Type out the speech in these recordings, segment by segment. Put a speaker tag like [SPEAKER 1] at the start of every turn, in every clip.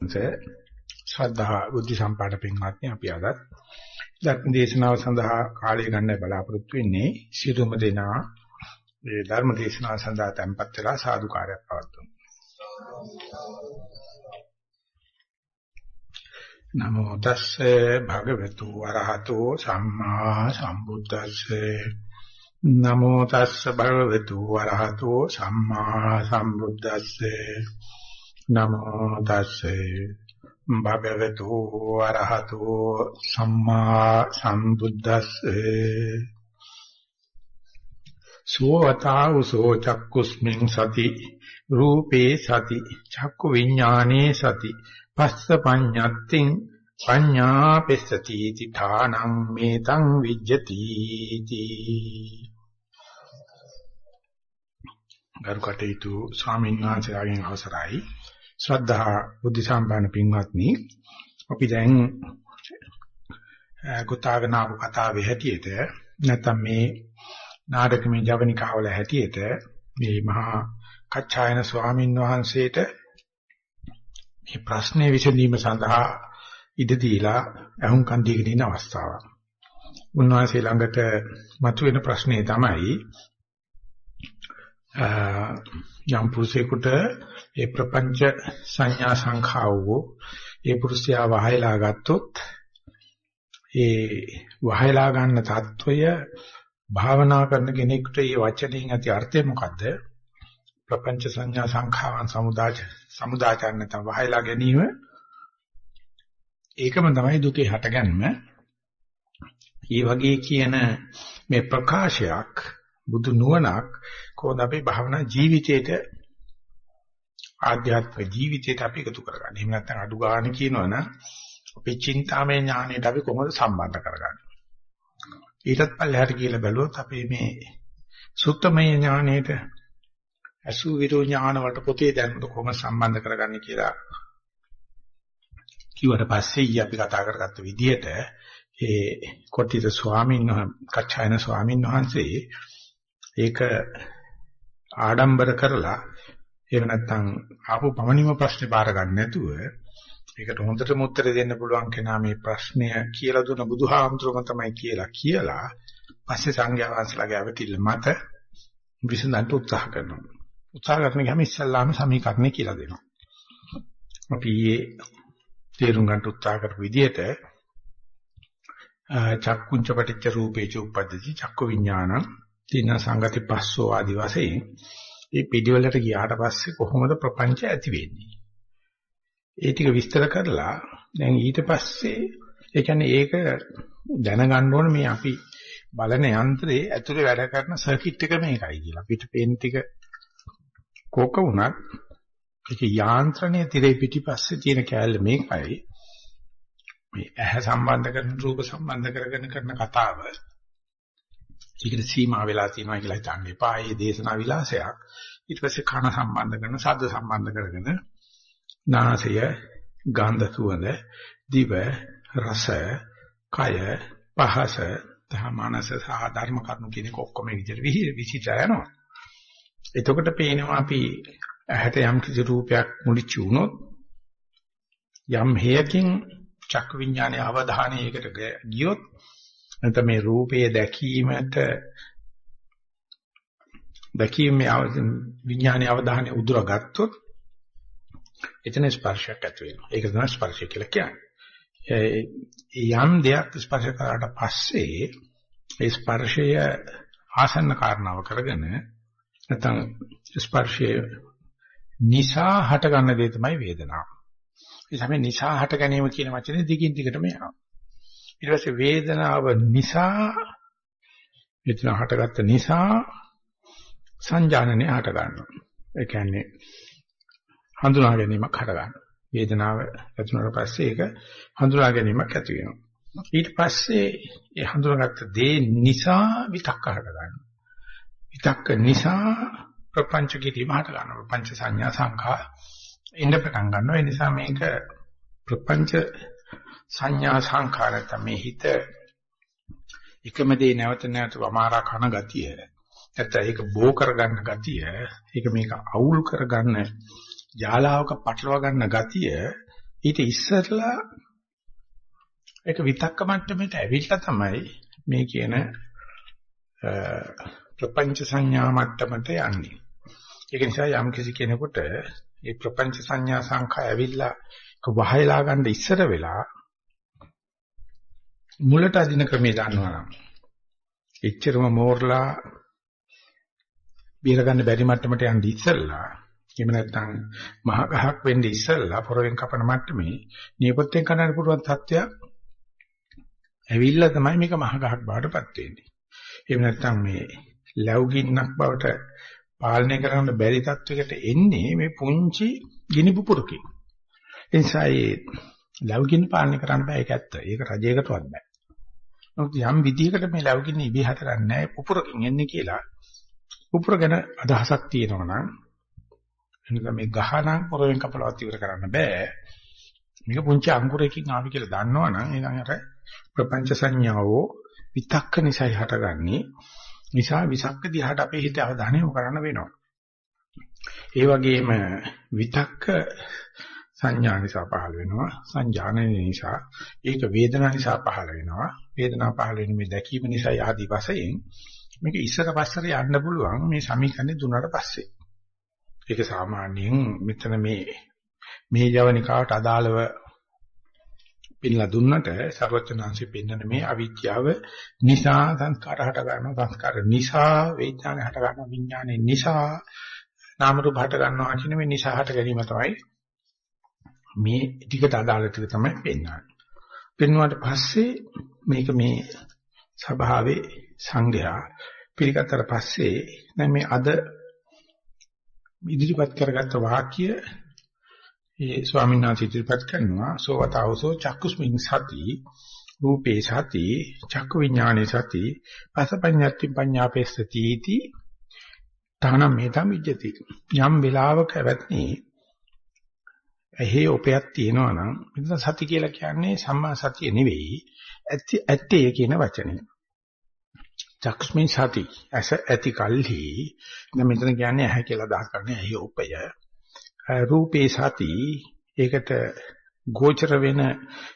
[SPEAKER 1] ශ්‍රද්ධා බුද්ධ සම්පාද පින්වත්නි අපි අදත් ධර්ම දේශනාව සඳහා කාලය ගන්න බලාපොරොත්තු වෙන්නේ. සියලුම දෙනා මේ ධර්ම දේශනාව සඳහා tempත් වෙලා සාදුකාරයක් පවත්වමු. නමෝ තස්සේ භගවතු වරහතෝ සම්මා සම්බුද්දස්සේ. නමෝ තස්සේ භගවතු වරහතෝ සම්මා සම්බුද්දස්සේ. නමෝ තස්සේ. භගවතු වරහතෝ සම්මා සම්බුද්දස්සේ. සෝවතා උසෝ චක්කුස්මින් සති රූපේ සති චක්කු විඥානේ සති පස්ස පඤ්ඤත්තිං පඤ්ඤා පෙස්සති තිඨානං මේතං විජ්ජති තී ගරු කටයුතු ස්වාමීන් වහන්සේලාගෙන් අවසරයි. ශ්‍රද්ධා බුද්ධ සම්පන්න පින්වත්නි අපි දැන් ගොතාගෙන ආපු කතාවේ හැටියට නැත්නම් මේ නාටකමේ ජවනිකාවල හැටියට මේ මහා කච්චායන ස්වාමීන් වහන්සේට මේ ප්‍රශ්නේ විසඳීම සඳහා ඉඩ දීලා අහුම්කන් දීගෙන ඉන්න අවස්ථාවක්. උන්වහන්සේ ළඟට මතුවෙන ප්‍රශ්නේ තමයි යම් පුරුෂයෙකුට ඒ ප්‍රපංච සංඥා සංඛාවෝ ඒ පුරුෂයා වහයලා ගත්තොත් ඒ වහයලා ගන්න తত্ত্বය භාවනා කරන කෙනෙකුට මේ වචනෙන් ඇති අර්ථය මොකද්ද? ප්‍රපංච සංඥා සංඛාවන් සමුදාච සමුදාචාරණ තම වහයලා ගැනීම. ඒකම තමයි දුකේ හටගන්ම. ඒ වගේ කියන මේ ප්‍රකාශයක් බුදු නුවණක් කොහොමද අපේ භාවනා ජීවිතේට ආධ්‍යාත්මික ජීවිතේට අපි එකතු කරගන්නේ. එහෙම නැත්නම් අඩු ගන්න කියනවනම් අපේ චින්තාමය ඥාණයට අපි කොහොමද සම්බන්ධ කරගන්නේ? ඊටත් පල්ලෙහාට කියලා බැලුවොත් අපේ මේ සුත්තමය ඥාණයට අසු විරෝ ඥාන වලට පොතේ දැනුම කොහොම සම්බන්ධ කරගන්නේ කියලා කිව්වට පස්සේ ඊ අපි කතා කරගත්ත විදිහට ඒ කොටිත ස්වාමීන් වහන්සේ කච්චායන ස්වාමීන් වහන්සේ ඒක ආඩම්බර කරලා එහෙම නැත්නම් ආපු පමණිම ප්‍රශ්නේ බාර ගන්න නැතුව ඒකට හොඳටම උත්තර දෙන්න පුළුවන් කෙනා මේ ප්‍රශ්නය කියලා දුන්න බුදුහාමුදුරුවෝ තමයි කියලා කියලා පස්සේ සංඝයා වහන්සේලාගේ අවතිල්ල මත විසඳන්න උත්සාහ කරනවා. උත්සාහ කරන ගමන් ඉස්සල්ලාම සමීකරණේ කියලා දෙනවා. අපි ඊයේ තේරුම් ගන්න උත්සාහ කරපු විදිහට චක්කුංච පටිච්ච රූපේච උප්පද්දති චක්කු විඥානං තින සංගති පස්සෝ ආදි වශයෙන් මේ පිළිවෙලට ගියාට පස්සේ කොහොමද ප්‍රපංච ඇති වෙන්නේ ඒ ටික විස්තර කරලා දැන් ඊට පස්සේ ඒ කියන්නේ ඒක දැනගන්න ඕනේ මේ අපි බලන යන්ත්‍රයේ ඇතුලේ වැඩ කරන සර්කිට් එක මේකයි කියලා. අපිට පේන ටික කෝක වුණත් ඒක යාන්ත්‍රණයේ tire පිටිපස්සේ තියෙන කෑල්ල මේකයි. මේ ඇහැ සම්බන්ධ කරන රූප සම්බන්ධ කරගෙන කරන කතාව. ඒකට සීමා වෙලා තියෙනවා කියලා හිතන්න එපා. මේ දේශනා විලාසයක්. ඊට පස්සේ කන සම්බන්ධ කරන ශබ්ද සම්බන්ධ කරගෙන නාසය, ගන්ධ සුවඳ, දිව, රස, කය, පහස, ධර්මනස සහ ධර්ම කරුණු කියන එක ඔක්කොම විදිහට විහිිත යනවා. එතකොට පේනවා අපි ඇහැට යම් කිසි රූපයක් මුලිච්ච වුණොත් යම් හේයකින් චක්ක විඥානයේ අවධානය ඒකට ගියොත් නැත්නම් මේ රූපයේ දැකීමට දැකීමේ විඥානයේ අවධානය උදුරගත්තොත් එතන ස්පර්ශයක් ඇති වෙනවා. ඒක තමයි ස්පර්ශය කියලා කියන්නේ. යම් දෙයක් ස්පර්ශ කරාට පස්සේ ඒ ස්පර්ශය ආසන්න කාරණාව කරගෙන නැත්නම් ස්පර්ශයේ නිසා හට ගන්න දේ තමයි වේදනාව. ඒ තමයි නිසා හට ගැනීම කියන වචනේ දිගින් දිගටම යනවා. ඊට පස්සේ වේදනාව නිසා වේදනාව හටගත්ත නිසා සංජානනය හට ගන්නවා. ඒ කියන්නේ හඳුනා ගැනීමක් හට ගන්නවා. වේදනාව ඇති වුණාට පස්සේ ඒක හඳුනා ගැනීමක් ඇති වෙනවා. ඊට පස්සේ ඒ හඳුනාගත්ත දේ නිසා විතක්ක හට ගන්නවා. විතක්ක නිසා ප්‍රපංච කිරීම හට ගන්නවා. පංච සංඥා සංඛා ඉන්න පටන් ගන්නවා. ඒ නිසා මේක ප්‍රපංච සංඥා සංඛාර තමයි හිත එකම දේ නැවත නැවත වමාරා කන ගතිය. නැත්නම් ඒක බෝ කරගන්න ගතිය. ඒක මේක අවුල් කරගන්න ජාලාවක පටලවා ගන්න ගතිය ඊට ඉස්සරලා ඒක විතක්ක මට්ටමට ඇවිල්ලා තමයි මේ කියන ප්‍රපංච සංඥා මට්ටමට යන්නේ. ඒක නිසා යම් කිසි කෙනෙකුට මේ ප්‍රපංච සංඥා සංඛා ඇවිල්ලා වහයලා ගන්න ඉස්සර වෙලා මුලට අදින ක්‍රමයේ දන්නවනම් එච්චරම මෝරලා බීර ගන්න බැරි මට්ටමට යන්න ඉස්සෙල්ලා එහෙම නැත්නම් මහ ගහක් වෙන්න ඉස්සෙල්ලා පොරවෙන් කපන මට්ටමේ නියපොත්තෙන් කනන්න පුළුවන් තත්ත්වයක් ඇවිල්ලා තමයි මේක මහ ගහක් බවටපත් වෙන්නේ. එහෙම නැත්නම් මේ ලැබුගින්නක් බවට පාලනය කරන්න බැරි තත්වයකට එන්නේ මේ පුංචි ගිනි පුපුරකින්. ඒ නිසා ඒ ලැබුගින්න පාලනය කරන්න බෑ ඒක ඇත්ත. ඒක රජයකටවත් බෑ. නමුත් යම් විදිහකට මේ ලැබුගින්න ඉබේ හතරන්නේ නැහැ පුපුරකින් එන්නේ කියලා පුපුර ගැන අදහසක් තියෙනවා නම් එනිසා මේ ගහනම් පොරෙන් කපලවත් ඉවර කරන්න බෑ. මේක පුංචි අංකුරයකින් ආවි කියලා දන්නවනම් එනං අර ප්‍රපංච සංඥාවෝ විතක්ක නිසායි හටගන්නේ. නිසා විසක්ක දිහාට අපේ හිත අවධානය යොමු කරන්න වෙනවා. ඒ වගේම විතක්ක සංඥා නිසා පහළ වෙනවා. සංජානන නිසා. ඒක වේදනා නිසා පහළ වෙනවා. වේදනා පහළ වෙන මේ දැකීම නිසා ආදි වශයෙන් මේක ඉස්සර පස්සට යන්න පුළුවන් මේ සමීකරණය දුන්නාට පස්සේ. ඒක සාමාන්‍යයෙන් මෙතන මේ මේ ජවනිකාවට අදාළව පිළිලා දුන්නට ਸਰවඥාන්සේ පෙන්වන මේ අවිද්‍යාව නිසා සංස්කාර හට ගන්නවා. සංස්කාර නිසා වේඥාන හට ගන්නවා. විඥානේ නිසා නාම රූප හට ගන්නවා කියන මේ නිසා හට ගැනීම තමයි මේ ටිකට අදාළ ටික තමයි පෙන්වන්නේ. පෙන්වුවාට පස්සේ මේක මේ ස්වභාවේ සංග්‍රහ පිළිගත්තට පස්සේ දැන් මේ අද ඉදිරිපත් කරගත්ත වාක්‍ය ඒ ස්වාමීන් වහන්සේ ඉදිරිපත් කරනවා සෝවතවසෝ චක්කුස්මින් සති රූපේ සති චක්කු විඥානේ සති පසපඤ්ඤත්ති පඤ්ඤාපේස්සති इति තහනම් මේතම් විජ්ජති යම් වෙලාවක ඇවත්නි ඇහි ඔපයක් තියෙනවා නම් මෙතන සති කියලා කියන්නේ සම්මා සතිය නෙවෙයි ඇත්ති ඇත්තේ කියන වචනේ. චක්ස්මින් සති ඇස ඇති කල්හි දැන් මෙතන කියන්නේ ඇහැ කියලා අදහස් කරන්නේ ඇහි උපය. රූපේ සති ඒකට ගෝචර වෙන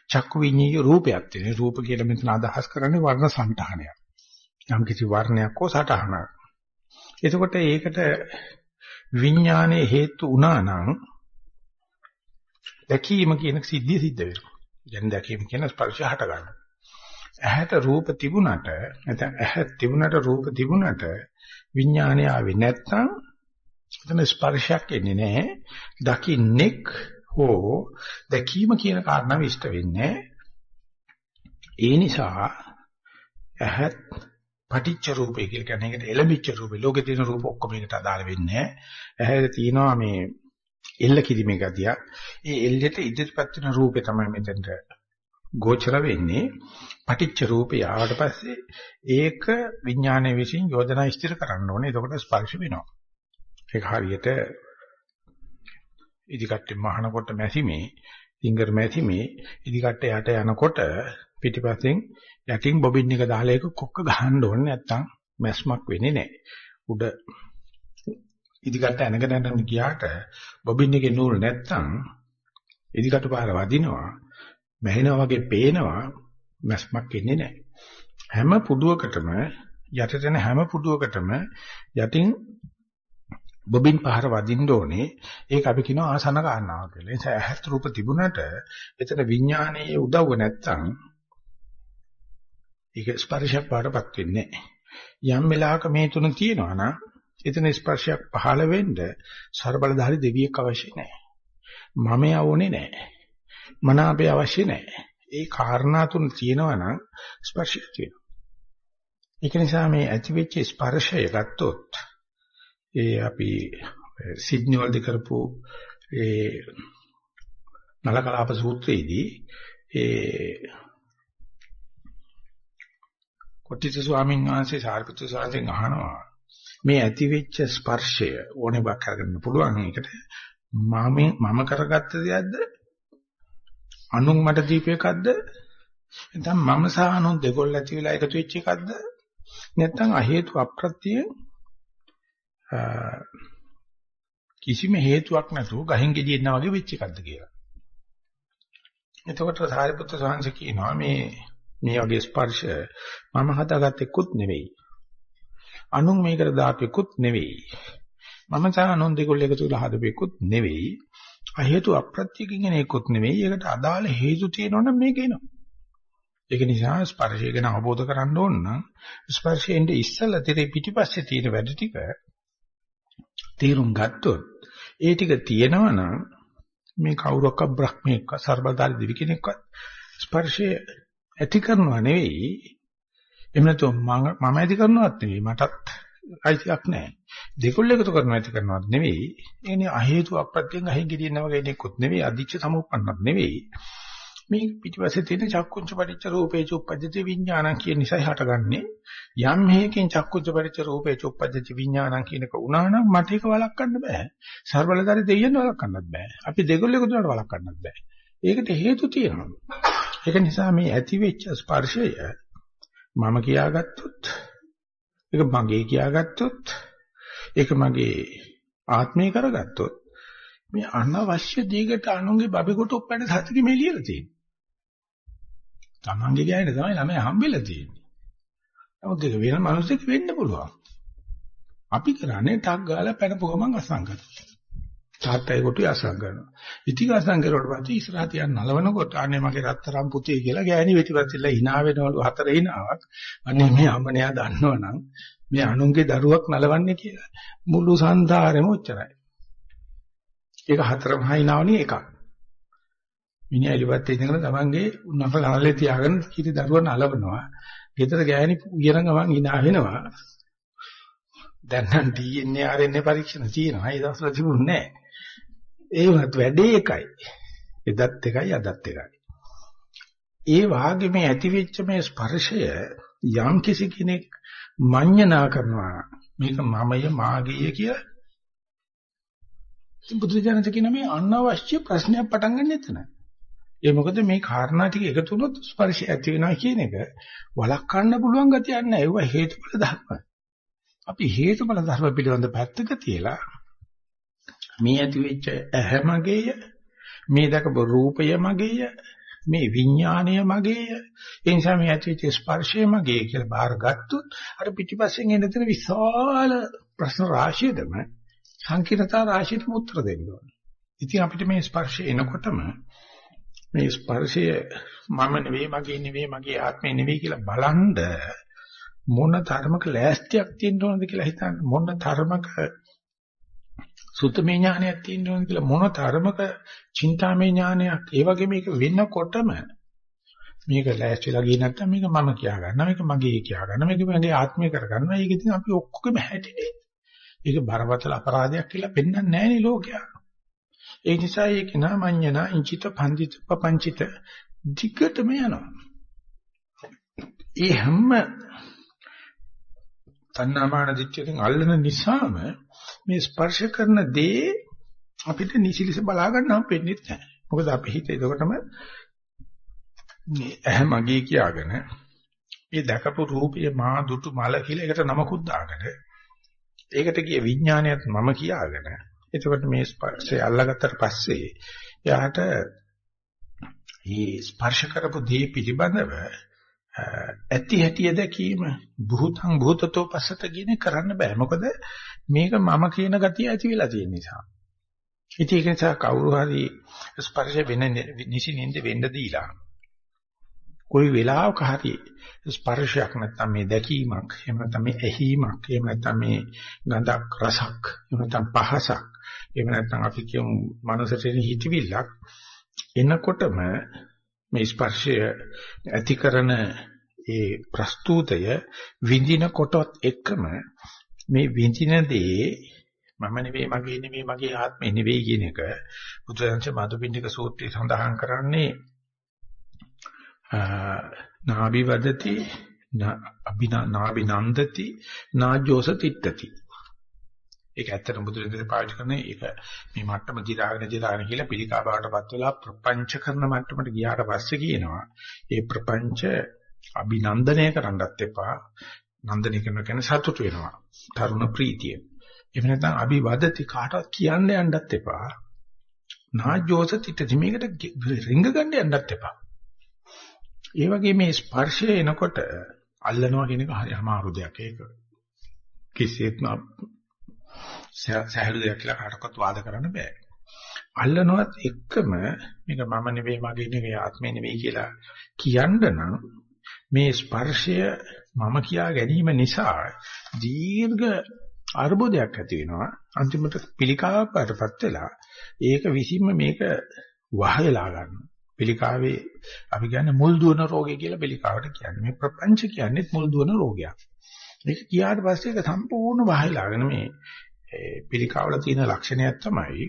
[SPEAKER 1] චක්කු විඤ්ඤාය රූපයක් තියෙන රූප කියලා මෙතන අදහස් කරන්නේ වර්ණ සංඨානයක්. යම් කිසි වර්ණයක් හෝ සටහනක්. එතකොට ඒකට විඥානයේ හේතු වුණා නම් දැකීම කියන සිද්ධිය සිද්ධ වෙනවා. දැන් දැකීම කියන ස්පර්ශය හට ගන්නවා. ඇහැට රූප තිබුණට නැත්නම් ඇහැ තිබුණට රූප තිබුණට විඥානය ආවේ නැත්නම් එතන ස්පර්ශයක් එන්නේ නැහැ. දකින්නෙක් හෝ දැකීම කියන කාරණාව ඉෂ්ට වෙන්නේ ඒ නිසා ඇහත් පටිච්ච රූපේ කියලා කියන්නේ ඒකට එළඹිච්ච රූපේ ලෝකේ තියෙන රූප ඔක්කොම එකට අදාළ වෙන්නේ නැහැ. ඇහැට තියෙනවා මේ එල්ල කිරීමේ ගතිය. ඒ එල්ලෙට ඉදිරිපත් වෙන රූපේ තමයි මෙතෙන්ට ගෝචර වෙන්නේ පටිච්ච රූපය ආවට පස්සේ ඒක විඥානයේ විසින් යෝජනා ස්ථිර කරන්න ඕනේ. එතකොට ස්පර්ශ වෙනවා. ඒක හරියට ඉදිකට්ටේ මහනකොට මැසිමේ, ෆින්ගර් මැසිමේ ඉදිකට්ටේ යට යනකොට පිටිපස්සෙන් යටින් බොබින් එක දාලා ඒක කොක්ක ගහන්න ඕනේ නැත්තම් මැස්මක් වෙන්නේ නැහැ. උඩ ඉදිකට ඇනගෙන යන ගියාට බොබින් එකේ නූල් නැත්තම් ඉදිකට පාර වදිනවා මැහෙනවා වගේ පේනවා මැස්මක් එන්නේ නැහැ. හැම පුඩුවකටම යටට එන හැම පුඩුවකටම යටින් බොබින් පහර වදින්න ඕනේ. ඒක අපි කියනවා ආසන ගන්නවා කියලා. ඒ නිසා ඇහත් රූප තිබුණට එතන විඥානයේ උදව්ව නැත්තම් ඒක ස්පර්ශයක් පාඩපත් වෙන්නේ නැහැ. යම් වෙලාවක මේ තුන තියෙනවා නම් එතන ස්පර්ශයක් පහළ වෙන්න ਸਰබලධාරි දෙවියෙක් අවශ්‍ය නැහැ. මම යවෝනේ නැහැ. මනාපය අවශ්‍ය නැහැ. ඒ කාරණා තුන තියෙනවා නම් ස්පර්ශය තියෙනවා. ඒක නිසා මේ ඇතිවෙච්ච ස්පර්ශය ගත්තොත් ඒ අපි සිඩ්නි වලදී කරපු ඒ නලකලාප සූත්‍රයේදී ඒ කොටිත ස්වාමීන් වහන්සේ සාරිපුත්‍ර ස්වාමීන් අහනවා මේ ඇතිවෙච්ච ස්පර්ශය ඕනේ බක් කරගන්න පුළුවන් ඒකට මම මම කරගත්ත දෙයක්ද අනුන් මට දීප එකක්ද නැත්නම් මම සහ අනුන් දෙකොල්ල ඇති වෙලා එකතු වෙච්ච එකක්ද නැත්නම් අ හේතු අප්‍රත්‍ය කිසිම හේතුවක් නැතුව ගහින් ගෙඩියෙන්නා වගේ වෙච්ච එකක්ද කියලා. එතකොට සාරිපුත්‍ර සාංශ කියනවා මේ මේ වගේ ස්පර්ශ මම හදාගත්තෙකුත් නෙවෙයි. අනුන් මේකට දාපෙකුත් නෙවෙයි. මම සහ අනුන් දෙකොල්ල එකතු කරලා හදපෙකුත් නෙවෙයි. අ හේතු අප්‍රත්‍යකින් එන එකකුත් නෙවෙයි. ඒකට අදාළ හේතු තියෙනවනම් මේක එනවා. ඒක නිසා ස්පර්ශය ගැන අවබෝධ කරගන්න ඕන නම් ස්පර්ශයෙන් ඉස්සලා තිරේ පිටිපස්සේ තියෙන වැඩ ටික තීරුම් ගත්තොත් ඒ ටික තියෙනවා නම් මේ කවුරක්ක බ්‍රහ්මෙක්ක ਸਰබදාරි දිවි කෙනෙක්වත් ස්පර්ශය ඇති කරනවා නෙවෙයි එහෙම නැත්නම් මම ඇති කරනවත් නෙවෙයි මටත් අයිතියක් නැහැ දෙකොල්ල එකතු කරනවා ඇති කරනවත් නෙවෙයි එන්නේ අ හේතු අප්‍රත්‍යයෙන් අහින් ගෙඩියනවා වගේ දෙයක්වත් නෙවෙයි අදිච්ච සමුප්පන්නත් නෙවෙයි මේ පිටිපස්සේ තියෙන චක්කුංච පරිච්ඡ රූපේ චුප්පජ්ජති විඥානං කියන නිසා හටගන්නේ යම් හේකින් චක්කුංච පරිච්ඡ රූපේ චුප්පජ්ජති විඥානං කියනක වුණා නම් මට ඒක වළක්වන්න බෑ. ਸਰබලදාරි දෙයියන් වළක්වන්නත් බෑ. අපි දෙගොල්ලෝ එකතු වුණාට වළක්වන්නත් බෑ. ඒකට හේතු තියෙනවා. ඒක නිසා මේ ඇති වෙච්ච ස්පර්ශය මම කියාගත්තොත් ඒක මගේ කියාගත්තොත් ඒක මගේ ආත්මය කරගත්තොත් මේ අනවශ්‍ය දෙයකට අනුන්ගේ බබෙකුට ඔප්පන්න සත්‍යෙ මේ ලියලා තියෙන්නේ. Tamange ගෑනේ තමයි ළමයා හම්බෙලා තියෙන්නේ. නමුත් ඒක වෙන මිනිස්සුෙක් වෙන්න පුළුවන්. අපි කරන්නේ ටක් ගාලා පැනපු ගමන් අසං කරනවා. තාත්තයි කොටුයි අසං කරනවා. ඉතින් අසං කරුවට පස්සේ ඉස්සරහ තියන් නලවනකොට අනේ මගේ රත්තරන් පුතේ කියලා ගෑණි වෙටිපස්සෙල්ලා hina වෙනවලු හතර hinaවක්. අනේ මේ අම්මණයා දන්නවනම් මේ අනුන්ගේ දරුවක් නලවන්නේ කියලා. මුළු සංසාරෙම ඔච්චරයි. ඒක හතර මහා hinaවනේ එකක්. මිනිහා එලිපත් ඉඳගෙන තමන්ගේ උන්නක ලාලේ තියාගෙන කිරි දරුවන් අලවනවා. ගෙදර ගෑණි උයන ගමන් hina වෙනවා. දැන් නම් DNA RNA පරීක්ෂණ තියෙනවා. ඒ දවස්වල තිබුණේ නැහැ. ඒවත් වැඩේ එකයි. එදත් එකයි අදත් එකයි. ඒ වාගේ මේ ඇති වෙච්ච මේ ස්පර්ශය යම් කිසි කෙනෙක් මඤ්ඤණා කරනවා මේක මමය මාගේය කියලා ඉතින් බුදුරජාණන් කියන මේ අනවශ්‍ය ප්‍රශ්නයක් පටන් ගන්න එතන. ඒ මොකද මේ කාරණා ටික එකතු වුණොත් ස්පර්ශය ඇති වෙනවා කියන එක වළක්වන්න පුළුවන් ගතියක් නැහැ. ඒවා හේතුඵල ධර්ම. අපි හේතුඵල ධර්ම පිළිබඳ පැත්තක තියලා මේ ඇති වෙච්ච ඇහැ මගේය, මේ දකපු රූපය මගේය, මේ විඥාණය මගේය. ඒ නිසා මේ ඇති වෙච්ච ස්පර්ශය මගේ කියලා බාරගත්තොත් අර පිටිපස්සෙන් එන දෙන විශාල ප්‍රශ්න රාශියදම සංකීර්ණතා රාශියට උත්තර දෙන්න ඕනේ. ඉතින් අපිට මේ ස්පර්ශය එනකොටම මේ ස්පර්ශය මම නෙවෙයි මගේ නෙවෙයි මගේ ආත්මය නෙවෙයි කියලා බලන්ඩ මොන ධර්මක ලෑස්තියක් තියෙන්න ඕනද කියලා හිතන්න මොන ධර්මක සුත්තමේ ඥානයක් තියෙන්න ඕනද කියලා මොන ධර්මක චින්තාමේ ඥානයක් ඒ වගේ මේක වෙනකොටම මේක ලෑස්තිලා ගියේ නැත්නම් මේක මම කියා ගන්නවා මේක මගේ කියා ගන්නවා මේක මගේ ආත්මය කර ගන්නවා ඒක ඉතින් අපි ඔක්කොම හැටිනේ ඒක බරපතල අපරාධයක් කියලා පෙන්වන්නේ නැහැ ලෝකයා. ඒ නිසා ඒක නාමඤ්ඤන ඉංචිත පන්දිත පపంచిත දිගටම යනවා. ඒ හැම තණ්හාමාන දිට්ඨියෙන් අල්ලන නිසාම මේ ස්පර්ශ කරන දේ අපිට නිසිලිස බලා ගන්න හම්බෙන්නේ නැහැ. මොකද අපි හිත එතකොටම මේ ඇහැ මගේ කියාගෙන මේ දැකපු රූපය මා දුටු මල කියලා එකට නමකුත් දාගෙන ඒකට කිය විඥානයත් මම කියාගෙන. එතකොට මේ ස්පර්ශය අල්ලගත්තට පස්සේ එයාට මේ ස්පර්ශ කරපු දේ පිළිබඳව ඇති හැටිය දැකීම බුතං භූතතෝ පස්සට කියන කරන්න බෑ. මොකද මේක මම කියන ගතිය ඇති වෙලා තියෙන නිසා. ඉතින් ඒක නිසා කවුරු හරි ස්පර්ශ වෙන නිසින්ින්ද වෙන්න දීලා කොයි වෙලාවක හරි ස්පර්ශයක් නැත්නම් මේ දැකීමක් එහෙම නැත්නම් මේ ඇහිීමක් එහෙම නැත්නම් මේ ගඳක් රසක් එහෙම නැත්නම් පහසක් එහෙම නැත්නම් අපි කියමු මනසට එන හිතවිල්ලක් එනකොටම මේ ස්පර්ශය ඇති කරන ඒ ප්‍රස්තුතය විඳින කොටත් එක්කම මේ විඳින දේ මම නෙවෙයි මගේ නෙවෙයි මගේ ආත්මෙ නෙවෙයි කියන එක බුදුරජාණන් මදුපිණ්ඩික සූත්‍රය සඳහන් කරන්නේ. නාභි වදති අභිනා නාභි නන්දති නාජෝස තිට්ඨති. ඒක ඇත්තටම බුදුරජාණන් පාවිච්චි කරන්නේ ඒක මේ මට්ටම දිරාගෙන දිරාගෙන කියලා පිළිකා බවටපත් වෙලා ප්‍රපංච කරන මට්ටමට ගියාට පස්සේ කියනවා ඒ ප්‍රපංච අභිනන්දනය කරන්නත් එපා. නන්දනය කරන කෙනා සතුට වෙනවා. තරුණ ප්‍රීතිය එහෙම නැත්නම් අභිවදති කාටවත් කියන්න යන්නත් එපා. නාජ්ජෝස තිටති. මේකට රිංග ගන්න යන්නත් එපා. ඒ වගේ මේ ස්පර්ශය එනකොට අල්ලනවා කියන එක හරි අමාරු දෙයක්. ඒක. කිසිත්ම සහැල්ලු දෙයක් කියලා කාටවත් වාද කරන්න බෑ. අල්ලනවත් එක්කම මේක මම නෙවෙයි මගේ නෙවෙයි ආත්මේ නෙවෙයි කියලා කියන්න නම් මේ ස්පර්ශය මම කියා ගැනීම නිසා දීර්ඝ අර්බුදයක් ඇති වෙනවා. අන්තිමට පිළිකාවකටපත් වෙලා ඒක විසින්ම මේක වහයලා ගන්නවා. පිළිකාවේ අපි කියන්නේ මුල් දුවන රෝගය කියලා පිළිකාවට කියන්නේ. මේ ප්‍රපංච කියන්නේ මුල් දුවන රෝගයක්. මේක කියාට පස්සේ ඒක සම්පූර්ණ වහයලාගෙන මේ පිළිකාවල තියෙන ලක්ෂණයක් තමයි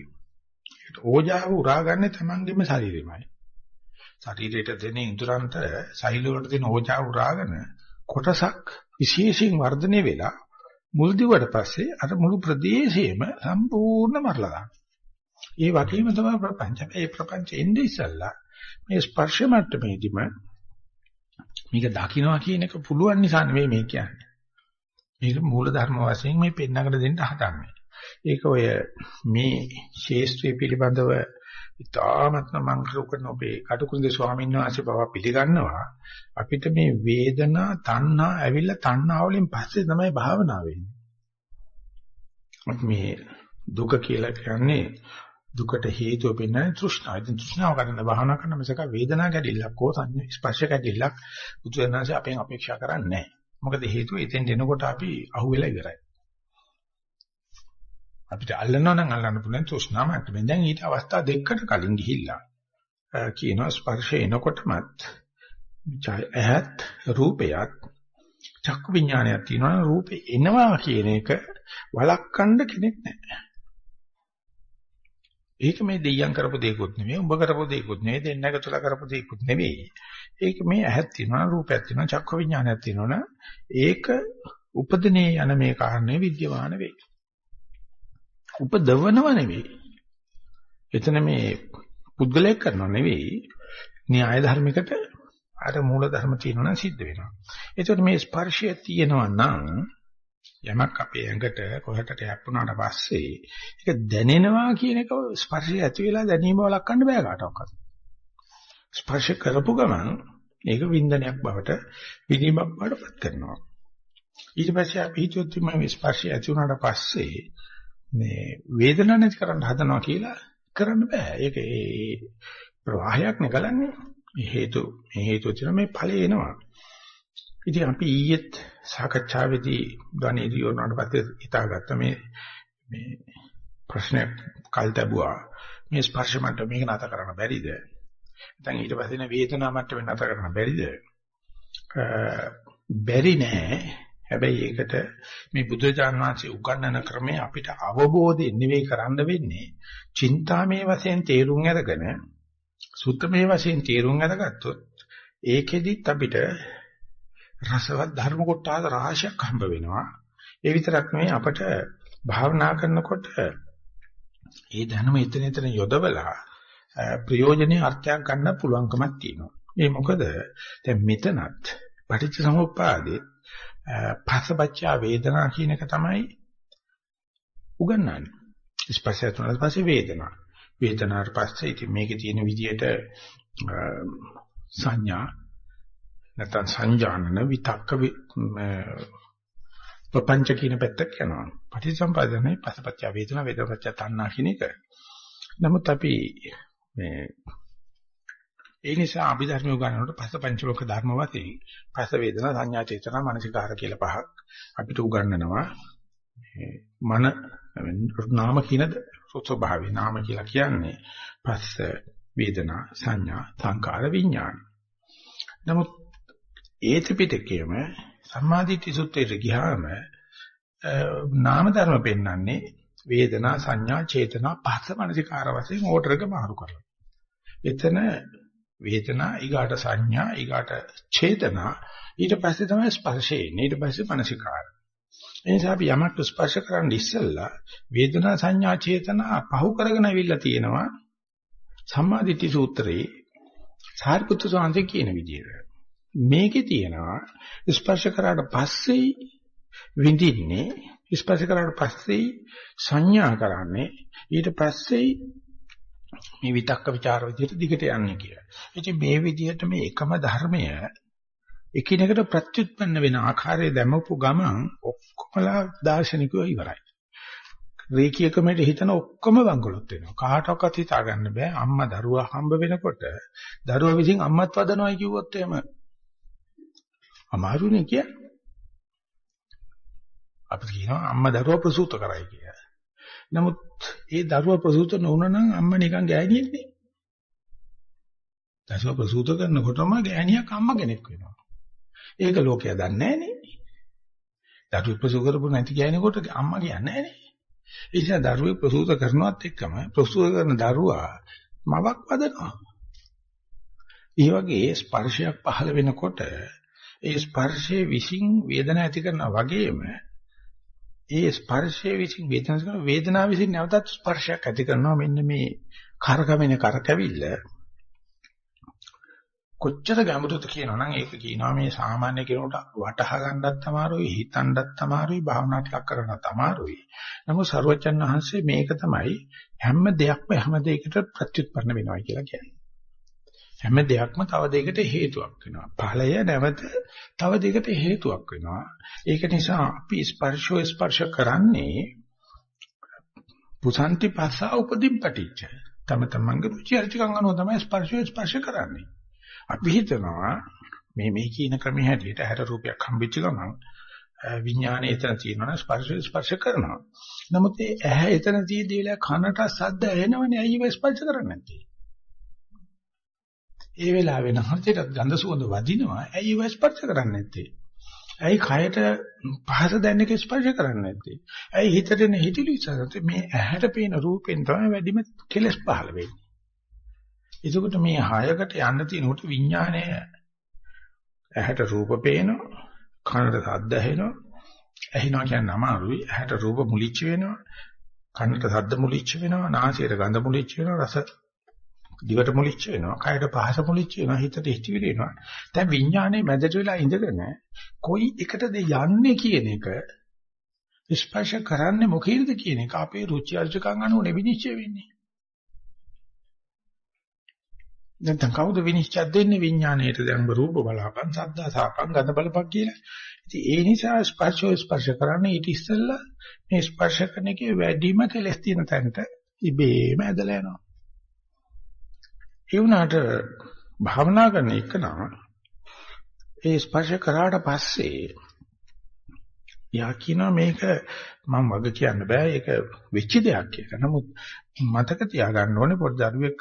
[SPEAKER 1] ඕජාව උරාගන්නේ Tamanගෙම ශරීරෙමයි. ශරීරයට දෙන ඉඳුරන්ට සෛල වලට දෙන ඕජාව උරාගෙන කොටසක් විශේෂයෙන් වර්ධනය වෙලා මුල් දිවට පස්සේ අර මුළු ප්‍රදේශයේම සම්පූර්ණ මරලා දානවා. ඒ වගේම තමයි ප්‍රපංච. මේ ප්‍රපංච එන්නේ ඉස්සල්ලා මේ ස්පර්ශ මට්ටමේදීම මේක දකින්නවා කියන එක පුළුවන් නිසා නෙවෙයි මේ කියන්නේ. මේක මූල ධර්ම වශයෙන් මේ පෙන්නකට දෙන්න හදන්නේ. ඒක ඔය මේ ශේෂ්ත්‍රය පිළිබඳව ඉතාමත්ම මම කරන ඔබේ කටුකුරුගේ ස්වාමීන් වහන්සේ බව පිළිගන්නවා අපිට මේ වේදනා තණ්හා ඇවිල්ලා තණ්හා වලින් පස්සේ තමයි භාවනාව වෙන්නේ මේ දුක කියලා කියන්නේ දුකට හේතුව වෙන්නේ තෘෂ්ණාව. ඉතින් තෘෂ්ණාව ගන්න භාවනා කරන මිසක වේදනාව ගැටිල්ලක් හෝ සංඥා ස්පර්ශ ගැටිල්ලක් බුදුරජාණන්සේ අපෙන් අපේක්ෂා කරන්නේ නැහැ. මොකද හේතුව එතෙන් දෙනකොට අපි අහුවෙලා ඉවරයි. අපිට අල්ලනවා නම් අල්ලන්න පුළුවන් තෘෂ්ණා මට්ටමෙන්. දැන් ඊට අවස්ථා දෙකකට කලින් ගිහිල්ලා කියනවා ස්පර්ශය එනකොටමත් ඇහත් රූපයත් චක්කු විඥානයක් තියෙනවා රූපේ එනවා කියන එක වළක්වන්න කෙනෙක් නැහැ. ඒක මේ දෙයියන් කරපු දෙයක්වත් නෙමෙයි උඹ කරපු දෙයක්වත් නෙමෙයි දෙන්නක තුල කරපු දෙයක්වත් නෙමෙයි. ඒක මේ ඇහක් තියෙනවා රූපයක් තියෙනවා චක්ක විඥානයක් තියෙනවනේ ඒක උපදිනේ යන මේ කාරණේ විද්‍යමාන වෙයි. උපදවනව නෙවෙයි. එතන මේ පුද්ගලයෙක් කරනව නෙවෙයි. න්‍යාය ධර්මයකට අර මූල ධර්ම තියෙනවා නම් සිද්ධ වෙනවා. ඒකට මේ ස්පර්ශය තියෙනවා නම් යමක් අපේ ඇඟට කොහටට යප්පුණාට පස්සේ ඒක දැනෙනවා කියන එක ස්පර්ශය ඇති වෙලා දැනීම වළක්වන්න බෑ කාටවත්. ස්පර්ශ කරපු ගමන් ඒක වින්දනයක් බවට විදීමක් බවට පත් කරනවා. ඊට පස්සේ අපි හිතුවත් මේ ස්පර්ශය ඇති වුණාට පස්සේ මේ වේදනාව නැති කරන්න හදනවා කියලා කරන්න බෑ. ඒක ඒ ප්‍රවාහයක් නෙගලන්නේ. මේ හේතු මේ හේතු තියෙන මේ ඵලය එනවා. ඉතින් අපි ඊයේත් සාකච්ඡාවේදී ධනෙදී වුණාට පස්සේ හිතාගත්ත මේ මේ ප්‍රශ්නයක් කල් තැබුවා. මේ ස්පර්ශ මට්ටම මේක නැත කරන්න බැරිද? දැන් ඊට පස්සේ වේදනා මට්ටම නැත කරන්න බැරිද? බැරි නෑ. හැබැයි ඒකට මේ බුදුචාන් වහන්සේ උගන්වන ක්‍රමේ අපිට අවබෝධය නෙවෙයි කරන්න වෙන්නේ. චින්තාමේ වශයෙන් තේරුම් අරගෙන සුත්තමේ වශයෙන් තේරුම් අරගත්තොත් ඒකෙදිත් අපිට රසවත් ධර්ම කොටස රාශියක් හම්බ වෙනවා. ඒ විතරක් නෙවෙයි අපට භාවනා කරනකොට ඒ ධර්ම එතන එතන යොදවලා ප්‍රයෝජනේ අර්ථයක් ගන්න පුළුවන්කමක් තියෙනවා. ඒ මොකද දැන් මෙතනත් පටිච්ච සමුප්පාදේ පස්සබච්චා වේදනා කියන එක තමයි උගන්වන්නේ. ස්පර්ශය තුනට පස්සේ වේදනා. වේදනාවට පස්සේ ඉතින් මේකේ තියෙන විදිහට සංඥා නැත්නම් සංජානන විතක්ක ප්‍රපංච කියන පැත්තක් යනවා. පටිච්චසමුප්පාදනේ පස්සපච්චා වේදනා වේදනාපච්චා තණ්හා කියන එක. නමුත් අපි මේ ඒ නිසා අභිධර්ම උගන්වනකොට පස්ස පංචලෝක ධර්ම වශයෙන් පස්ස වේදනා සංඥා චේතනා මනසිකාර කියලා පහක් අපිට උගන්වනවා. මන නාම කියන ස්වභාවය නාම කියලා කියන්නේ පස්ස වේදනා සංඥා සංකාර විඥාන. නමුත් ඒ ත්‍රිපිටකයේම සම්මාදිට්ඨි සූත්‍රයට ගියාම නාම ධර්ම පෙන්වන්නේ වේදනා සංඥා චේතනා පස්ස මනසිකාර වශයෙන් ඕඩර් එක මාරු කරලා එතන වේදනා ඊගාට සංඥා ඊගාට චේතනා ඊට පස්සේ තමයි ස්පර්ශය එන්නේ ඊට පස්සේ මනසිකාර ඒ නිසා අපි යමක් ස්පර්ශ කරන්න ඉස්සෙල්ලා වේදනා සංඥා චේතනා පහු කරගෙන අවිල්ලා තියෙනවා සම්මාදිට්ඨි සූත්‍රයේ සාරිපුත්තු සාන්තේ කියන විදිහට මේකේ තියෙනවා ස්පර්ශ කරාට පස්සේ විඳින්නේ ස්පර්ශ කරාට පස්සේ සංඥා කරන්නේ ඊට පස්සේ මේ විතක්ක ਵਿਚාර විදිහට දිගට යන්නේ කියලා. ඉතින් මේ විදිහට මේ එකම ධර්මය එකිනෙකට ප්‍රත්‍යুৎপন্ন වෙන ආකාරය දැමපු ගමන් ඔක්කොමලා දාර්ශනිකව ඉවරයි. රේකී කමිට හිතන ඔක්කොම වංගලොත් වෙනවා. කාටවත් හිතා ගන්න බෑ අම්මා දරුවා හම්බ වෙනකොට දරුවා විසින් අම්මත් වදනවයි කිව්වොත් එහෙම අමාරුනේ කියන්නේ. අපිට කියනවා අම්මා දරුවා ප්‍රසූත කරයි කියලා. නමුත් ඒ දරුවා ප්‍රසූත නොවුන නම් අම්මා නිකන් ගෑණියෙක් නේ. දරුවා ප්‍රසූත කරනකොටම ගෑණියක් අම්මා කෙනෙක් වෙනවා. ඒක ලෝකයා දන්නේ නැහැ නේ. දරුවෙක් ප්‍රසූත කරපු නැති ගෑණියෙකුට අම්මා කියන්නේ නැහැ නේ. ඒ නිසා දරුවෙක් ප්‍රසූත කරනවත් එක්කම ප්‍රසූත කරන දරුවා මවක් වදනවා. ඒ වගේ ස්පර්ශයක් පහළ වෙනකොට ඒ ස්පර්ශයේ විසින් වේදනාව ඇති කරනා වගේම ඒ ස්පර්ශයේ විසින් වේදනාව කරන වේදනාව විසින් නැවතත් ස්පර්ශයක් ඇති කරනවා මෙන්න මේ කරකවෙන කරකැවිල්ල කොච්චර ගැඹුරුද කියනවා නම් ඒක කියනවා මේ සාමාන්‍ය කෙනෙකුට වටහා ගන්නත් අමාරුයි හිතන්නත් අමාරුයි භාවනා ටිකක් කරන්නත් අමාරුයි. නමුත් සරුවචන් වහන්සේ මේක තමයි හැම දෙයක්ම හැම දෙයකට ප්‍රත්‍යুৎපන්න වෙනවා කියලා කියන්නේ. හැම දෙයක්ම තව දෙයකට හේතුවක් වෙනවා. ඵලය නැවත තව දෙයකට හේතුවක් වෙනවා. ඒක නිසා අපි ස්පර්ශෝ ස්පර්ශ කරන්නේ පුසන්ති පස්සා උපදීන් පටිච්ච. තම තමන්ගේ රුචි අරුචිකම් අනුව තමයි ස්පර්ශෝ ස්පර්ශ කරන්නේ. අපි හිතනවා මේ මේ කියන ක්‍රමයේ හැටියට හැර රූපයක් හම්බෙච්ච ගමන් විඥානය එතන තියෙනවා ස්පර්ශ ස්පර්ශ කරනවා. නමුත් ඒ ඇහැ එතන තියෙදී වෙලාව කනට සද්ද ඇහෙනවනේ ඇයි ඒ ස්පර්ශ කරන්නේ නැත්තේ? ඒ වෙලාවේ නහරට ගඳ සුවඳ වදිනවා ඇයි ඒ ස්පර්ශ කරන්නේ නැත්තේ? ඇයි කයට පහස දැනෙක ස්පර්ශ කරන්නේ නැත්තේ? ඇයි හිතට එන හිතිලි ඉස්සරහට මේ ඇහැට පේන රූපෙන් තමයි වැඩිම කෙලස් පහළ වෙන්නේ. එතකොට මේ හයකට යන්න තියෙනකොට විඥාණය ඇහැට රූප පේනවා, කනට ශබ්ද ඇහෙනවා. ඇහිනවා කියන්නේ අමාරුයි. ඇහැට රූප මුලිච්ච වෙනවා. කනට ශබ්ද මුලිච්ච වෙනවා. නාසයට ගඳ මුලිච්ච වෙනවා. රස දිවට මුලිච්ච වෙනවා. කයට පහස මුලිච්ච වෙනවා. හිතට හිතවිලි එනවා. දැන් විඥාණය මැදට වෙලා ඉඳගෙන කොයි එකටද යන්නේ කියන එක ස්පර්ශ කරන්නේ මොකේද කියන එක අපේ රුචි අරුචිකම් අනුව නෙවිනිශ්චය වෙන්නේ. නැත්නම් කවුද විනිශ්චය දෙන්නේ විඥාණයට දැන් රූප බලපන් සද්දා සාපන් ගඳ බලපන් කියලා. ඉතින් ඒ නිසා ස්පර්ශෝ ස්පර්ශ කරන්නේ ඊට ඉස්සෙල්ලා මේ ස්පර්ශ කරන එකේ වැඩිම කෙලස් තියෙන තැනට ඉබේම ඇදලා යනවා. ඒ වුණාට භාවනා කරන එක නම් ඒ ස්පර්ශ කරාට පස්සේ යා කියනවා මේක මම වග කියන්න බෑ ඒක වෙච්ච දෙයක් කියලා. නමුත් මතක තියාගන්න ඕනේ පොඩි දරුවෙක්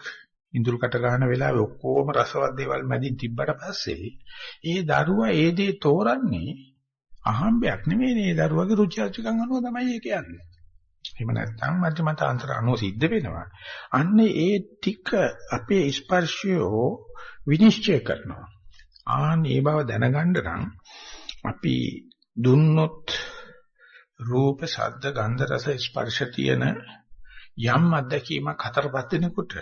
[SPEAKER 1] ඉඳුල් කට ගන්න වෙලාවේ ඔක්කොම රසවත් දේවල් මැදින් තිබ්බට පස්සේ ඒ දරුවා ඒ දේ තෝරන්නේ අහම්බයක් නෙමෙයි නේ දරුවගේ රුචි අරුචිකම් අනුව තමයි ඒක යන්නේ. එහෙම නැත්නම් මධ්‍යමත අන්තර අනුව සිද්ධ වෙනවා. අන්න ඒ ටික අපේ ස්පර්ශය විනිශ්චය කරනවා. ආන් ඒ බව දැනගන්න නම් අපි දුන්නොත් රූප, ශබ්ද, ගන්ධ, රස, ස්පර්ශ තියෙන යම් අත්දැකීමක් හතරපත් වෙනකොට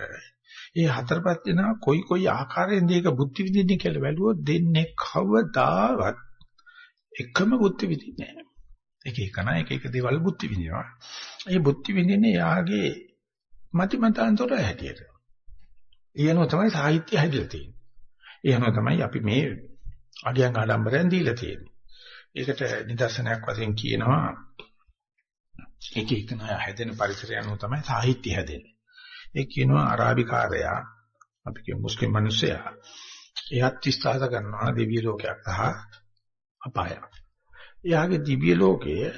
[SPEAKER 1] ඒ හතරපත් දෙනා කොයි කොයි ආකාරයෙන් මේක බුද්ධ විදින්නේ කියලා බැලුවොත් දෙන්නේ කවදාවත් එකම බුද්ධ විදින්නේ නැහැ. එක එකන එක එක දේවල් බුද්ධ විදිනවා. ඒ බුද්ධ විදින්නේ යාගේ මති මතාන්තර හැටියට. ඊයනෝ තමයි සාහිත්‍ය හැදලා තියෙන්නේ. ඊයනෝ තමයි අපි මේ අගයන් ආඩම්බරෙන් දීලා තියෙන්නේ. ඒකට නිදර්ශනයක් වශයෙන් කියනවා එක එක ණය හැදෙන පරිසරය අනුව තමයි සාහිත්‍ය හැදෙන්නේ. ඒ කියනවා අරාබිකාරයා අපි කිය මුස්ලිම් මිනිස්සයා එයත් විශ්වාස කරනවා දිව්‍ය ලෝකයක් සහ අපායක්. එයාගේ දිව්‍ය ලෝකයේ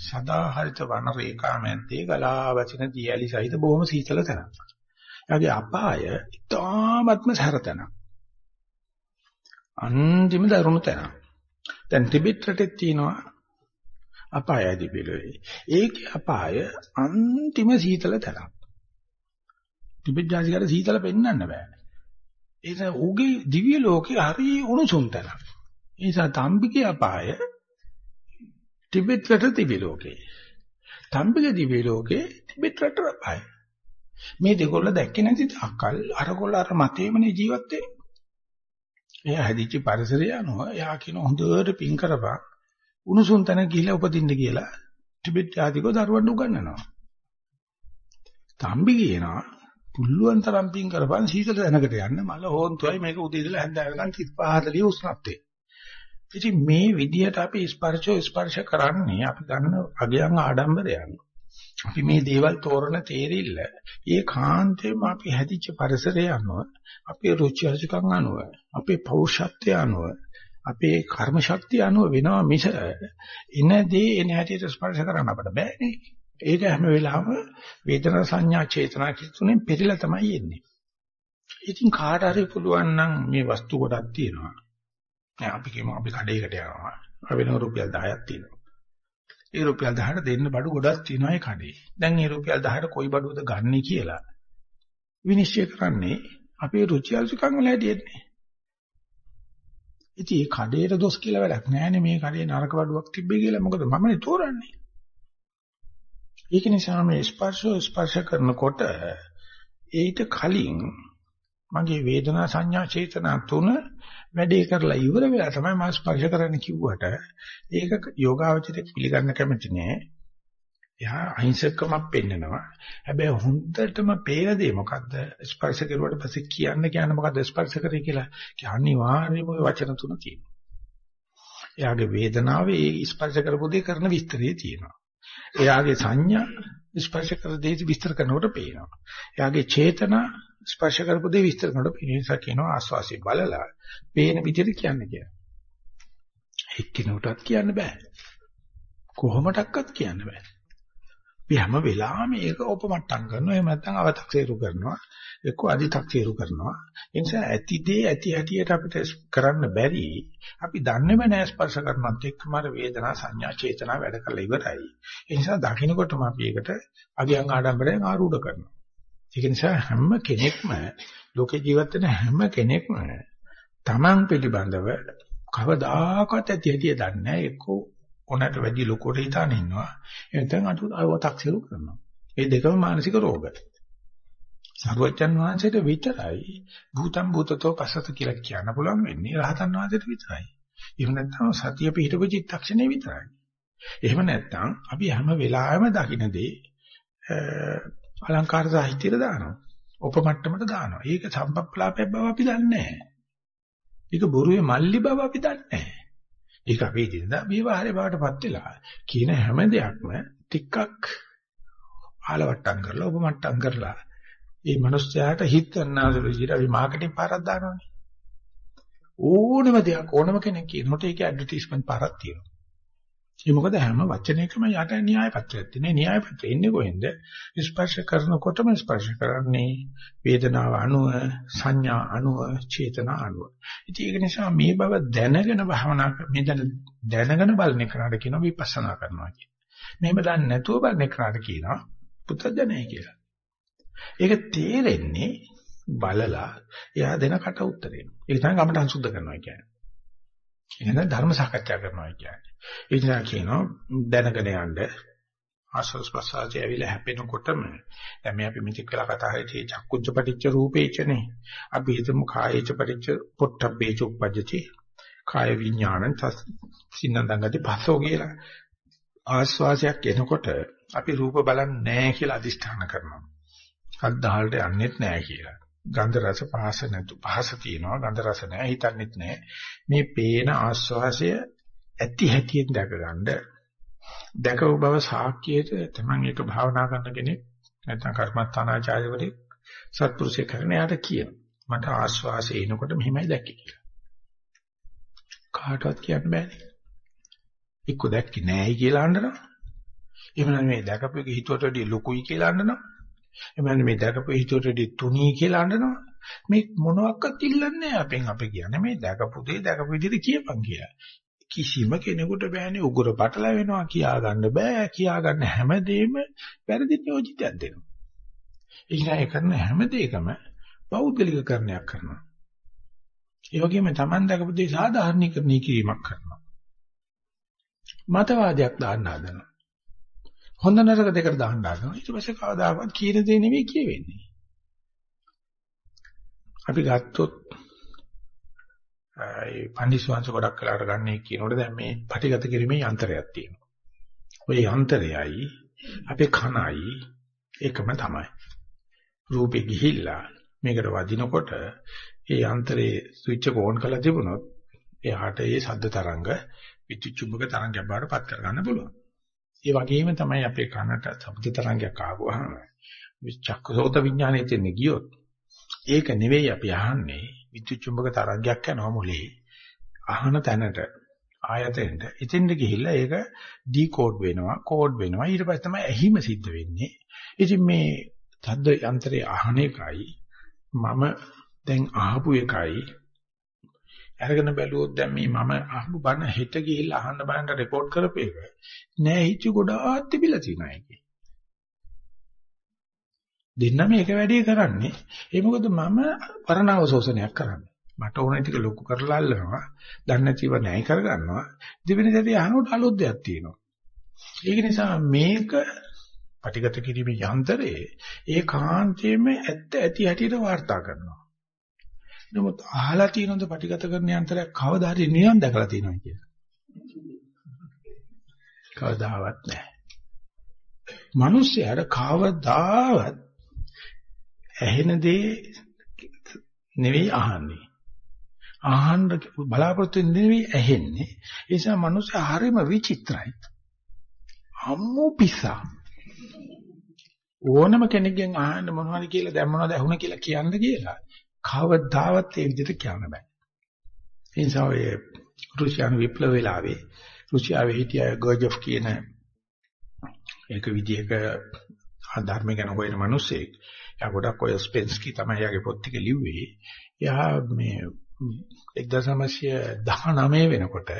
[SPEAKER 1] සදා හරිත වන රේඛා මැද්දේ ගලා වචන දියලි සහිත බොහොම සීතල තැනක්. එයාගේ අපාය ඉතාමත්ම සැරතැනක්. අන්තිම දරුණු තැනක්. දැන් ටිබෙට් රටේ තියෙනවා අපාය දිව්‍ය ලෝකේ. ඒකේ අපාය අන්තිම සීතල තැනක්. ටිබෙට් ජාතිකාර සීතල පෙන්වන්න බෑ. ඒක ඌගේ දිව්‍ය ලෝකේ හරි උණුසුම් තැනක්. ඒ නිසා තම්බිගේ අපාය ටිබෙට් රට දිව්‍ය ලෝකේ. තම්බිගේ දිව්‍ය ලෝකේ ටිබෙට් රට අපාය. මේ දෙකොල්ල දැක්කේ නැති තාක්කල් අරකොල්ල අර මතේමනේ ජීවත් වෙන්නේ. එයා හැදිච්ච පරිසරය අනුව එයා කියන හොඳට පින් කරපන් උණුසුම් තැන ගිහිලා උපදින්න කියලා ටිබෙට් ජාතිකෝ දරුවන්ට උගන්වනවා. තම්බි කියනවා පුළුවන් තරම් පින් කරපන් සීතල දැනකට යන්න මල හොන්තුයි මේක උදේ ඉඳලා හැන්ද වෙනකන් 35 40 උෂ්ණත්වය. ඉතින් මේ විදිහට අපි ස්පර්ශෝ ස්පර්ශ කරන්නේ අපි ගන්න අගයන් ආඩම්බරයන්. අපි මේ දේවල් තෝරන තේරිල්ල ඒ කාන්තේම අපි හැදිච්ච පරිසරය අනුව අපේ රුචි අරුචිකම් අනුව අපේ පෞරුෂත්වය අනුව අපේ කර්ම ශක්තිය අනුව වෙනවා මිස එනදී එන හැටියට ස්පර්ශ කරන්න අපට බෑනේ. ඒක හැම වෙලාවෙම වේදනා සංඥා චේතනා කිතුනේ පෙරිලා තමයි එන්නේ. ඉතින් කාට හරි පුළුවන් නම් මේ වස්තු කොටක් තියෙනවා. දැන් අපි කියමු අපි කඩේකට යනවා. වෙන රුපියල් 10ක් තියෙනවා. ඒ රුපියල් 10ට දෙන්න බඩු ගොඩක් තියෙනවා ඒ කඩේ. දැන් මේ රුපියල් 10ට කොයි බඩුවද ගන්නෙ කියලා විනිශ්චය කරන්නේ අපේ රුචි අරුචිකම් වල හැටියනේ. ඉතින් මේ කඩේට දොස් කියලා වැඩක් නැහැ මේ කඩේ නරක බඩුවක් තිබ්බේ කියලා මොකද මමනේ තෝරන්නේ. ඒක නිසා මේ ස්පර්ශෝ ස්පර්ශ කරනකොට ඊට කලින් මගේ වේදනා සංඥා චේතනා තුන වැඩේ කරලා ඉවර වෙලා තමයි මම ස්පර්ශ කරන්න කිව්වට ඒක යෝගාවචරයේ පිළිගන්න කැමති නෑ. එයා අහිංසකමක් පෙන්නනවා. හැබැයි හොඳටම පේන දේ මොකද්ද? ස්පර්ශ කරුවට පස්සේ කියන්න කියන්න මොකද්ද ස්පර්ශ කරේ කියලා. ඒ අනිවාර්යයෙන්ම ওই වචන තුන තියෙනවා. එයාගේ වේදනාවේ ස්පර්ශ කරපු දේ කරන විස්තරය තියෙනවා. එයාගේ සංඥා ස්පර්ශ කර දේ විස්තර කරනකොට පේනවා. එයාගේ චේතනා ස්පර්ශ කරපු දේ විස්තර කරනකොට පේන නිසා කියනවා ආස්වාසිය බලලා පේන විදිහට කියන්න කියලා. එක්කිනුටත් කියන්න බෑ. කොහොමඩක්වත් කියන්න බෑ. අපි හැම වෙලාවෙම මේක උපමට්ටම් කරනවා. එහෙම නැත්නම් අව탁සේරු කරනවා. එක්ක අදි탁සේරු කරනවා. ඒ නිසා ඇති දේ ඇති හැටියට අපිට කරන්න බැරි. අපි දන්නේම නෑ ස්පර්ශ කරනත් එක්කම වේදනා සංඥා චේතනා වැඩ කරලා ඉවරයි. ඒ නිසා දකින්නකොටම අපි ඒකට අගයන් ආඩම්බරයෙන් ආරූඪ කරනවා. ඒක නිසා හැම කෙනෙක්ම ලෝකේ ජීවත් වෙන හැම කෙනෙක්ම Taman පිළිබඳව කවදාකවත් ඇති හැටි දන්නේ නැහැ. එක්කෝ ඕනට වැඩි ලොකුට හිතාන ඉන්නවා. එතෙන් අතු අව탁සිරු කරනවා. මේ දෙකම මානසික රෝග. සර්වජන් වහන්සේට විතරයි භූතම් භූතතෝ පසත කියලා කියන්න පුළුවන් වෙන්නේ රහතන් වහන්සේට විතරයි. එහෙම නැත්නම් සතිය පිහිටපු චිත්තක්ෂණේ විතරයි. එහෙම නැත්නම් අපි හැම වෙලාවෙම දකින්නේ අලංකාර සාහිත්‍යයට දානවා. උපමට්ටමට දානවා. ඒක සම්පප්පලාපයක් බව අපි දන්නේ නැහැ. ඒක බොරුවේ මල්ලි බව අපි දන්නේ නැහැ. ඒක අපේ දිනදා විවහාරේ බවටපත් වෙලා කියන හැම දෙයක්ම ටිකක් ආලවට්ටම් කරලා උපමට්ටම් කරලා මේ මිනිස්යාට හිත ගන්නාසුළු විදිහට අපි මාකටිං පාරක් දානවානේ ඕනම දෙයක් ඕනම කෙනෙක් කියනකොට ඒකේ ඇඩ්වර්ටයිස්මන්ට් පාරක් තියෙනවා ඒ මොකද හැම වචනයකම යට න්‍යාය පත්‍රයක් තියෙනවා. න්‍යාය පත්‍රය එන්නේ කොහෙන්ද? ස්පර්ශ කරනකොටම ස්පර්ශ කරන්නේ වේදනාව අනුව, සංඥා අනුව, චේතනා අනුව. ඉතින් ඒක නිසා මේ බව දැනගෙන භවනා මේ දැනගෙන බලන එකට කියනවා විපස්සනා කරනවා කියන. මෙහෙම දන්නේ නැතුව බලන එකට කියනවා පුත්තජනයි කියලා. ඒක තේරෙන්නේ බලලා එයා දෙන කට උත්තරේ. ඒක තමයි ගමටහන් සුද්ධ කරනවා කියන්නේ. එහෙනම් ධර්ම සාකච්ඡා කරනවා කියන්නේ. ඒ නිසා කියනවා දැනගෙන යන්න ආස්වාස් ප්‍රසආජය ඇවිල්ලා හැපෙනකොටම දැන් මේ අපි මෙතික් කළා කතා කරේ චක්කුච්ච පටිච්ච රූපේචනේ අපි හිතමු කායේච පටිච්ච පොට්ටබ්බේච උපජ්ජති කාය විඥානං සින්නඳංගති පස්සෝ කියලා ආස්වාසයක් එනකොට අපි රූප බලන්නේ නැහැ කියලා අදිෂ්ඨාන කරනවා. අද්දාහලට යන්නෙත් නැහැ කියලා. ගන්ධ රස පහස නැතු පහස තියෙනවා ගන්ධ රස නැහැ හිතන්නෙත් නැහැ. මේ පේන ආස්වාසය ඇති හැටියෙන් දැක ගන්න දැකව බව සාක්කියට තමන් ඒක භාවනා කරන කෙනෙක් නැත්නම් කර්මස්ථානාචාර්යවරයෙක් සත්පුරුෂය කරන යාට කියන මට ආස්වාසය එනකොට මෙහෙමයි දැක්කේ කියලා. කාටවත් කියන්න බෑනේ. එක්ක දැක්කේ නෑයි කියලා අඬනවා. එහෙම නැත්නම් මේ දැකපු එක හිතුවට වඩා ලොකුයි කියලා අඬනවා. එහෙම නැත්නම් මේ දැකපු හිතුවට වඩා තුනී කියලා අඬනවා. මේ මොනවත් ඉල්ලන්නේ නැහැ අපෙන්. අපි කියන්නේ මේ දැකපු දේ දැකපු විදිහට කියපන් කියලා. කිසිම කෙනෙකුට බෑනේ උගුර පටල වෙනවා කියා ගන්න බෑ කියා ගන්න හැමදේම වැරදි නියෝජිතයක් දෙනවා. ඒ නිසා ඒ කරන හැම දෙයකම පෞද්ගලිකකරණයක් කරනවා. ඒ වගේම Taman දකපු දේ සාධාරණීකරණය කිරීමක් කරනවා. මතවාදයක් දාන්න හදනවා. හොඳ නරක දෙකට දාන්න හදනවා. ඊට පස්සේ කවදාකවත් කියන දේ නෙවෙයි කියවෙන්නේ. අපි ගත්තොත් ඒ පන්දිස්වාංශ ගොඩක් කලාට ගන්න කියනකොට දැන් මේ පටිගත කිරීමේ යන්ත්‍රයක් තියෙනවා. ওই යන්ත්‍රයයි අපේ කනයි එකම තමයි. රූපේ ගිහිල්ලා මේකට වදිනකොට ඒ යන්ත්‍රයේ ස්විච් එක ඕන් කරලා තිබුණොත් එයාට ඒ ශබ්ද තරංග විද්‍යුත් චුම්බක තරංගයක් බවට පත් කරගන්න පුළුවන්. ඒ වගේම තමයි අපේ කනට ශබ්ද තරංගයක් ආවම චක්කසෝත විඥානයේ තියෙන ගියොත් ඒක නෙවෙයි අපි අහන්නේ විද්‍යුත් චුම්බක තරංගයක් යනවා මොලේ. අහන තැනට ආයතෙන්ට ඉතින්ද ගිහිල්ලා ඒක ඩිකෝඩ් වෙනවා කෝඩ් වෙනවා. ඊට පස්සේ තමයි ඇහිම සිද්ධ වෙන්නේ. ඉතින් මේ ශබ්ද යන්ත්‍රයේ අහන එකයි මම දැන් අහපු එකයි. අරගෙන බැලුවොත් දැන් මේ මම අහපු බණ හෙට ගිහිල්ලා අහන්න බලන්න රෙකෝඩ් කරපු එක නෑ. හිච්ච ගොඩාක් තිබිලා තියෙනවා ඒකේ. දෙන්නම එක වැඩේ කරන්නේ. ඒ මොකද මම පරණව ශෝෂණයක් කරන්නේ. මට ඕන ටික ලොකු කරලා අල්ලනවා. දන්නේ නැතිව නැයි කරගන්නවා. දෙවෙනි සැරේ අහනකොට අලුත් දෙයක් තියෙනවා. ඒක නිසා මේක පටිගත කිරීමේ යන්ත්‍රයේ ඒකාන්තයෙන්ම ඇත්ත ඇති හැටියට වාර්තා කරනවා. නමුත් අහලා තියෙනොත් පටිගත කරන යන්ත්‍රයක් කවදා හරි නිවන් දැකලා තියෙනවා කියලා. කවදාවත් නැහැ. මිනිස්යාට කවදාවත් ඇහෙන දේ නෙවෙයි අහන්නේ. අහන්න බලාපොරොත්තු නෙවෙයි ඇහෙන්නේ. ඒ නිසා මිනිස්සු හරිම විචිත්‍රයි. අම්මු පිසා. ඕනම කෙනෙක්ගෙන් අහන්න මොනවද කියලා දැන් මොනවද ඇහුණ කියලා කියන්න කියලා. කවදාවත් ඒ විදිහට කියන්න බෑ. ඒ නිසා ඔය රුසියානු විප්ලව වෙලාවේ රුසියාවේ හිටිය ගර්ජොෆ් කියන ඒක විදිහක ආධර්ම ගැන හොයන මිනිස්සෙක්. එයා ගොඩක් ඔය ස්පෙන්ස්කි තමයි යාගේ පොත් ටික ලිව්වේ. එයා මේ 1919 වෙනකොට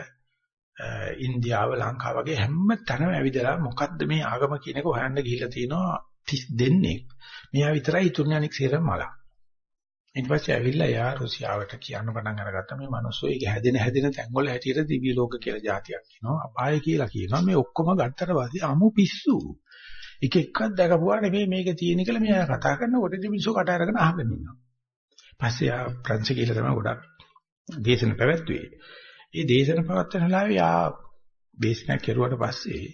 [SPEAKER 1] ඉන්දියාව ලංකාව වගේ හැම තැනම ඇවිදලා මොකද්ද මේ ආගම කියන එක හොයන්න ගිහිල්ලා තිනවා 30 දෙනෙක්. මෙයා විතරයි ඉතුරුනේ අනික සියරම මලා. ඊට පස්සේ ඇවිල්ලා යා රුසියාවට කියන්න පටන් අරගත්තා මේ මිනිස්සු ඒක හැදෙන හැදෙන තැන්වල හැටියට දිව්‍ය ලෝක කියලා જાතියක් කියනවා අපාය කියලා කියනවා මේ ඔක්කොම ගත්තට පස්සේ අමු පිස්සු එක එකක් දැකපුවා නෙමෙයි මේක තියෙන කියලා මෙයා කතා කරනකොට මිනිස්සු කට අරගෙන අහගෙන ඉන්නවා පස්සේ යා ප්‍රංශ කියලා තමයි ගොඩක් දේශන පැවැත්වුවේ ඒ දේශන පවත්වන වෙලාවේ යා දේශනයක් කෙරුවට පස්සේ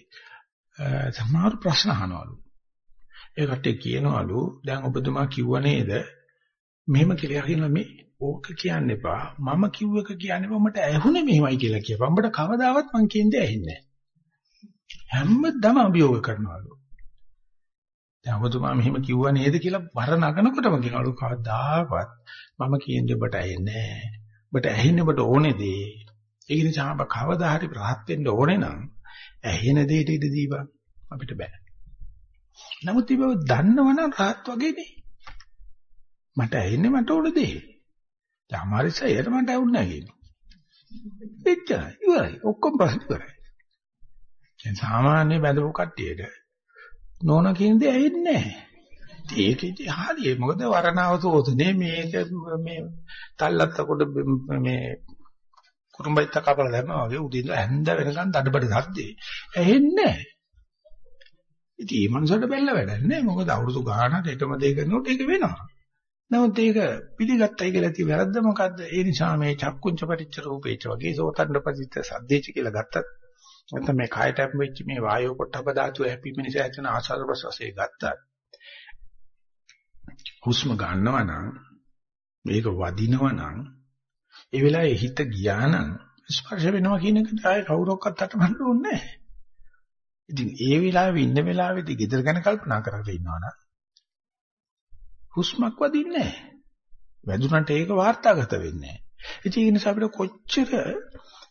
[SPEAKER 1] සමහර ප්‍රශ්න අහනවලු ඒ කට්ටිය කියනවලු දැන් ඔබතුමා කිව්ව නේද මෙහෙම කියලා කියනවා මේ ඕක කියන්න එපා. මම කිව්ව එක කියන්න එපා. මට ඇහුනේ මෙහෙමයි කියලා කියපන්. උඹට කවදාවත් මං කියන්නේ ඇහෙන්නේ නැහැ. හැමදාම අභියෝග කරනවලු. දැන් ඔබතුමා මෙහෙම කිව්වා නේද කියලා බර නගනකොටම කියනවලු කවදාවත් මම කියන්නේ ඔබට ඇහෙන්නේ නැහැ. ඔබට ඇහෙන්නේ ඔබට ඕනේ දේ. ඒක නිසා ඔබ කවදා හරි rahat වෙන්න ඕනේ නම් ඇහෙන දෙයට ඉඩ දීපන්. අපිට බෑ. නමුත් ඉබව දන්නවනම් rahat වගේ නේ. මට ඇහෙන්නේ මට ඕන දේ. දැන් අමාරිසයට මට ඇහුන්නේ නැහැ කියනවා. එච්චරයි. ඉවරයි. ඔක්කොම ප්‍රශ්න ඉවරයි. දැන් සාමාන්‍ය බඳපු කට්ටියට නෝන කියන දේ ඇහෙන්නේ නැහැ. ඒකෙදි හරිය මොකද වරණාව සෝතනේ මේක මේ තල්ලත්ත කොට මේ කුරුම්බයිත්ත කපලා දැම්මා වගේ උදේ ඉඳලා හැන්ද වෙනකන් දඩබඩ සද්දේ ඇහෙන්නේ නැහැ. ඉතින් මේ මනුස්සයට බැලලා වැඩක් නැහැ. මොකද අවුරුදු ගානක් එකම දේ කරනකොට ඒක වෙනවා. නමුත් ඒක පිළිගත්තයි කියලා තියෙ වැරද්ද මොකද්ද? ඒ නිසා මේ චක්කුංච පටිච්ච රූපේච වගේ සෝතණ්ඩ පදිත්ත සද්දේච කියලා ගත්තත් නැත්නම් මේ කායට වෙච්ච මේ වායෝ පොට්ටප ධාතුව හැපීම නිසා ඇතිවන ආසාර ප්‍රසවාසයේ ගත්තත් හුස්ම ගන්නවා නම් මේක වදිනවා නම් ඒ වෙලාවේ හිත ගියා නම් ස්පර්ශ වෙනවා කියන එකට ආයේ කවුරක්වත් අතමන්න ඕනේ නැහැ. ඉතින් ඒ වෙලාවේ ඉන්න වෙලාවේදී gedara ගැන කල්පනා කරගෙන ඉන්නවනම් හුස්මක් වදින්නේ නැහැ. වැදුනට ඒක වාර්තාගත වෙන්නේ නැහැ. ඒ නිසා අපිට කොච්චර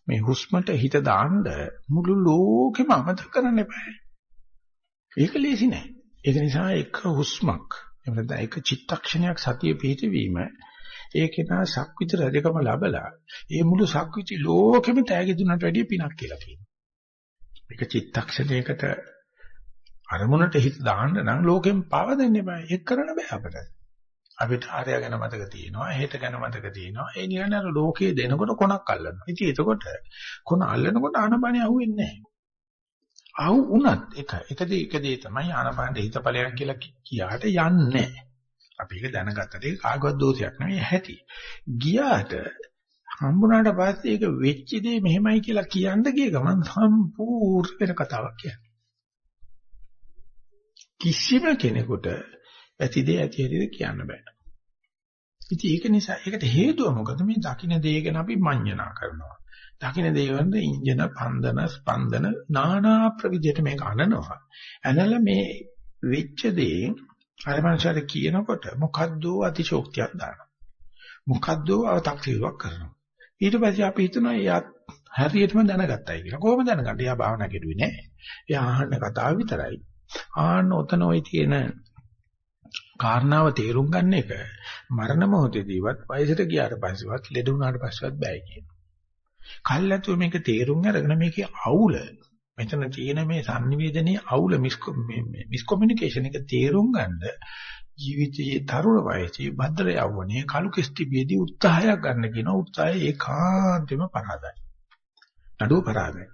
[SPEAKER 1] මේ හුස්මට හිත දාන්න මුළු ලෝකෙම අමතක කරන්න එපා. ඒක ලේසි නෑ. ඒක නිසා එක හුස්මක් එහෙම නැත්නම් එක චිත්තක්ෂණයක් සතිය පිහිටවීම ඒකේ නා සක්විත රජකම ලැබලා ඒ මුළු සක්විති ලෝකෙම තෑගි දුන්නට වැඩිය පිනක් කියලා කියනවා. එක චිත්තක්ෂණයකට අරමුණට හිත දාන්න නම් ලෝකෙන් පාව දෙන්න එපා. ඒක කරන්න බෑ අපිට. අපිට ආර්ය ගැන මතක තියෙනවා, හේත ගැන මතක තියෙනවා. ඒ නිකන් අර ලෝකයේ දෙනකොට කොනක් අල්ලනවා. ඉතින් එතකොට කොන අල්ලනකොට ආනපනිය අහුවෙන්නේ නැහැ. ආවු උනත් එක එකදී එකදී තමයි ආනපනට හිත ඵලයක් කියලා කියාට යන්නේ. අපි ඒක දැනගත්තට ඒක කාගවත් දෝෂයක් නෙවෙයි ඇති. ගියාට හම්බුණාට පස්සේ ඒක වෙච්ච දේ මෙහෙමයි කියලා කියන්න ගිය ගමන් සම්පූර්ණ වෙන කතාවක් කියන්නේ. කිසිම කෙනෙකුට ඇති දේ ඇති හැටි කියන්න බෑ. ඉතින් ඒක නිසා ඒකට හේතුව මොකද මේ දකින්න දේ ගැන අපි මඤ්ඤණා කරනවා. දකින්න දේවල් ඉන්ජන පන්දන ස්පන්දන නානා ප්‍රවිධයට මේක අනනවා. ඇනලා මේ වෙච්ච දේ අර මනුෂයාට කියනකොට මොකද්ද අතිශෝක්තියක් දානවා. මොකද්ද අව탁තියක් කරනවා. ඊට පස්සේ අපි හිතනවා එයාත් හරියටම දැනගත්තයි කියලා. කොහොම දැනගන්නේ? එයා භාවනා කෙරුවේ නැහැ. එයා අහන කතාව විතරයි. ආන්න ඔතන ওই තියෙන කාරණාව තේරුම් ගන්න එක මරණ මොහොතේදීවත් වයසට ගියාට පස්සෙවත් ලෙඩ වුණාට පස්සෙවත් බෑ කියනවා. කල්ැතුව මේක තේරුම් අරගෙන මේකේ අවුල මෙතන තියෙන මේ sannivedanaye අවුල මිස්කොමියුනිකේෂන් එක තේරුම් ගන්න ජීවිතයේ තරුණ වයසේ භද්‍ර යවුණේ කලු කිස්ටිබියේදී උත්සාහයක් ගන්න කියන උත්සාහය ඒකාන්තෙම පරාදයි. නඩුව පරාදයි.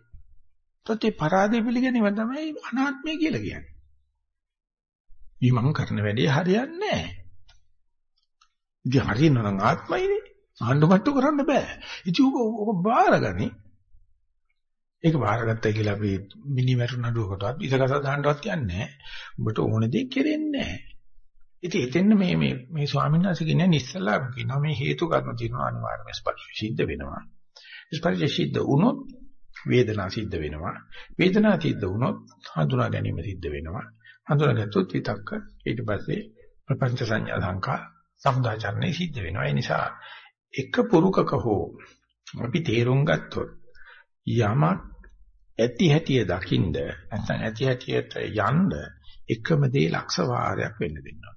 [SPEAKER 1] තොතේ පරාදේ පිළිගැනීම තමයි අනාත්මය කියලා කියන්නේ. මේ මම කරන වැඩේ හරියන්නේ නැහැ. ඉතින් හරියනවා නම් ආත්මයිනේ. ආණ්ඩුමට්ටු කරන්න බෑ. ඉතින් ඔබ ඔබ බාරගනි. ඒක බාරගත්තයි කියලා අපි මිනි මැරු නඩුවකටවත් ඉසකස දාන්නවත් කියන්නේ නැහැ. ඔබට ඕන දේ කෙරෙන්නේ නැහැ. ඉතින් එතෙන්න මේ මේ මේ ස්වාමීන් වහන්සේ කියන්නේ ඉස්සලා කියනවා මේ හේතු කාරණා තියෙනවා අනිවාර්යයෙන්ම ස්පර්ශ සිද්ධ වෙනවා. ස්පර්ශ සිද්ධ වුණොත් වේදනා සිද්ධ වෙනවා. වේදනා සිද්ධ වුණොත් හඳුනා ගැනීම සිද්ධ වෙනවා. හඳුනාගත්තොත් විතක්ක ඊට පස්සේ ප්‍රපංච සංඥා සංකා සමුදාචරණය සිද්ධ වෙනවා. ඒ නිසා එක පුරුකක හෝ අපි තේරුම් ගත්තොත් යමක් ඇති හැටිය දකින්ද නැත්නම් ඇති හැටියට යන්න එකම දේ ලක්ෂ වාරයක් වෙන්න දෙන්නවා.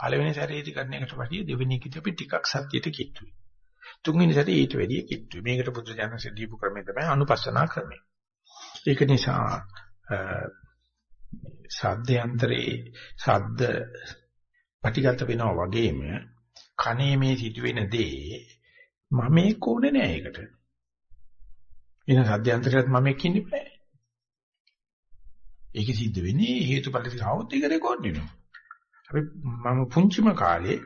[SPEAKER 1] පළවෙනි සැරේදී කරන එකට වඩා දෙවෙනි එකදී අපි ටිකක් සත්‍යයට කිට්ටුයි. තුන්වෙනි සැරේ ඊට වැඩිය කිට්ටුයි. මේකට බුද්ධ ජනක දීපු ක්‍රමය තමයි අනුපස්සනා ක්‍රමය. ඒක නිසා සද්දයන්තරේ සද්ද පටිගත වෙනවා වගේම කනේ මේ සිදුවෙන දේ මම ඒක ඕනේ නෑ ඒකට. එන සද්දයන්තරයත් මම එක්ක ඉන්න බෑ. ඒක සිද්ධ වෙන්නේ හේතුඵල ටික આવොත් ඒක රෙකෝඩ් වෙනවා. අපි මම පුංචිම කාලේ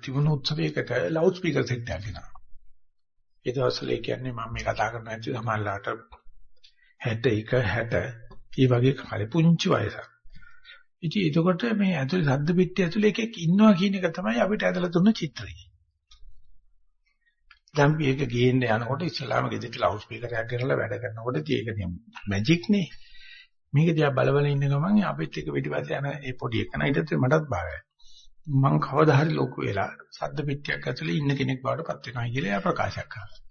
[SPEAKER 1] තිබුණු උත්සවයකට ලවුඩ් ස්පීකර් සෙට් එකක් ගෙනා. ඒ දවස්වල කියන්නේ මම මේ කතා කරන ඇත්තට සමහරලාට 61 60 ඒ වගේ කාලේ පුංචි වයසක්. ඉතින් එතකොට මේ ඇතුලේ සද්ද පිටිය ඇතුලේ එකෙක් ඉන්නවා කියන එක තමයි අපිට ඇදලා දුන්න චිත්‍රය. දැන් මේක ගේන්න යනකොට ඉස්ලාම ගෙදරට ලවුඩ් ස්පීකර් එකක් ගෙනලා වැඩ කරනකොට ඒක නියම මැජික් නේ. මේක දිහා බලවල ඉන්න ගමන් අපිත් එක පිටිපස්සේ යන ඒ පොඩි එක නයිටත් මටත් බාරයි. මං කවදා හරි ලොකු වෙලා සද්ද පිටියක් ඇතුලේ ඉන්න කෙනෙක් බවට පත් වෙනවා කියලා එයා ප්‍රකාශයක් කරනවා.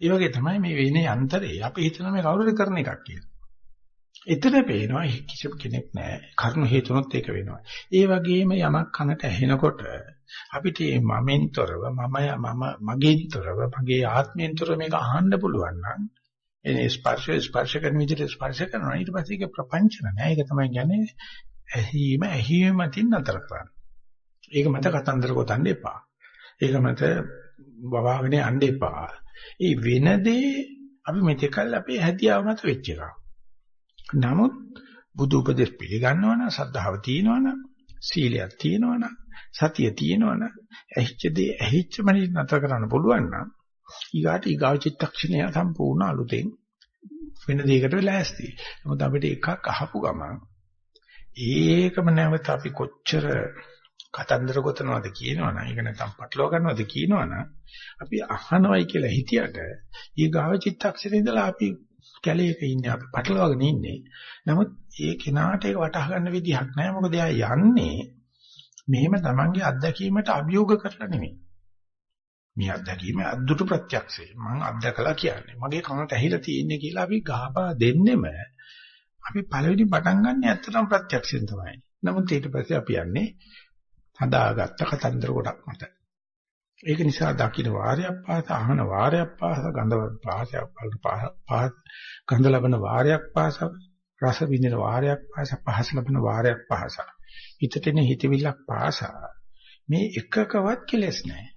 [SPEAKER 1] ඒ වගේ තමයි මේ වෙන්නේ අන්තරේ අපි හිතන මේ කවුරුරි කරන එකක් කියලා. එතන පේනවා කිසිම කෙනෙක් නැහැ. කර්ම හේතුනොත් ඒක වෙනවා. ඒ වගේම යමක් කනට ඇහෙනකොට අපිට මේ මමෙන්තරව මම මම මගේන්තරව මගේ ආත්මයෙන්තරව මේක අහන්න පුළුවන් නම් එනේ ස්පර්ශ ස්පර්ශ කරන විදිහට ස්පර්ශ කරනවා ඊට පස්සේ ඒක ප්‍රපංචන නෑ ඒක තමයි කියන්නේ ඇහිම ඇහිම මතින් නතර කරන්න. ඒක මත කතන්දර ගොතන්න එපා. ඒක මත වවාගෙන යන්න එපා. ඒ වෙනදී අපි මෙතකල් අපේ හැදියාව මත වෙච්ච එකක්. නමුත් බුදු උපදෙස් පිළිගන්නවනම් සද්ධාව තියෙනවනම් සීලයක් තියෙනවනම් සතිය තියෙනවනම් ඇහිච්ච දේ ඇහිච්ච මනින් නතර කරන්න පුළුවන් නම් ඊගාට ඊගාව චිත්තක්ෂණය සම්පූර්ණ අලුතෙන් වෙන දෙයකට ලෑස්ති. නමුත් අපිට එකක් අහපු ගමන් ඒකම නැවත අපි කොච්චර කතන්දර ගොතනවද කියනවනම් ඒක නැත්නම් පටලවා ගන්නවද කියනවනම් අපි අහනවයි කියලා හිතියට ඊගාව චිත්තක්ෂණේ ඉඳලා අපි කැලේක ඉන්නේ අපි පටලවාගෙන ඉන්නේ. නමුත් ඒ කෙනාට ඒක වටහා ගන්න විදිහක් නැහැ. මොකද එයා යන්නේ මෙහෙම තමන්ගේ අත්දැකීමට අභියෝග කරලා නෙමෙයි. මේ අත්දැකීම අද්දුට ප්‍රත්‍යක්ෂයි. මම අත්දකලා කියන්නේ. මගේ කනට ඇහිලා තියෙන්නේ කියලා අපි ගහපා දෙන්නෙම අපි පළවෙනි පටන් ගන්න ඇත්තටම ප්‍රත්‍යක්ෂයෙන් තමයි. නමුත් ඊට පස්සේ අපි යන්නේ හදාගත්ත කතන්දර ගොඩක් මත. ඒක නිසා දකින්න වාරයක් පාස අහන වාරයක් පාස ගඳ පාසයක් පාස ගඳ ලබන වාරයක් පාස රස විඳින වාරයක් පාස පහස ලබන වාරයක් පාස හිතට එන හිතවිල්ලක් පාස මේ එකකවත් කෙලස් නැහැ.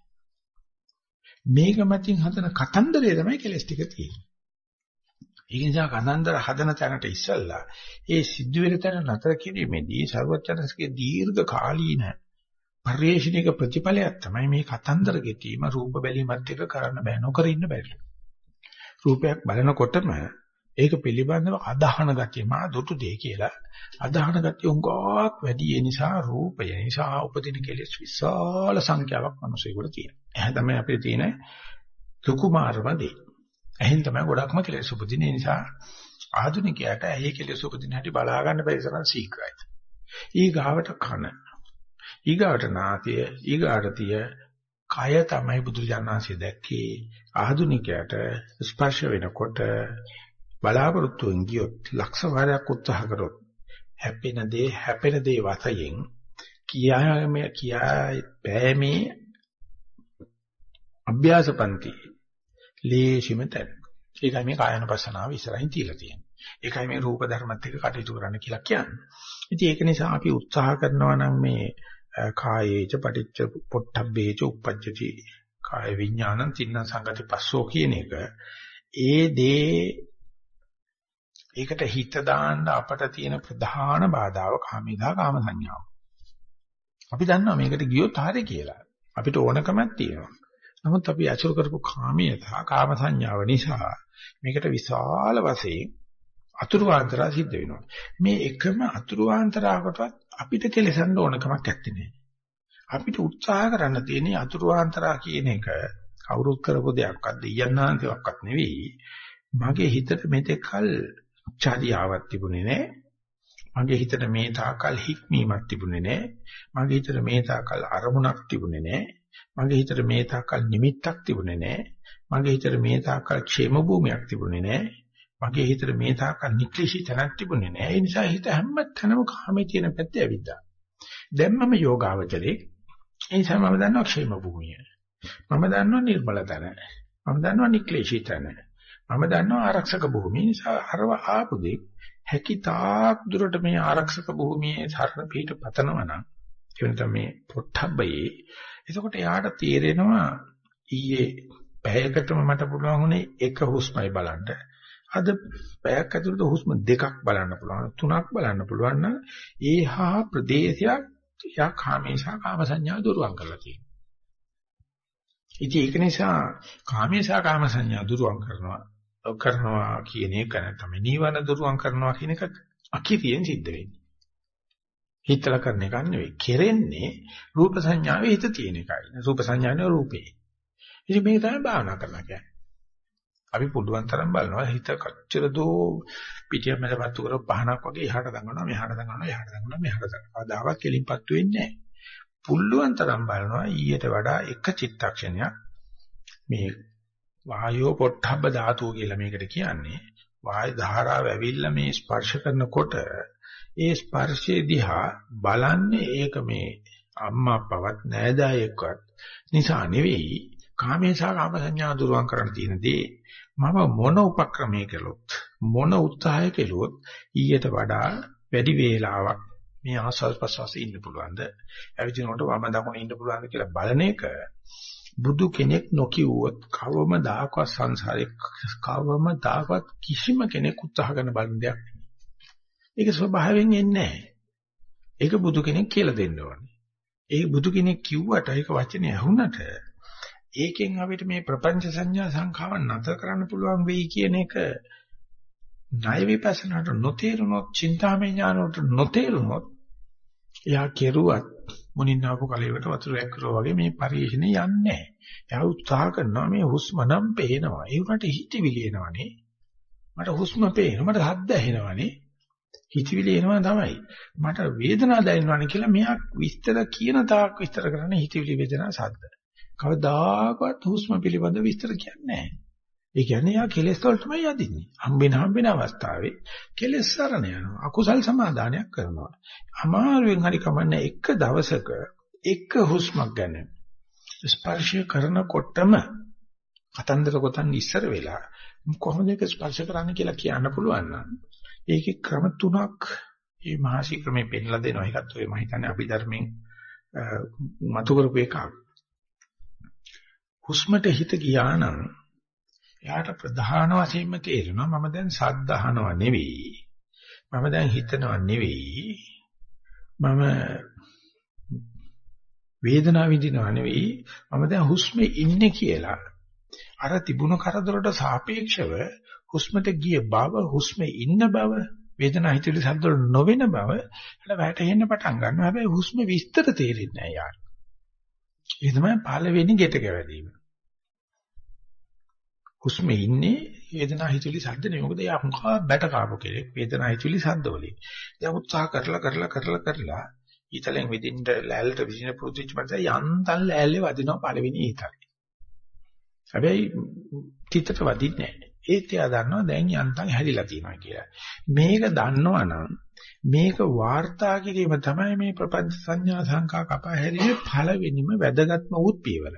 [SPEAKER 1] මේක මතින් හදන කතන්දරේ තමයි කෙලස් ටික තියෙන්නේ. ඒ නිසා කතන්දර හදන තැනට ඉස්සල්ලා ඒ සිද්ධ වෙන තැන නතර කිරීමේදී ਸਰවඥස්ගේ දීර්ඝ කාලීන පරිශ්‍රණික ප්‍රතිඵලයක් තමයි මේ කතන්දර ගෙතීම රූප බැලීමත් එක්ක කරන්න බෑ නොකර ඉන්න බැරි. රූපයක් බලනකොටම ඒක පිළිබඳව අදහන ගතිය මා දුටු දෙය කියලා. අදහන ගතිය උංගාවක් වැඩි ඒ නිසා රූපය නිසා උපදින කෙලෙස් විශාල සංඛ්‍යාවක් මිනිසෙකුට තියෙනවා. එහෙනම් තමයි අපිට තියෙන සුකුමාරම දේ. එහෙන් තමයි ගොඩක්ම කෙලෙස් උපදින නිසා ආධුනිකයාට ඇහි කෙලෙස් උපදින හැටි බලා ගන්න බැරි තරම් ශීඝ්‍රයි. ඊගාවට කන. ඊගාවට නාසය, ඊගාට තිය කය තමයි බුදුජානනාංශය දැක්කේ ආධුනිකයාට ස්පර්ශ වෙනකොට බලාපොරොත්තුෙන් ගියොත් ලක්ෂ වාරයක් උත්සාහ කරොත් හැපෙන දේ හැපෙන දේ වතයෙන් කියාම කියා බෑමේ අභ්‍යාසපන්ති ලේසිම තැන. ඒකයි මේ කායනපසනාව ඉස්සරහින් තියලා තියෙන්නේ. ඒකයි මේ රූප ධර්මත් එක්ක කටයුතු කරන්න කියලා කියන්නේ. ඉතින් ඒක නිසා අපි උත්සාහ කරනවා නම් මේ කායේච පටිච්ච පොට්ටබ්බේච uppajjati කාය විඥානං තින්න සංගති පස්සෝ කියන එක ඒ දේ ඒකට හිත දාන්න අපට තියෙන ප්‍රධාන බාධාව කාමීදා කාම සංඥාව. අපි දන්නවා මේකට ගියොත් හරි කියලා. අපිට ඕනකමක් තියෙනවා. නමුත් අපි අසුර කරපු කාමීයතා කාම සංඥාව නිසා මේකට විශාල වශයෙන් අතුරු ආන්තරා සිද්ධ වෙනවා. මේ එකම අතුරු ආන්තරාවකටවත් අපිට කෙලසන්න ඕනකමක් නැත්තේ. අපිට උත්සාහ කරන්න තියෙන්නේ අතුරු ආන්තරා කියන එක කවුරුත් කරපු දෙයක්වත් දෙයන්නාන්තයක්වත් නෙවෙයි. මගේ හිතට මෙතෙක්ල් චාරියාවක් තිබුණේ නැහැ. මගේ හිතට මේ තාකල් හික්මීමක් තිබුණේ නැහැ. මගේ හිතට මේ තාකල් අරමුණක් තිබුණේ නැහැ. මගේ හිතට මේ තාකල් නිමිත්තක් තිබුණේ නැහැ. මගේ හිතට මේ තාකල් ക്ഷേම භූමියක් තිබුණේ නැහැ. මගේ හිතට මේ තාකල් නික්ලිෂී තැනක් තිබුණේ නැහැ. ඒ නිසා හිත හැම තැනම කාමයේ තියෙන පැත්තේ ඇවිද්දා. දැන් මම යෝගාවචරේ ඒ නිසා මම දන්නවා ക്ഷേම භූමිය. මම දන්නවා නිර්මල තැන. මම දන්නවා නික්ලිෂී තැන. මම දන්නවා ආරක්ෂක භූමිය නිසා අරව ආපු දෙයක් හැකි තාක් දුරට මේ ආරක්ෂක භූමියේ සරණ පිට පතනවා නම් ඒ වෙනත මේ පොට්ටබ්බයේ එතකොට යාට තේරෙනවා ඊයේ පැයකටම මට පුළුවන් උනේ එක හුස්මයි බලන්න අද පැයක් ඇතුළත හුස්ම දෙකක් බලන්න පුළුවන් තුනක් බලන්න පුළුවන් නම් ඒහා ප්‍රදේශයක් යා කාමේශා කාම සංඥා දුරුවන් කරලා තියෙනවා ඉතින් ඒක නිසා කාමේශා කාම සංඥා දුරුවන් කරනවා කරනවා කියන එක නැත්නම් නීවරණ දුරුවන් කරනවා කියන එක අකිරියෙන් සිද්ධ වෙන්නේ. හිතලා කරන එකක් නෙවෙයි. කෙරෙන්නේ රූප සංඥාවේ හිත තියෙන එකයි. රූප සංඥානේ රූපේ. ඉතින් මේක තමයි භාවනා කරනවා කියන්නේ. අපි පුළුවන් තරම් බලනවා හිත කච්චර දෝ පිටිය මැදපත්තු කර පහනක් වගේ එහාට දඟනවා මෙහාට දඟනවා එහාට දඟනවා මෙහාට දඟනවා. දාවක් කෙලින්පත්තු වෙන්නේ නැහැ. පුළුවන් තරම් බලනවා ඊට වඩා එක චිත්තක්ෂණයක් මේ වායෝ පොට්ටබ්බ ධාතුව කියලා මේකට කියන්නේ. වායු ධාරාව ඇවිල්ලා මේ ස්පර්ශ කරනකොට ඒ ස්පර්ශයේ දිහා බලන්නේ ඒක මේ අම්මා අප්පවත් නෑදෑයෙක්වත් නිසා නෙවෙයි කාමේසා කාම සංඥා දුරුවන් කරන්න තියෙන දේ මම මොන උපක්‍රමයේ කළොත් මොන උත්සාහය කළොත් ඊට වඩා වැඩි වේලාවක් මේ ආස්වාද ප්‍රසවාසයේ ඉන්න පුළුවන්ද ඇවිදිනකොට වම දකුණ ඉන්න පුළුවන්ද කියලා බලන එක බුදු කෙනෙක් නොකියුවොත් කවමදාකවත් සංසාරේ කවමදාකවත් කිසිම කෙනෙක් උත්සාහ කරන බලන දෙයක් නෙමෙයි. ඒක ස්වභාවයෙන් එන්නේ නැහැ. ඒක බුදු කෙනෙක් කියලා දෙන්න ඕනේ. ඒ බුදු කෙනෙක් කිව්වට ඒක වචනේ ඇහුණට ඒකෙන් අපිට මේ ප්‍රපංච සංඥා සංඛාව නතර කරන්න පුළුවන් වෙයි කියන එක ණය විපස්සනාට නොතේරුනොත්, චින්තාමය ඥානවලට නොතේරුනොත් එයා කෙරුවත් මුණින් ආපු කලයකට වතුරයක් කරා වගේ මේ පරිශ්‍රණය යන්නේ නැහැ. එයා උත්සාහ කරනවා මේ හුස්ම නම් පේනවා. ඒ උනට හිතවිලි එනවනේ. මට හුස්ම පේනවා. මට හද්ද ඇහෙනවනේ. හිතවිලි එනවා තමයි. මට වේදනාව දැනෙනවනේ කියලා මෙයා විස්තර කියන තාක් විස්තර කරන්නේ හිතවිලි වේදනා සද්ද. කවදාකවත් හුස්ම පිළිබඳ විස්තර කියන්නේ නැහැ. ඒ කියන්නේ යා කෙලෙස් වලටමයි යදින්නේ. හම්බෙන හම්බෙන අවස්ථාවේ කෙලෙස් සරණ යනවා. අකුසල් සමාදානයක් කරනවා. අමාරුවෙන් හරි කමන්නේ එක දවසක එක හුස්මක් ගන්න. ස්පර්ශය කරනකොටම කතන්දර ගොතන් ඉස්සර වෙලා කොහොමද ඒක ස්පර්ශ කරන්න කියලා කියන්න පුළුවන් නම් ඒකේ ක්‍රම තුනක් මේ මහසි ක්‍රමේ පෙන්ලා දෙනවා. ඒකත් ඔය මම හිතන්නේ අභිධර්මයෙන් මතු කරපු එකක්. හුස්මට හිත ගියා නම් එයාට ප්‍රධාන වශයෙන්ම තේරෙනවා මම දැන් සද්ද අහනවා නෙවෙයි. මම දැන් හිතනවා නෙවෙයි. මම වේදනාව විඳිනවා නෙවෙයි. මම දැන් හුස්මේ ඉන්නේ කියලා. අර තිබුණු කරදරට සාපේක්ෂව හුස්මට ගිය බව, හුස්මේ ඉන්න බව, වේදනා හිතවිලි සද්ද වල නොවෙන බව එළ වැටෙන්න පටන් ගන්නවා. හැබැයි හුස්ම විස්තර තේරෙන්නේ නැහැ යාර. ඒ තමයි පළවෙනි ගෙට ගැවීම. හුස්මේ ඉන්නේ වේදනා හිතවිලි සද්ද නෙවෙයි. මොකද යා මුඛා බැට කාපු කෙනෙක් වේදනා හිතවිලි සද්ද වලින්. දැන් උත්සාහ කරලා කරලා කරලා කරලා ඊතලෙන් විදින්න ලෑල්ලට විදින පුරුදුච්ච මනස යන්තම් ලෑල්ලේ වදිනවා පළවෙනි ඊතලේ. හැබැයි තිතට වදින්නේ නැහැ. ඒත් එයා දන්නවා දැන් යන්තම් හැදිලා තියෙනවා කියලා. මේක දන්නවනම් මේක වාර්තා කිරීම තමයි මේ ප්‍රපංච සංඥා සංකා කපා හැරීමේ පළවෙනිම වැදගත්ම උත් පියවර.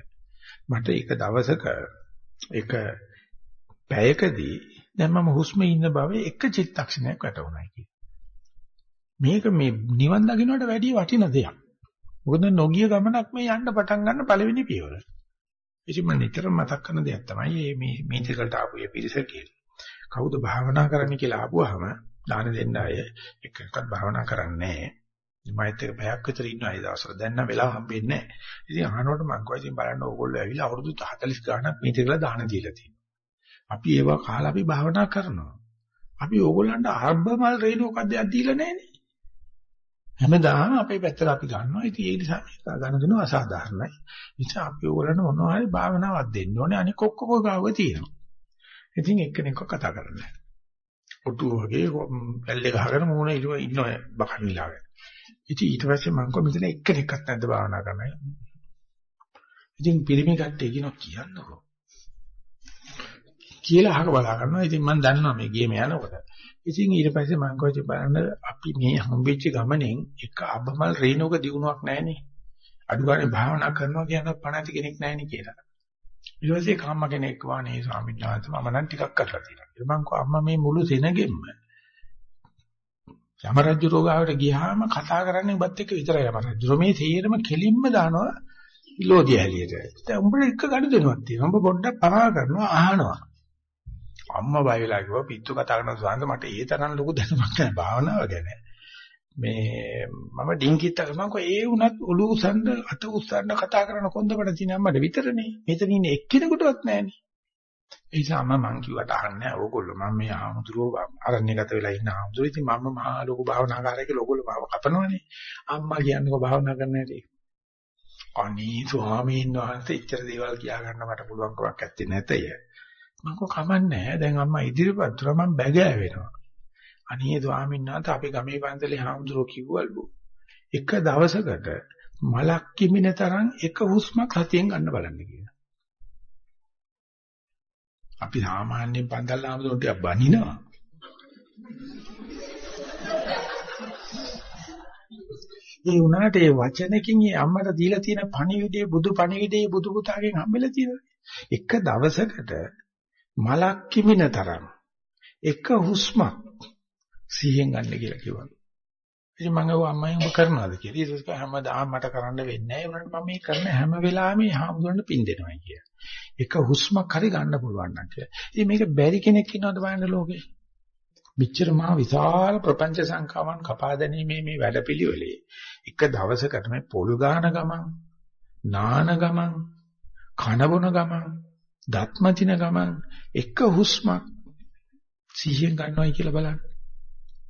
[SPEAKER 1] මට එක දවසක එක පැයකදී දැන් මම හුස්මේ ඉන්න බව එක චිත්තක්ෂණයක් වැටුණා කියලා. මේක මේ නිවන් දකින්නට වැඩිය වටින දෙයක්. මොකද නොගිය ගමනක් මේ යන්න පටන් ගන්න පළවෙනි පියවර. ඉතින් මම නිතරම මතක් කරන දෙයක් තමයි මේ මේ මේකකට ආපු මේ පිරිස කියලා. කවුද භාවනා කරන්න කියලා ආපුවාම දාන දෙන්න අය එකකටත් භාවනා කරන්නේ නැහැ. මයිත් එක පැයක් විතර ඉන්නවා ඒ දවස්වල. දැන් නම් වෙලාව හම්බෙන්නේ නැහැ. ඉතින් අහනකොට මම කිව්වා ඉතින් බලන්න ඕගොල්ලෝ ඇවිල්ලා අවුරුදු 40 ගාණක් මේ දෙකලා දාන දීලා තියෙනවා. අපි ඒවා කාලා අපි භාවනා කරනවා. අපි ඕගොල්ලන්ට ආරම්භ මල් රේණුකක් දෙයක් දීලා නැහනේ. හැමදාම අපේ පැත්තට අපි ගන්නවා. ඉතින් ඒ නිසා මේක ගන්න දෙනවා අසාධාරණයි. නිසා අපි ඕගොල්ලන්ට මොනවා හරි භාවනාවක් දෙන්න ඕනේ. අනික ඔක්කොම ගාව තියෙනවා. ඉතින් එක්කෙනෙක්ව කතා කරන්නේ. ඔට්ටු වගේ පැල්ලේ ගහගෙන මූණ ඉලුව ඉන්න ඔය බකන් විලාගෙන. ඉතින් ඊට පස්සේ මම කො මෙතන එක්කෙනෙක්වත් නැද්ද භාවනා කරන්න. ඉතින් පිරිමි කට්ටිය කියනවා කියන්නකෝ. කියලා අහක බලා ගන්නවා. ඉතින් මම දන්නවා මේ ගේම යනකොට. ඉතින් ඊට පස්සේ මම කොච්චර බලන්න අපි මේ හම්බෙච්ච ගමනෙන් එක අබමල් රේණුක දිනුවක් නැහනේ. අඩුගානේ භාවනා කරනවා කියන පණ ඇති කෙනෙක් නැහනේ කියලා. ඊට පස්සේ කම්ම කෙනෙක් වානේ ස්වාමීන් වහන්සේ මම නම් ටිකක් කරලා තියෙනවා. ඊට මං කෝ අම්මා මේ මුළු සෙනගෙම්ම යමරජ්ජු රෝගාවට ගියාම කතා කරන්නේ ඔබත් එක්ක විතරයි යමරජ්ජු. මේ තීරම කෙලින්ම දානවා ලෝදිය හැලියට. දැන් උඹට එක gadu දෙනවක් තියෙනවා. උඹ පොඩ්ඩක් පරා කරනවා අහනවා. අම්මා බය වෙලා කිව්වා පිටු කතා කරන සාන්ත මට ඒ තරම් ලොකු දැනුමක් නැහැ භාවනාව ගැන. මේ මම ඩිංකිත් මම කෝ ඒ වුණත් ඔලු උසන්න අත උස්සන්න කතා කරන කොන්දපට තියෙන අම්මට විතරනේ. මෙතන ඉන්නේ එක්කිනෙකුටවත් නැහනේ. ඒ නිසා අම්මා මං කිව්වට අහන්නේ නැහැ. ඕගොල්ලෝ මම මේ ආමුදුරෝ අරණ්‍යගත වෙලා ඉන්න ආමුදුරෝ. ඉතින් මම මහා ලොකු භාවනාකාරයෙක් ඕගොල්ලෝ මාව කපනවනේ. අම්මා කියන්නකෝ භාවනා කරන්න හැටි. අනී ස්වාමීන් වහන්සේ ඉච්චර දේවල් කියා ගන්න මට පුළුවන් කමක් නැත්තේ නැතය. මම කෝ කමන්නේ දැන් අම්මා ඉදිරිපත් තුර මම බැගෑ වෙනවා. අනේ ස්වාමීන් වහන්සේ අපි ගමේ පන්සලේ හාමුදුරුවෝ කිව්වලු එක දවසකට මලක් කිමින තරම් එක හුස්මක් හතියෙන් ගන්න බලන්න කියලා. අපි සාමාන්‍යයෙන් පන්සල් හාමුදුරුවෝ ටිකක් බනිනවා. ඒ උනාට ඒ වචනකින් ඒ අම්මට දීලා තියෙන පණිවිඩයේ බුදු පණිවිඩයේ බුදු පුතාගෙන් හම්බෙලා තියෙනවා. එක දවසකට මලක් කිමින තරම් එක හුස්මක් සිහියෙන් ගන්න කියලා කිව්වා. ඉතින් මම ගාව අම්මයි ඔබ කරනවාද කියලා. ඊට පස්සේ හැමදාම මට කරන්න වෙන්නේ නැහැ. ඒකට මම මේ කරන හැම වෙලාවෙම හාමුදුරන්ට පින් දෙනවා කියලා. එක හුස්මක් හරි ගන්න පුළුවන් නම් කියලා. ඉතින් මේක බැරි කෙනෙක් ඉන්නවද බලන්න ලෝකේ? මෙච්චර මහ විශාල ප්‍රපංච සංඛාවන් කපා දැමීමේ මේ වැඩපිළිවෙලේ එක දවසකට මේ පොල් ගාන ගමන්, නාන ගමන්, කන බොන ගමන්, දත්මතින ගමන් එක හුස්මක් සිහියෙන් ගන්නවයි කියලා බලන්න.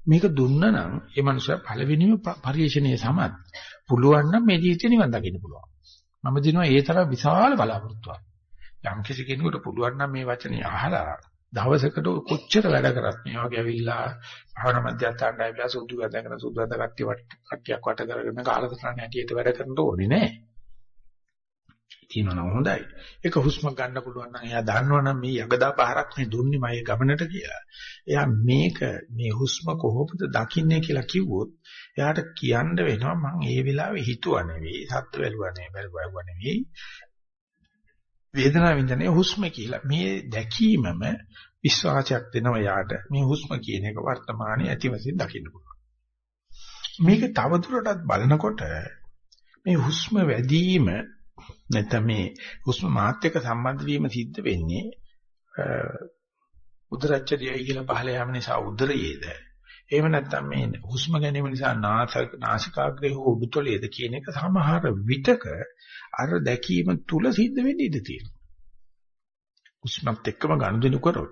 [SPEAKER 1] මේක දුන්නා නම් ඒ මනුස්සයා පළවෙනිම පරිශ්‍රණයේ සමත් පුළුවන් නම් මේ ජීවිතේ නිවන් දකින්න පුළුවන්. මම දිනවා ඒ තරම් විශාල බලාපොරොත්තුවක්. යම් කිසි කෙනෙකුට පුළුවන් නම් මේ වචනේ අහලා දවසකට කොච්චර වැඩ කරත් මේ වගේ ඇවිල්ලා භවන මධ්‍යස්ථානට ඇවිල්ලා සුදු වැදගෙන සුදු වැද කට්ටිය කට්ටියක් වට කරගෙන කාලසටහන හැටියට වැඩ කරන්න ඕනේ නෑ. තියෙනවා නම් හොඳයි. ඒක හුස්ම ගන්න පුළුවන් නම් එයා දන්නවනම් මේ යගදා පහරක් මේ දුන්නේ මගේ ගමනට කියලා. එයා මේක මේ හුස්ම කොහොමද දකින්නේ කියලා කිව්වොත් එයාට කියන්න වෙනවා මම ඒ වෙලාවේ හිතුවා නෙවෙයි, සත්‍ය වැළුවා නෙවෙයි, වැළුවා නෙවෙයි. වේදනාව විඳිනේ හුස්ම කියලා. මේ දැකීමම විශ්වාසයක් දෙනවා යාට. මේ හුස්ම කියන එක වර්තමානයේ ඇති වශයෙන් දකින්න පුළුවන්. මේක තවදුරටත් බලනකොට මේ හුස්ම වැඩිම නැත්නම් මේ හුස්ම මාත් එක්ක සම්බන්ධ වීම සිද්ධ වෙන්නේ උදරච්චරියයි කියලා පහළ යාම නිසා උදරයේද එහෙම නැත්නම් මේ හුස්ම ගැනීම නිසා නාසක නාසිකාග්‍රේ හෝ උඩුතලයේද කියන එක සමහර විටක අර දැකීම තුල සිද්ධ වෙන්න ඉඩ තියෙනවා. හුස්මත් එක්කම ගනුදෙනු කරොත්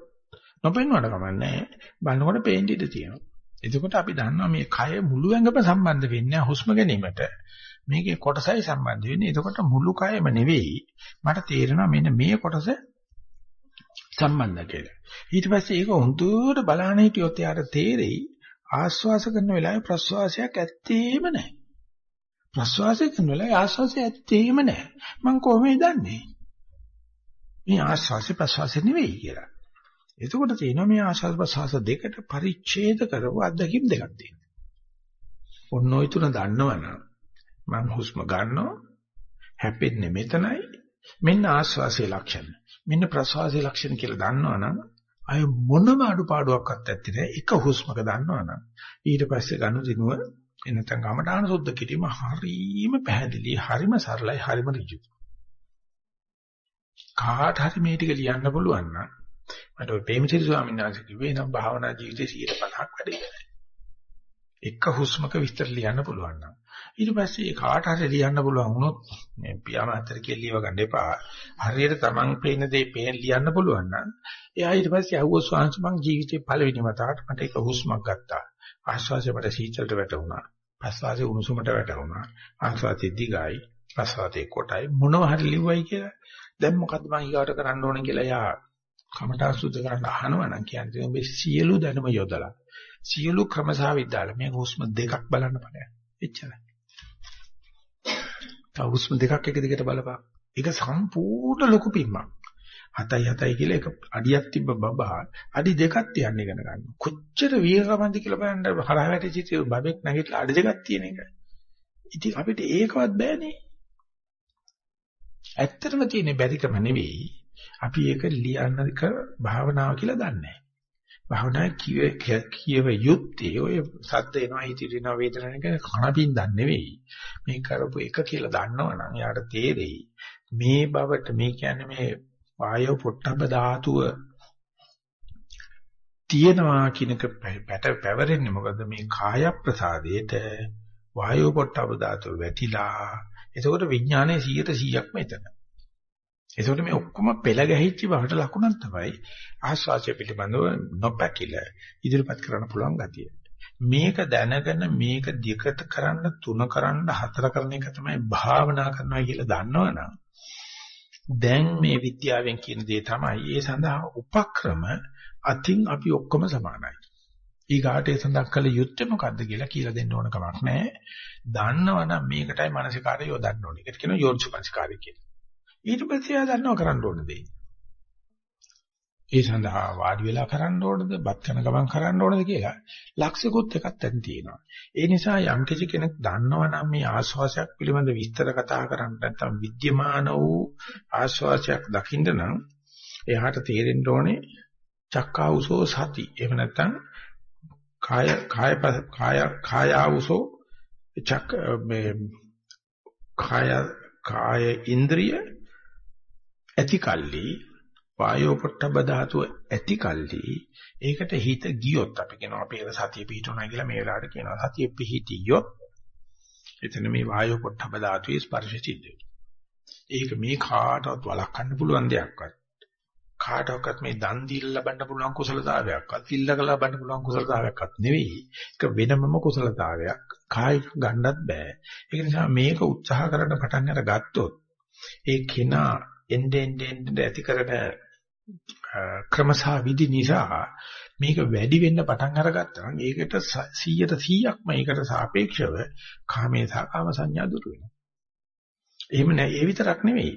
[SPEAKER 1] නොපෙන්වන්න කමන්නේ බලනකොට පේන්න ඉඩ තියෙනවා. එතකොට අපි දන්නවා මේ කය මුළු ඇඟම සම්බන්ධ වෙන්නේ හුස්ම ගැනීමට. මේකේ කොටසයි සම්බන්ධ වෙන්නේ. එතකොට මුළු කයම නෙවෙයි. මට තේරෙනවා මෙන්න මේ කොටස සම්බන්ධ කියලා. ඊට පස්සේ ඒක හොඳට බලහන හිටියොත් යාට තේරෙයි ආස්වාස කරන වෙලාවේ ප්‍රස්වාසයක් ඇත්තේම නැහැ. ප්‍රස්වාසය කරන වෙලාවේ ආස්වාසය ඇත්තේම නැහැ. මං කොහොමද දන්නේ? මේ ආස්වාසය ප්‍රස්වාසය නෙවෙයි කියලා. එතකොට තියෙනවා මේ ආස්වාද ප්‍රසආස දෙකට පරිච්ඡේද කරව අත්දැකීම් දෙකක් තියෙනවා. ඔන්න ඔය තුන දන්නවනම් මම හුස්ම ගන්නවා. හැපෙන්නේ මෙතනයි. මෙන්න ආස්වාසේ ලක්ෂණ. මෙන්න ප්‍රසවාසයේ ලක්ෂණ කියලා දන්නවනම් අය මොනම අඩුපාඩුවක්වත් නැත්තේ නෑ එක හුස්මක දන්නවනම්. ඊට පස්සේ ගනු දිනුව එනතන් ගමඩාන සුද්ධ කිරීම හරීම පැහැදිලි හරිම සරලයි හරිම ඍජුයි. කාට හරි මේ ටික ලියන්න පුළුවන් නම් මට ඔය ප්‍රේමචිරි ස්වාමීන් වහන්සේ කිව්වේ නම් භාවනා ජීවිතේ 150ක් වැඩ ඉගෙන එක හුස්මක විස්තර ලියන්න පුළුවන් නම් ඊට පස්සේ ඒ කාට හරි ලියන්න පුළුවන් වුණොත් මේ පියාමාතර කියලා ලියව ගන්න එපා. හරියට Taman පේන දේ පේන ලියන්න පුළුවන් නම් එයා ඊට පස්සේ අහුව ස්වාමීන් මං ජීවිතේ පළවෙනි වතාවට මට එක හුස්මක් ගත්තා. ආශ්වාසය මට සීතලට වැටුණා. ප්‍රශ්වාසය උණුසුමට වැටුණා. ආශ්වාසය දිගයි. ප්‍රශ්වාසය කොටයි. මොනව හරි ලිව්වයි කියලා. දැන් මොකද්ද මං ඊගාට කරන්න ඕනේ කියලා එයා කමඨා සුද්ධ කරන්න අහනවා නම් කියන්නේ මේ සියලු දැනුම යොදලා සියලු ක්‍රමසාවිද්දාල මේ හුස්ම දෙකක් බලන්න බලන්න. එච්චරයි. තව හුස්ම දෙකක් එක දිගට බලපන්. ඒක සම්පූර්ණ ලොකු පිම්මක්. හතයි හතයි කියලා එක අඩියක් තිබ්බ බබා අඩි දෙකක් තියන්න ඉගෙන ගන්න. කොච්චර වීරකමන්ද කියලා බලන්න හරහ වැටිච්ච බබෙක් නැගිටලා අඩි දෙකක් තියෙන එක. ඉතින් අපිට ඒකවත් බෑනේ. ඇත්තටම තියෙන බැරිකම නෙවෙයි අපි ඒක ලියන්නක භාවනාව කියලා දන්නේ භාවනා කිය කියව යුත්තේ ඔය සද්ද එනවා හිතිරිනවා වේදනාවක් ගැන කනපින් දන්නේ නෙවෙයි. මේ කරපු එක කියලා දන්නවනම් යාට තේරෙයි. මේ බවට මේ කියන්නේ මේ වායෝ පොට්ටබ ධාතුව තියෙනවා කියනක පැට පැවරෙන්නේ මොකද මේ කාය ප්‍රසාදයේට වායෝ පොට්ටබ ධාතුව වැටිලා එතකොට විඥානයේ 100%ක්ම එතන. ඒකට මේ ඔක්කොම පෙළ ගැහිච්ච බවට ලකුණක් තමයි ආස්වාසිය පිළිබඳව නොපැකිල ඉදිරිපත් කරන්න පුළුවන් ගතිය. මේක දැනගෙන මේක දෙකට කරන්න තුන කරන්න හතර කරන එක තමයි භාවනා කරනවා කියලා දන්නවනම් දැන් මේ විද්‍යාවෙන් කියන දේ තමයි ඒ සඳහා උපක්‍රම අතින් අපි ඔක්කොම සමානයි. ඊගාට ඒ සඳහා කළ යුත්තේ මොකද්ද කියලා කියලා දෙන්න ඕන කමක් නැහැ. දන්නවනම් මේකටයි මානසිකාරය යොදන්න ඕනේ. ඒකට කියනවා යෝනිසෝමනසිකාරය කියලා. ඊට පස්සේ ආ දන්නව කරන්න ඕන දේ. ඒ සඳහා වාඩි වෙලා කරන්න ඕනද, බත් කන ගමන් කරන්න ඕනද කියලා ලක්ෂිකුත් එකක් දැන් තියෙනවා. ඒ නිසා යම් කිසි කෙනෙක් දන්නවනම් මේ ආස්වාසයක් පිළිබඳ විස්තර කතා කරන්න නැත්නම් විද්‍යමාන වූ ආස්වාසයක් දකින්න නම් එයාට තේරෙන්න ඕනේ චක්කාවුසෝ සති. එහෙම නැත්නම් කාය කාය කාය කායාවුසෝ චක් මේ කාය කාය ඉන්ද්‍රිය ඇති කල්ලි වායෝ පොට්ටබ ධාතුව ඇති කල්ලි ඒකට හිත ගියොත් අපි කියනවා අපි ඒක සතිය පිහිටුණා කියලා මේ වෙලාවට කියනවා. සතිය පිහිටියොත් එතන මේ වායෝ පොට්ටබ ධාතුවේ ස්පර්ශ සිද්ධ ඒක මේ කාටවත් වළක්වන්න පුළුවන් දෙයක්වත් කාටවත් මේ දන් දීලා ලබන්න පුළුවන් කුසලතාවයක්වත් ඉල්ලක ලබන්න පුළුවන් කුසලතාවයක්වත් නෙවෙයි. ඒක වෙනමම කුසලතාවයක්. කායි ගන්නත් බෑ. ඒක නිසා මේක උත්සාහ කරන්න පටන් අරගත්තොත් ඒ කෙනා එnde ende ende ඇති කරන ක්‍රමසහ විදි නිසා මේක වැඩි වෙන්න පටන් අරගත්තා නම් ඒකට 100ට 100ක්ම ඒකට සාපේක්ෂව කාමේ සහ කාම සංඥා දුර වෙනවා. එහෙම නෑ ඒ විතරක් නෙවෙයි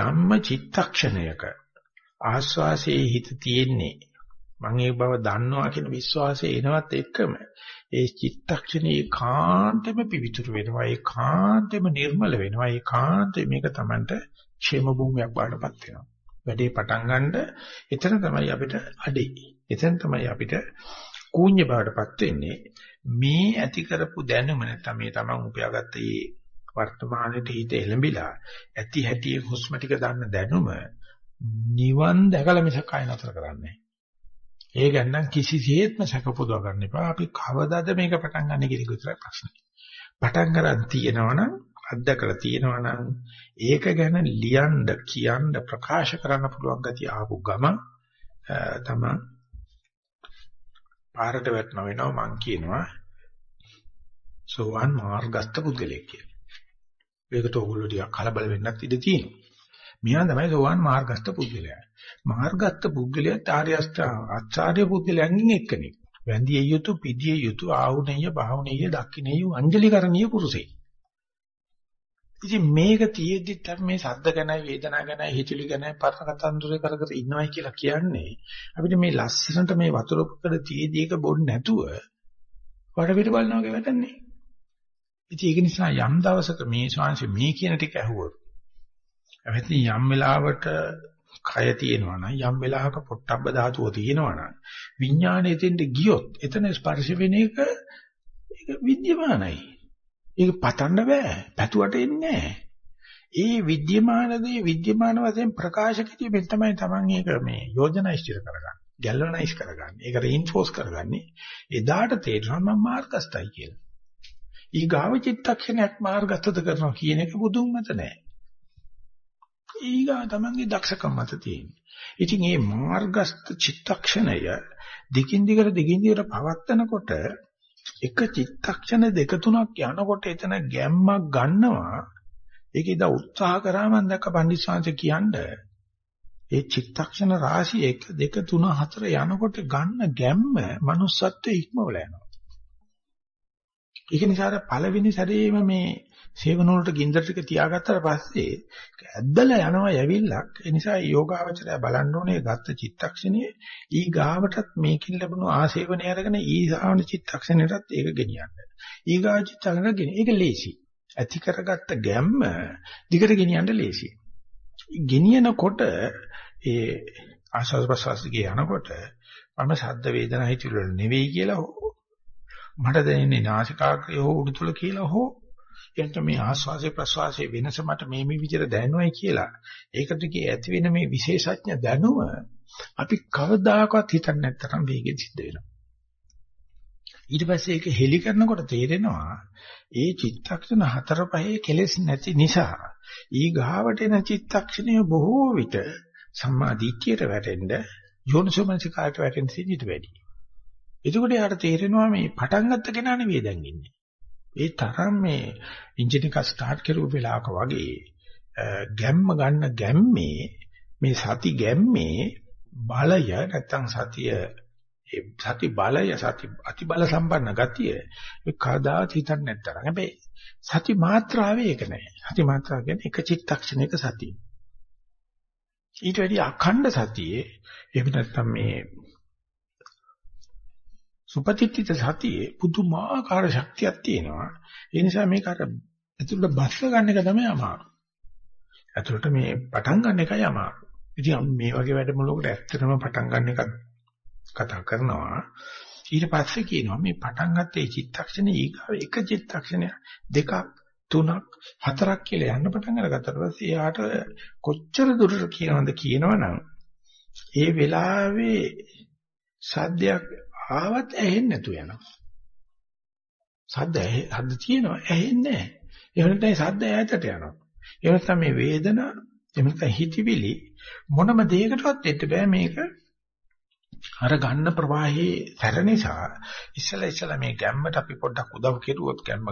[SPEAKER 1] යම්ම චිත්තක්ෂණයක ආස්වාසේ හිත තියෙන්නේ මම ඒ බව දන්නවා කියන විශ්වාසය එනවත් එක්කම ඒ චිත්තක්ෂණේ කාන්තෙම පිවිතුරු වෙනවා ඒ කාන්තෙම නිර්මල වෙනවා ඒ කාන්තෙ මේක Tamanට ക്ഷേම භූමියක් වඩපත් වෙනවා. වැඩේ පටන් ගන්නද එතන තමයි අපිට අඩේ. එතන තමයි අපිට කූඤ්ඤ බවටපත් වෙන්නේ. මේ ඇති කරපු දැනුම නැත්නම් මේ තමන් උපයාගත්ත මේ වර්තමානයේ හිත එළඹිලා ඇති හැටි හුස්ම ටික ගන්න දැනුම නිවන් දැකලා මිසක් ආය නතර කරන්නේ ඒ ගන්න කිසිසේත්ම සැක පුදව ගන්න එපා. අපි කවදාද මේක පටන් ගන්න කියන එක විතරයි ප්‍රශ්නේ. පටන් ගන්න තියෙනවනම් අත්දකලා තියෙනවා නම් ඒක ගැන ලියන්න කියන්න ප්‍රකාශ කරන්න පුළුවන් ගතිය ආපු ගම තමයි පාරට වැටෙනව වෙනවා මං කියනවා සෝවන් මාර්ගස්ත පුද්ගලයෙක් කියලා. ඒකට ඕගොල්ලෝ ටිකක් කලබල වෙන්නත් ඉඩ තියෙනවා. මෙයා තමයි සෝවන් මාර්ගස්ත පුද්ගලයා. මාර්ගස්ත පුද්ගලයා ආර්යස්ත ආචාර්ය පුද්ගලයන්ගෙන් එක්කෙනෙක්. වැඳිය යුතු, පිදිය යුතු, ආහුණෙය, බාහුණෙය, දක්ඛිනෙය, අංජලිකරණීය පුරුෂයෙක්. ඉතින් මේක තියෙද්දිත් අපි මේ සද්ද ගැනයි වේදනා ගැනයි හිතුලි ගැනයි පරණ කතන්දරේ කර කර ඉන්නවයි කියලා කියන්නේ අපිට මේ ලස්සනට මේ වතුර පොකඩ තියෙදි එක බොන්න නැතුව වඩ පිට බලනවා වගේ වැටන්නේ. ඉතින් ඒක නිසා යම් දවසක මේ ශාංශ මේ කියන ටික ඇහුවොත් එවෙත්නි යම් වෙලාවට කය තියෙනවා නම් යම් වෙලාවක පොට්ටබ්බ ධාතුව තියෙනවා නම් විඥාණය එතෙන්ට ගියොත් එතන ස්පර්ශ වෙන එක ඒක විද්‍යමානයි. ඒක පතන්න බෑ. පැතුවට එන්නේ නෑ. ඒ විද්‍යමාන දේ විද්‍යමාන වශයෙන් ප්‍රකාශ කිරීමෙන් තමයි Taman ඒක මේ යෝජනා ඉස්තිර කරගන්නේ. ගැල්වනයිස් කරගන්නේ. ඒක රීන්ෆෝස් කරගන්නේ. එදාට තේරෙනවා මම මාර්ගස්තයි කියලා. ඊගාව චිත්තක්ෂණයක් මාර්ගස්තද කරනවා කියන එක බුදුන් මත නෑ. ඊගා Tamanගේ දක්ෂකම් මත තියෙන්නේ. ඉතින් මේ මාර්ගස්ත චිත්තක්ෂණය දිගින් දිගට දිගින් දිගට පවත්නකොට එක චිත්තක්ෂණ දෙක තුනක් යනකොට එතන ගැම්මක් ගන්නවා. ඒක ඉදා උත්සාහ කරා මම දැක්ක පඬිස්සංශ කියන්නේ. ඒ චිත්තක්ෂණ රාශිය 1 2 3 4 යනකොට ගන්න ගැම්ම manussත්වයේ ඉක්මවල යනවා. ඒක නිසා පළවෙනි සැරේම මේ සේවන වලට ගින්දර ටික තියාගත්තට පස්සේ ඇද්දලා යනවා යවිල්ලක්. ඒ නිසා යෝගාවචරය බලන්න ඕනේ ගත්ත චිත්තක්ෂණයේ ඊ ගාවටත් මේකින් ලැබුණු ආසේවනය අරගෙන ඊ සාවන චිත්තක්ෂණයටත් ඒක ගෙනියන්න. ඊ ගාව චිත්තක්ෂණ ගෙන ඒක ලේසි. ඇති කරගත්ත ගැම්ම දිගට ගෙනියන්න ලේසි. ගෙනියනකොට ඒ ආශාස ප්‍රසවාසයේ යනකොට මම ශබ්ද වේදනා හිතුවල නෙවෙයි කියලා මට දැනෙන්නේ නාසිකාග්‍රය හෝ උඩුතල කියලා හෝ එතන මේ ආස්වාසේ ප්‍රසවාසයේ වෙනස මට මේ මේ විදිහට දැනෙනවයි කියලා ඒකට කිය ඇති වෙන මේ විශේෂඥ දැනුම අපි කවදාකවත් හිතන්නේ නැත්තරම් වේගෙන් සිද්ධ වෙනවා ඊට පස්සේ ඒක හෙලි කරනකොට තේරෙනවා ඒ චිත්තක්ෂණ හතර පහේ කෙලෙස් නැති නිසා ඊ ගාවට එන චිත්තක්ෂණය බොහෝ විට සම්මා දිට්ඨියට වැටෙන්න යෝනිසෝමනසිකාට වැටෙන්න සිද්ධ වැඩි. එතකොට යාට තේරෙනවා මේ පටන් ගත්ත කෙනා නෙවෙයි දැන් ඉන්නේ. ඒ තරම් මේ එන්ජින් එක ස්ටාර්ට් කරුව වෙලාවක වගේ ගැම්ම ගන්න ගැම්මේ මේ සති ගැම්මේ බලය නැත්තම් සතිය ඒ සති බලය සති අති බල සම්පන්න ගතිය ඒ කවදාවත් හිතන්නේ නැත්තරම් හැබැයි සති මාත්‍රාවේ ඒක නෑ. සති මාත්‍රාව කියන්නේ එක චිත්තක්ෂණයක සතිය. ඊට වැඩි අඛණ්ඩ සතියේ එහෙම නැත්නම් මේ සුපතිත්‍ිත සතියේ පුදුමාකාර ශක්තියක් තියෙනවා. ඒ නිසා මේක අර ඇතුළට බස්ස ගන්න එක තමයි අමාරු. ඇතුළට මේ පටන් ගන්න එකයි අමාරු. ඉතින් මේ වගේ වැඩමුළුවකට ඇත්තටම පටන් ගන්න එක කතා කරනවා. ඊට පස්සේ කියනවා මේ පටන් ගත්තේ චිත්තක්ෂණේ ඊගාව එක චිත්තක්ෂණය දෙකක් තුනක් හතරක් කියලා යන්න පටන් අරගත්තට පස්සේ එයාට කොච්චර දුරට කියනවද කියනවනම් ඒ වෙලාවේ සද්දයක් ආවත් ඇහෙන්නේ නැතු වෙනවා. සද්ද හද්ද තියෙනවා ඇහෙන්නේ නැහැ. එහෙම නැත්නම් සද්ද ඈතට යනවා. එහෙම නැත්නම් මේ වේදනා එහෙම නැත්නම් හිතවිලි මොනම දෙයකටවත් දෙන්න බෑ මේක අර ගන්න ප්‍රවාහයේ සැර නිසා ඉස්සලා ඉස්සලා මේ ගැම්මට අපි පොඩ්ඩක් උදව් කෙරුවොත් ගැම්ම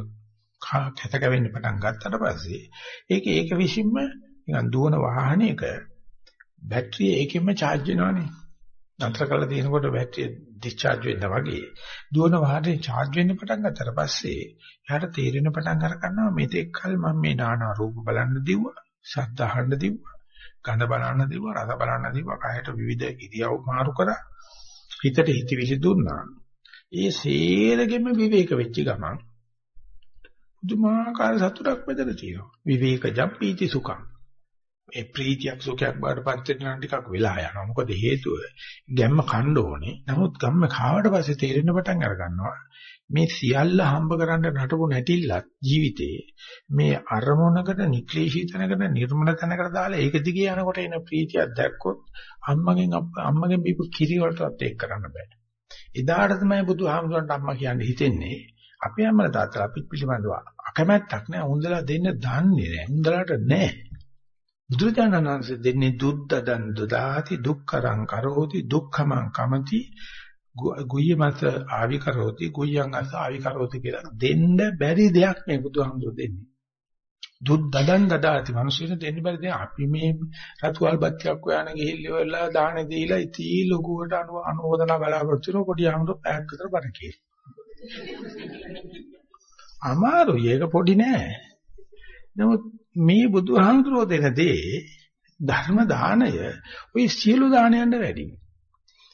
[SPEAKER 1] කැත කැවෙන්න පටන් ගත්තට පස්සේ ඒක ඒක විසින්ම නිකන් දුවන වාහනයක බැටරිය ඒකෙන්ම charge වෙනවනේ නතර කරලා තියෙනකොට බැටරිය ඩිස්චාර්ජ් වෙන්න වගේ. දුවන වාහනේ charge වෙන්න පටන් ගත්තට පස්සේ එයාට තේරෙන පටන් අර ගන්නවා මෙතෙක් කල මම මේ නානා රූප බලන්න දිව්වා ශබ්ද අහන්න දිව්වා ගඳ බලන්න දිව්වා රස බලන්න දිව්වා කයට විවිධ ඉරියව් මාරු කරා. හිතට හිතවිලි දුන්නා. ඒ සේරගෙම විවේක වෙච්ච ගමන් පුදුමාකාර සතුටක් මෙතන තියෙනවා. විවේකජම් පීති සුඛං. ඒ ප්‍රීතියක් සුඛයක් බාටපත් වෙන ටිකක් වෙලා යනවා. මොකද හේතුව ගැම්ම කන්න ඕනේ. නමුත් ගම්ම කාවට පස්සේ තේරෙන්න පටන් අර ගන්නවා. මේ සියල්ල හම්බ කරන්න නටපු නැටිල්ලත් ජීවිතේ මේ අරමුණකට නික්ලේශී තැනකට නිර්මල තැනකට දාලා ඒක දිගේ යනකොට එන ප්‍රීතියක් දැක්කොත් අම්මගෙන් අම්මගෙන් බීපු කිරි වලටවත් ඒක කරන්න බෑ. එදාට තමයි බුදුහාමුදුරන්ට අම්මා කියන්නේ හිතෙන්නේ අපේ අම්මලා තාත්තලා අපිට පිළිබඳව අකමැත්තක් නෑ. උන්දලා දෙන්න දන්නේ නෑ. උන්දලාට නෑ. බුදුරජාණන් වහන්සේ දෙන්නේ දුද්දදන් දදාති දුක්කරං කරෝති දුක්ඛමං කමති ගුయ్య මත ආවි කරෝති ගුయ్యං අස ආවි කරෝති කියලා. දෙන්න බැරි දෙයක් මේ බුදුහාමුදුර දෙන්නේ. දුද්දදන් දදාති. මිනිස්සුන්ට දෙන්න බැරි දෙයක්. අපි මේ රතුවල් බත්තියක් හොයාන ගිහිල්ලා වෙලා දාන දීලා ඉති ලොකුවට අනු අනුමೋದනා බලාපොරොත්තු වෙන කොටි ආමුදු පැයක් විතර බණ කියන අමාරුයි. ඒක පොඩි නෑ. නමුත් මේ බුදුහාමුදුරෝ දෙන දේ ධර්ම දාණය ওই සියලු දානයන්ට වැඩි.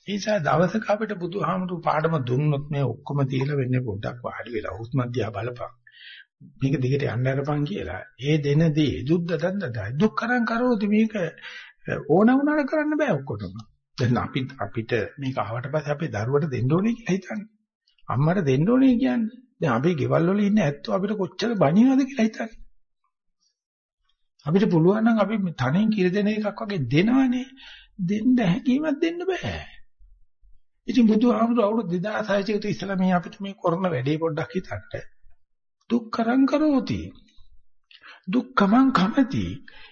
[SPEAKER 1] ඒ නිසා දවසක අපිට බුදුහාමුදුරු පාඩම දුන්නොත් මේ ඔක්කොම තියලා වෙන්නේ පොඩ්ඩක් වාඩි වෙලා හුස්ම දිහා බලපන්. මේක දිගට යන්න අරපන් කියලා. ඒ දෙන දේ දුද්ද දන්දදයි. දුක්කරං කරෝති මේක ඕන වුණාට කරන්න බෑ ඔක්කොටම. දැන් අපි අපිට මේක ආවට පස්සේ අපේ දරුවට දෙන්න ඕනේ කියලා හිතන්නේ. අම්මට දෙන්න ඕනේ කියන්නේ. දැන් අපි ගෙවල් වල ඉන්න ඇත්තෝ අපිට කොච්චර බනිනවද කියලා හිතන්නේ. අපිට පුළුවන් නම් අපි තනින් කිරි දෙන එකක් වගේ දෙනවනේ. දෙන්න හැකියාවක් දෙන්න බෑ. ඉතින් බුදුහාමුදුරුවෝ අවුරුදු 2600 කට ඉස්සලා මේ අපිට මේ කරන වැඩේ පොඩ්ඩක් හිතන්න. දුක්කරං කරෝති. දුක්ඛමං කමති.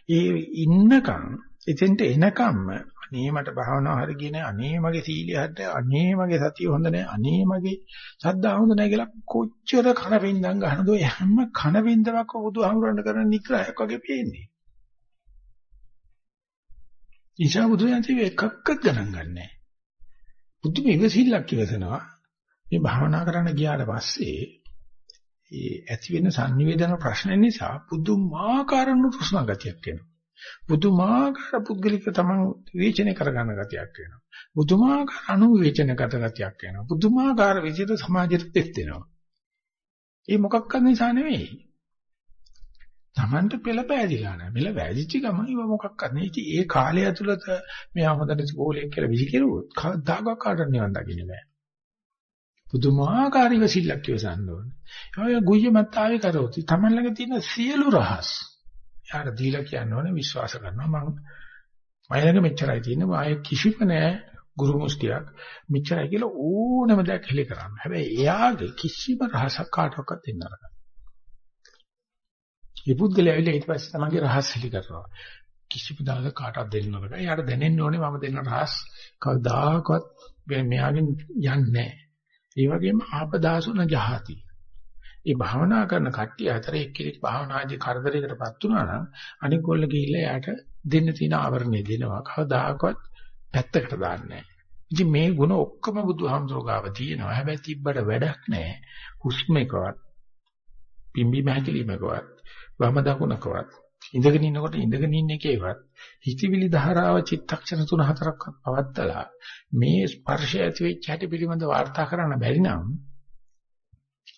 [SPEAKER 1] ඒ ඉන්නකම් එතෙන්ට එනකම්ම අනේ මට භාවනාව හරි ගියේ නෑ අනේ මගේ සීලිය හරිද අනේ මගේ සතිය හොඳ නෑ අනේ මගේ ශ්‍රද්ධාව හොඳ නෑ කියලා කොච්චර කන වින්දම් ගන්නද ඔය හැම කන වින්දමක් බුදුහාමුදුරන්ට කරන නිග්‍රහයක් වගේ පේන්නේ. ඊශා බුදුයන්ති එකක්වත් ගණන් ගන්නෑ. බුදු මෙවසිල්ලක් ඉවසනවා. මේ භාවනා කරන්න ගියාට පස්සේ ඒ ඇති වෙන sannivedana ප්‍රශ්න නිසා පුදුමාකාර නුරුස්නා ගතියක් එනවා. පුදුමාකාර පුද්ගලික තමන් විවේචනය කරගන්න ගතියක් වෙනවා. පුදුමාකාර අනුවිවේචනගත ගතියක් වෙනවා. පුදුමාකාර විදිහට සමාජයට දෙස් දෙනවා. ඒ මොකක්ද නිසා නෙවෙයි. Tamanට පෙළ පෑදිලා නැහැ. මෙල වැදිච්ච ගමන් ඉව මොකක්ද නෙවෙයි. ඒ කාලය ඇතුළත මෙයා හොඳට ඉස්කෝලේ කියලා විසිකරුවොත් කවදාකවත් කාටවත් නිවන් දකින්න බෑ. පුදුමාකාර ඉවසිල්ලක් ඉවසන්න ඕනේ. ඔය ගුయ్య මත්තාවේ කරෝති. Taman ළඟ තියෙන සියලු රහස් යාට දීලා කියන්න ඕනේ විශ්වාස කරනවා මම මයිලඟ මෙච්චරයි තියෙන්නේ ආයේ කිසිම නෑ ගුරු මුස්තියක් මෙච්චරයි කියලා ඕනම දෙයක් හෙලි කරන්න. හැබැයි එයාගේ කිසිම රහසක් කාටවත් දෙන්න අරගන්න. මේ පුද්ගලයා ඇවිල්ලා ඊට පස්සේ තමන්ගේ රහස් හෙලි කරනවා. කිසිම දායක කාටවත් දෙන්න නරක. එයාට දැනෙන්න ඕනේ මම දෙන්න රහස් කවදාකවත් මෙයාගෙන් යන්නේ නැහැ. ඒ වගේම ආපදාසුන ජහති. ඒ භාවනා කරන කට්ටිය අතර එක්කෙනෙක් භාවනාදී කරදරයකටපත් වුණා නම් අනික ගොල්ල ගිහිල්ලා යාට දෙන්න තියෙන ආවරණය දෙනවා. කවදාකවත් පැත්තකට දාන්නේ නැහැ. ඉතින් මේ ಗುಣ ඔක්කොම බුදුහාමුදුරුවෝ ගාව තියෙනවා. හැබැයි තිබ්බට වැඩක් නැහැ. හුස්ම එකවත් පිම්බි මහකලීමකවත් වම දකුණකවත් ඉඳගෙන ඉන්නකොට ඉඳගෙන ඉන්න එකේවත් හිතවිලි ධාරාව චිත්තක්ෂණ තුන හතරක්වත් පවත්තලා මේ ස්පර්ශය ඇති වෙච්ච හැටි පිළිබඳ වාර්තා කරන්න බැරි නම්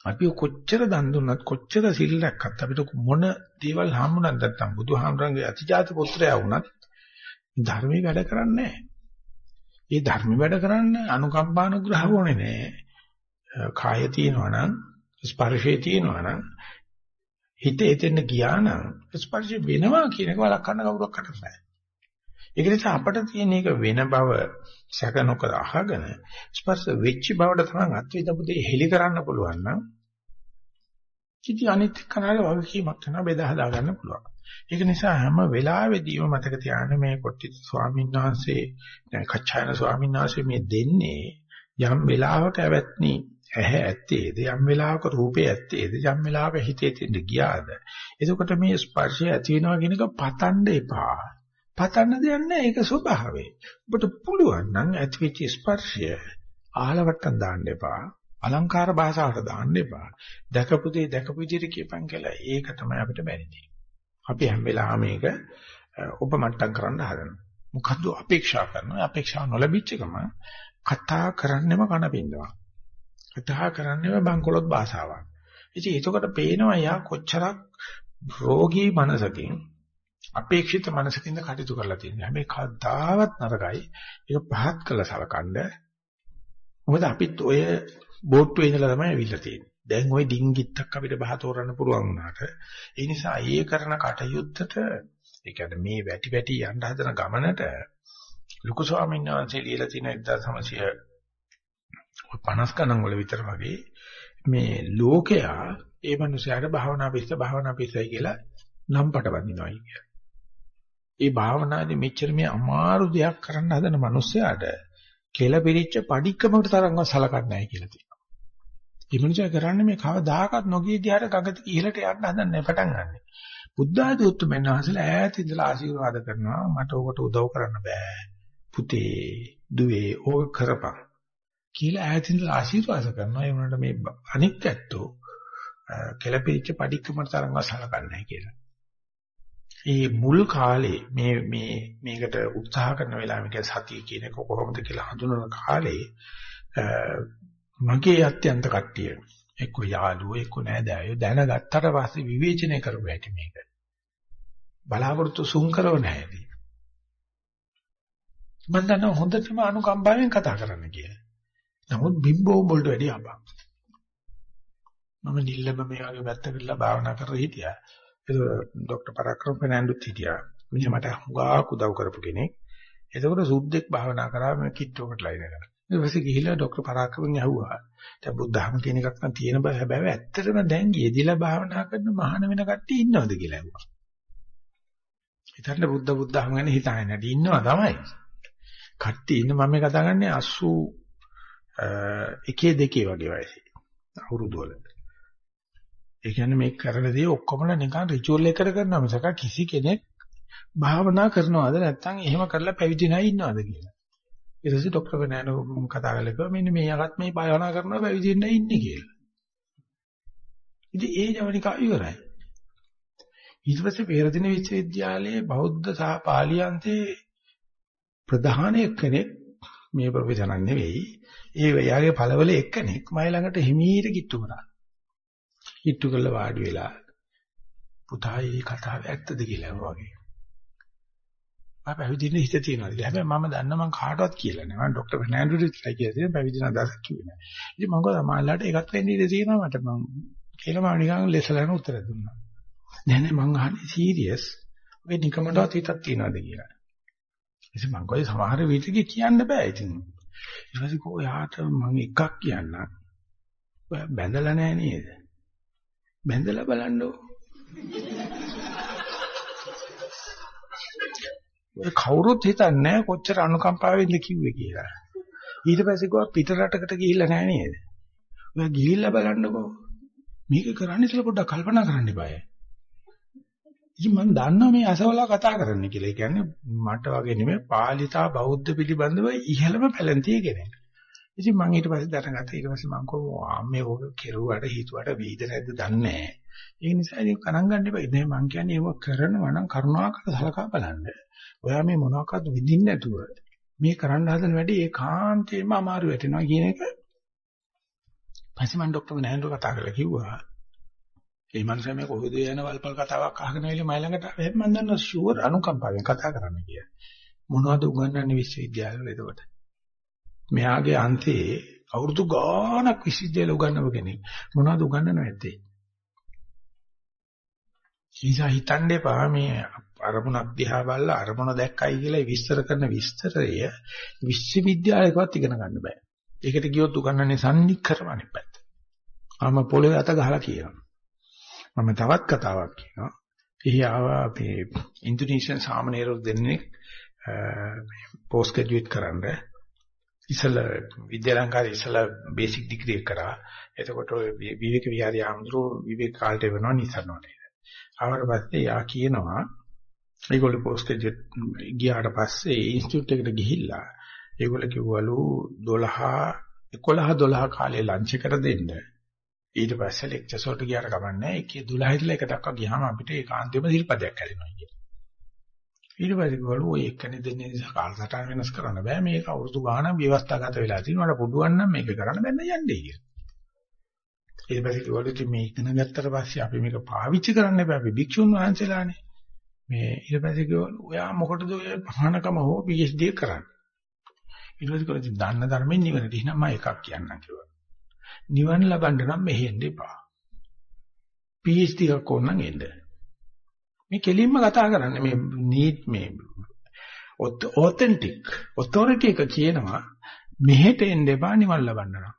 [SPEAKER 1] අපි කොච්චර දන් දුන්නත් කොච්චර සිල් රැක්කත් අපිට මොන දේවල් හම්බුනත් නැත්තම් බුදුහාමරංගේ අතිජාත පුත්‍රයා වුණත් ධර්මයේ වැඩ කරන්නේ නැහැ. ඒ ධර්ම වැඩ කරන්න අනුකම්පානුග්‍රහ වුණේ නැහැ. කාය තියෙනවා නම් ස්පර්ශය තියෙනවා නම් හිත එතෙන් ගියා නම් ස්පර්ශ වෙනවා කියන එක වළක්වන්න කවුරක් කරන්නේ ඒක නිසා අපිට තියෙන එක වෙන බව සැක නොකර අහගෙන ස්පර්ශ වෙච්ච බවට තමයි අත්විඳපු දේ හෙලි කරන්න පුළුවන් නම් කිසි අනිත් කනාල වගකීමක් කරන බෙදා හදා ගන්න පුළුවන්. ඒක නිසා හැම වෙලාවෙදීම මතක තියාගන්න මේ කොට්ටිත් ස්වාමීන් වහන්සේ දැන් කච්චායන ස්වාමීන් වහන්සේ මේ දෙන්නේ යම් වෙලාවක ඇවැත්නි ඇහැ ඇත්තේද යම් වෙලාවක රූපේ ඇත්තේද යම් වෙලාවක හිතේ තියෙන ගියාද එතකොට මේ ස්පර්ශය ඇති වෙනවා කියන එක පතන්න එපා පතන්න දෙයක් නැහැ ඒක ස්වභාවය ඔබට පුළුවන් නම් ඇතිවෙච්ච ස්පර්ශය ආලවට්ටම් දාන්න එපා. අලංකාර භාෂාවට දාන්න එපා. දැකපු දේ දැකපු විදිහට කියපන් කියලා ඒක තමයි අපිට බැරිදී. අපි හැම වෙලාවෙම මේක උපමට්ටම් කරන්න හදනවා. මොකද්ද අපේක්ෂා කරනවා? අපේක්ෂා නොලැබිච්ච ගම කතා කරන්නෙම කන පින්නවා කතා කරන්නේම බංකොලොත් භාෂාවක්. ඉතින් එතකොට පේනවා යා කොච්චරක් රෝගී මනසකින් අපේක්ෂිත මනසකින්ද කටයුතු කරලා තියෙනවා. හැබැයි කවදාවත් නරකයි. ඒක පහත් කළ සලකන්න. මොකද අපිත් ඔය බෝට්ටුවේ ඉඳලා තමයි ඇවිල්ලා තියෙන්නේ. දැන් ওই ඩිංගිත්තක් අපිට බහ තෝරන්න පුළුවන් වුණාට ඒ නිසා ඒ කරන කටයුත්තට ඒ කියන්නේ මේ වැටි වැටි යන්න හදන ගමනට ලොකු ස්වාමීන් වහන්සේ ලියලා තියෙන 1900 50 ගණන් වල විතර වගේ මේ ලෝකයා ඒ මනුස්සයාට භාවනා පිස්ස භාවනා පිස්සයි කියලා නම් පට වදිනවා කියන්නේ. ඒ භාවනාදී මෙච්චර මේ අමාරු දෙයක් කරන්න හදන මනුස්සයාට කෙලපිරිච්ච padikkaමකට තරම්ව සලකන්නේ නැහැ කියලා තියෙනවා. මේ මිනිසා කරන්නේ මේ කවදාකවත් නොගිය දිහාට ගඟට ඉහළට යන්න හදන්නේ පටන් ගන්න. බුද්ධ ආදී උත්තරමෙන් අහසලා ඈත ඉඳලා ආශිර්වාද කරනවා මට ඔකට උදව් කරන්න බෑ. පුතේ, දුවේ ඕක කරපන්. කියලා ඈත ඉඳලා ආශිර්වාද කරනවා. ඒ වුණාට මේ අනික් ඇත්තෝ කෙලපිරිච්ච padikkaමකට තරම්ව සලකන්නේ නැහැ කියලා. ඒ මුල් කාලේ මේ මේ මේකට උත්සාහ කරන වෙලාවෙ මේක සතිය කියන එක කොහොමද කියලා හඳුනන කාලේ මගේ අත්‍යන්ත කට්ටිය එක්ක යාළුවෝ එක්ක නෑදෑයෝ දැනගත්තට පස්සේ විවේචනය කරුව හැටි මේක. බලාපොරොත්තු සුන් කරව නැහැදී මම දන්නවා හොඳටම අනුකම්පාවෙන් කතා කරන්න කියලා. නමුත් බිම්බෝ වලට වැඩි අබක් මම නිල්ලම මේ වගේ වැත්තකලා භාවනා කරලා හිටියා. ඒක ડોક્ટર පරාක්‍රම ෆර්නැන්ඩෝත් හිටියා. මිනිහා මට හුඟක් උදව් කරපු කෙනෙක්. එතකොට සුද්දෙක් භාවනා කරා මම කිට්ටුවකට ලයින කරා. ඊට පස්සේ ගිහිල්ලා ડોક્ટર පරාක්‍රමෙන් ඇහුවා. දැන් බුද්ධ ධර්ම කියන එකක් නම් තියෙන බෑ හැබැයි ඇත්තටම දැන් යෙදිලා භාවනා කරන මහාන වෙන කට්ටිය ඉන්නවද කියලා ඇහුවා. හිතන්න බුද්ධ බුද්ධ ධර්ම ගැන හිතාගෙන නැටි ඉන්නවා තමයි. කට්ටිය ඉන්න මම මේ කතා කරන්නේ 80 එකේ දෙකේ වගේ වයසේ. අවුරුදු වල. ඒ කියන්නේ මේ කරන දේ ඔක්කොමලා නිකන් රිචුවල් එකකට කරනවා මිසක කිසි කෙනෙක් භාවනා කරනවද නැත්නම් එහෙම කරලා පැවිදි නැයි ඉන්නවද කියලා. ඊට පස්සේ ડોක්ටර් වෙනානෝ කතා කරලා කිව්වා මෙන්න මේ යකත් මේ භාවනා කරනවා පැවිදි නැයි ඉන්නේ කියලා. ඉතින් ඒ ජවනිකා ඉවරයි. ඊට පස්සේ පෙරදින විශ්වවිද්‍යාලයේ බෞද්ධ සහ පාලි අන්තේ ප්‍රධාන එක්කෙනෙක් මේ ප්‍රොෆෙසර් නෙවෙයි. ඒ යාගේ පළවල එක්කෙනෙක් මයි ළඟට හිමීට කිට්ටු කරා. හිටු කරලා වාඩි වෙලා පුතා මේ කතාව ඇත්තද කියලා වගේ. මම පැවිදිින්න හිත තියනවා. හැබැයි මම දන්න මම කාටවත් කියලා නෑ. මම ડોક્ટર ෆර්නෑන්ඩෝස් ඉස්සයි කියලා තියෙන පැවිදින අදහස් කිව්වේ නෑ. ඉතින් මම ගොඩක් මාළාට ඒකත් වෙන්න ඉඩ තියෙනවා මට මම කියලා මම නිකන් ලෙසලන උත්තර දුන්නා. නෑ නෑ මං අහන්නේ සීරියස්. ඔය නිකමටවත් හිතක් තියනවාද කියලා. ඉතින් මං කොයි සමහර විදිහට කියන්න බෑ ඉතින්. ඊට පස්සේ කෝ යාට මං එකක් කියන්න. බැඳලා නෑ නේද? බැඳලා බලන්නෝ. ඔය කවුරුත් හිතන්නේ කොච්චර අනුකම්පාවෙන්ද කිව්වේ කියලා. ඊට පස්සේ ගියා පිට රටකට ගිහිල්ලා නැහැ නේද? ඔය ගිහිල්ලා බලන්නකෝ. මේක කරන්න ඉතල පොඩ්ඩක් කල්පනා කරන්න eBay. ඉතින් මම දන්නවා මේ අසවලා කතා කරන්න කියලා. ඒ කියන්නේ මට වගේ නෙමෙයි පාලිතා බෞද්ධ පිළිබඳව ඉහළම පැලැන්තිය කෙනෙක්. ඉතින් මම ඊට පස්සේ දැනගත්තා ඊට පස්සේ මම කිව්වා මේ ඕක කෙරුවට හිතුවට වේද නැද්ද දන්නේ නැහැ. ඒ නිසා ඉතින් කනන් ගන්න එපා. ඉතින් මම කියන්නේ ඒක කරනවා නම් කරුණාකර සලකා බලන්න. ඔයා මේ මොනවාක්වත් විඳින්න නැතුව මේ කරන්න හදන වැඩේ ඒකාන්තයෙන්ම අමාරු වෙටෙනවා කියන එක පස්සේ මම ડોක්ටර් නෑන්ඩු කතා කරලා කිව්වා. ඒ මනුස්සයා මේ කොහොමද යන වල්පල් කතාවක් අහගෙන ඉන්නේ මයි ළඟට ආවෙත් මම දන්නවා ෂුවර් අනුකම්පාවෙන් කතා කරන්න කියලා. මොනවද උගන්වන්නේ විශ්වවිද්‍යාලවල එතකොට? මෙයාගේ අන්තයේ අවුරුදු ගාණක් විශ්වවිද්‍යාල උගන්වව කෙනෙක් මොනවද උගන්වන්නේ නැත්තේ? නිසා හිතන්න එපා මේ අරමුණක් දිහා බලලා අරමුණ දැක්කයි කියලා විස්තර කරන විස්තරය විශ්වවිද්‍යාලයකවත් ඉගෙන ගන්න බෑ. ඒකට ගියොත් උගන්වන්නේ සම්නික්කරමනේ පැත්ත. ආම පොළවේ අත ගහලා කියනවා. මම තවත් කතාවක් කියනවා. එහි ආවා අපේ ඉන්දුනීසියන් සාමනීරව දෙන්නේ පෝස්ට් ග්‍රැජුවේට් කරන්නේ ඉසල විද්‍යාලංකාරයේ ඉසල බේසික් ඩිග්‍රී එක කරා. එතකොට විවේක විහාරයේ ආම්ද්‍රෝ විවේක කාලට වෙනවා නිසරණට. ආවට පස්සේ යා කියනවා ඒගොල්ලෝ පෝස්ට් ග්‍රැජුවේට් ගියාට පස්සේ ඉන්ස්ටිටියුට් එකට ගිහිල්ලා ඒගොල්ලෝ කිව්වලු 12 11 12 කාලේ ලන්ච් එකට දෙන්න. ඊට පස්සේ ලෙක්චර්ස් වලට ගියාට කමන්නේ ඒකේ 12 ඉඳලා එක දක්වා ගියාම අපිට ඒකාන්තයෙන්ම සිල්පදයක් හැදෙනවා කියලා. ඊට පස්සේ ගවලු ඔය එක්කනේ දෙන්නේ නිසා කාලසටහන වෙනස් කරන්න බෑ මේක අවුරුදු ගාණක් ව්‍යවස්ථාගත වෙලා තියෙනවා මට පුළුවන් නම් මේක කරන්න බැන්න යන්නේ කියලා. ඊට පස්සේ ගවලු ඉතින් මේ ඉගෙන ගත්තට පස්සේ අපි මේක පාවිච්චි කරන්න බෑ අපි භික්ෂුන් වහන්සේලානේ. මේ ඊට පස්සේ ගවලු ඔයා මොකටද ඔය පහනකම හෝ PhD කරන්නේ? ඊට පස්සේ ගවලු දන්න ධර්මෙන් නිවනට එහෙනම් මම එකක් කියන්නම් කිව්වා. නිවන ලබන්න නම් මෙහෙන්න එපා. PhD එකක් ඕන නම් එන්න. මේ කෙලින්ම කතා කරන්නේ මේ නීට් මේ ඔතෙන්ටික් ඔතොරිටි එක කියනවා මෙහෙට එන්න එපා නිවන් ලබන්න නම්.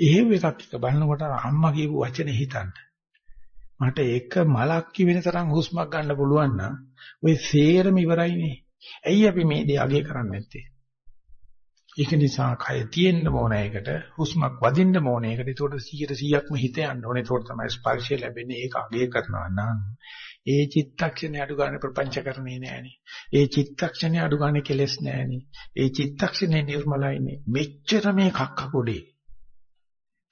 [SPEAKER 1] එහෙම එකක් එක බලනකොට අම්මා කියපු වචනේ හිතන්න. මට එක මලක් කිවෙන තරම් හුස්මක් ගන්න පුළුවන් නම් ওই සේරම ඉවරයිනේ. ඇයි අපි මේ දේ අගය කරන්නේ නැත්තේ? ඒක නිසා කය තියෙන්න ඕන එකට හුස්මක් වදින්න ඕන එකට. ඒකට 100%ක්ම හිත යන්න ඕනේ. ඒකට තමයි ස්පර්ශය ලැබෙන්නේ. ඒක අගය කරනවා නම් ඒ චිත්තක්ෂණේ අඩු ගන්න ප්‍රපංච කරන්නේ නෑනේ. ඒ චිත්තක්ෂණේ අඩු ගන්න කෙලස් නෑනේ. ඒ චිත්තක්ෂණේ නිර්මලයිනේ. මෙච්චර මේ කක්ක කොටේ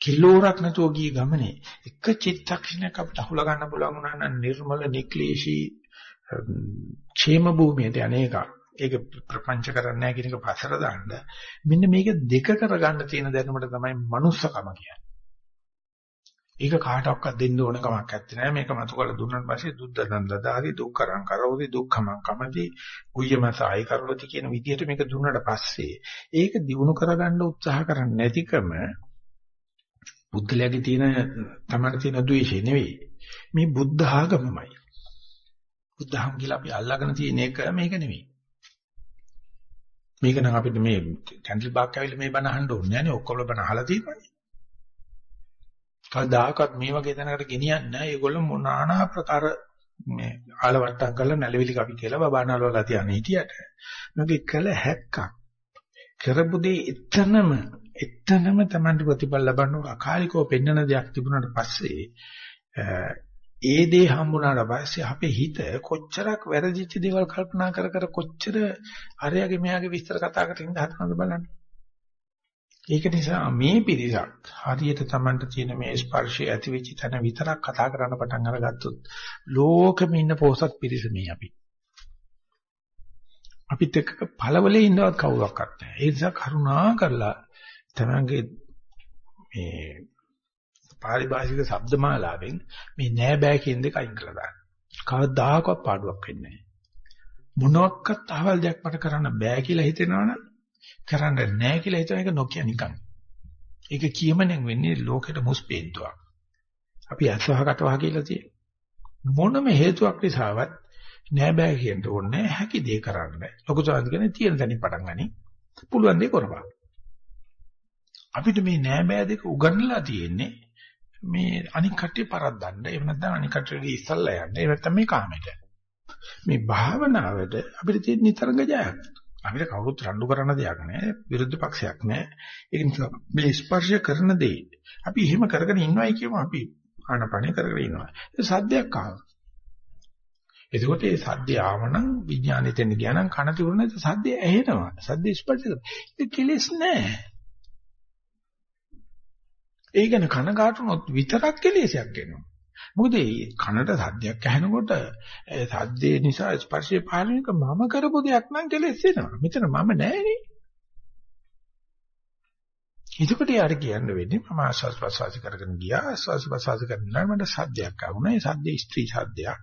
[SPEAKER 1] කිලෝරක් නැතුව ගිය ගමනේ එක චිත්තක්ෂණයක් අපිට අහුලා ගන්න පුළුවන් වුණා නම් නිර්මල නික්ලේශී ക്ഷേම භූමියට අනේක ඒක ප්‍රපංච කරන්නේ නැහැ කියන එක පස්සට දාන්න. මෙන්න මේක දෙක කරගන්න තියෙන දැනුමට තමයි manussකම කියන්නේ. ඒක කාටවත් දෙන්න ඕන කමක් නැත්තේ මේක මතු කරලා දුන්නාට පස්සේ දුද්දනන් දදාරි දුක්කරං කරෝදි දුක්ඛමං කමති උයමසයි කරවති කියන විදිහට මේක දුන්නාට පස්සේ ඒක දිනු කරගන්න උත්සාහ කරන්නේ නැතිකම බුද්ධලයාගේ තියෙන තමයි තියෙන ද්වේෂය නෙවෙයි. මේ බුද්ධ ආගමමයි. බුද්ධහම් කියලා අපි අල්ලාගෙන තියෙන එක මේක නෙවෙයි. මේක නම් අපිට මේ කැන්ඩල් බාක් ඇවිල්ලා මේ බණ අහන්න ඕනේ නෑනේ ඔක්කොම බණ අහලා තියෙනවානේ. කවදාකවත් මේ වගේ තැනකට ගෙනියන්නේ නෑ. ඒගොල්ලෝ මොනානා ප්‍රකාර මේ ආලවට්ටම් කරලා නැලවිලි කපි කියලා බබානල්වලා තියන්නේ හිටියට. මේක කළ හැක්කක්. කරපු දේ එතනම එතනම Tamanට ප්‍රතිඵල ලබන්න අකාලිකව පෙන්වන දෙයක් තිබුණාට පස්සේ ඒ දේ හම්බුනාට පස්සේ අපේ හිත කොච්චරක් වැරදිච්ච දේවල් කල්පනා කර කර කොච්චර අරයාගේ මෙයාගේ විස්තර කතා කරමින් හදනවද බලන්න. ඒක නිසා මේ පිරිසක් හරියට Tamanට තියෙන මේ ස්පර්ශය ඇති වෙච්ච තැන විතරක් කතා කරන්න පටන් අරගත්තොත් ලෝකෙම ඉන්න පොසත් පිරිස මේ අපි. අපිත් එක්ක පළවලේ ඉන්නවත් කවුරක්වත් නැහැ. ඒ නිසා කරුණා කරලා තමන්ගේ මේ පාරිභාෂික શબ્දමාලාවෙන් මේ නෑ බෑ කියන දෙක අයින් කරලා දාන්න. කවදාකවත් පාඩුවක් වෙන්නේ නැහැ. මොනක්වත් අහවල් දෙයක් මට කරන්න බෑ කියලා හිතෙනවනම් කරන්න නෑ කියලා හිතන එක නොකිය නිකන්. ඒක කියමනෙන් වෙන්නේ ලෝකෙට මුස්පේන්තුවක්. අපි අසහකට වහ කියලා තියෙන. මොනම හේතුවක් නිසාවත් නෑ බෑ කියන්න ඕනේ හැකි දේ කරන්න. ලොකු සාන්ති කියන්නේ තියෙන තැනින් පටන් ගනි. පුළුවන් දේ කරපන්. අපිට මේ නෑ බෑ දෙක උගන්වලා තියෙන්නේ මේ අනික් කට්ටිය පරද්දන්න එහෙම නැත්නම් අනික් කට්ටියගේ ඉස්සල්ලා යන්න එහෙම නැත්නම් මේ කාමයට. මේ භාවනාවට අපිට තියෙන නිතරම ජයක් අපිට කවුරුත් රණ්ඩු කරන දෙයක් නෑ විරුද්ධ පක්ෂයක් නෑ ඒ නිසා මේ ස්පර්ශ කරන දේ අපි එහෙම කරගෙන ඉන්නවයි කියමු අපි ආනපනේ කරගෙන ඉන්නවා. ඒ සද්දයක් ආවා. එතකොට ඒ සද්දය ආවනම් විඥානෙතෙන් ගියා නම් කන තිබුණ නැත්නම් සද්දය ඇහෙනවා. සද්ද ස්පර්ශ කරනවා. ඒක කෙලෙස් නෑ ඒ ගැන කනගාටුනොත් විතරක් කෙලෙසයක් එනවා. මොකද මේ කනට සද්දයක් ඇහෙනකොට ඒ සද්දේ නිසා ස්පර්ශය පාලනයක මම කරපු දෙයක් නම් කෙලෙස් එනවා. මෙතන මම නෑනේ. එතකොට යාර කියන්න වෙන්නේ මම ආස්වාස් ප්‍රසවාස කරගෙන ගියා ආස්වාස් ප්‍රසවාස කරනවා මට සද්දයක් ආවුණා. ඒ සද්දේ ස්ත්‍රී සද්දයක්.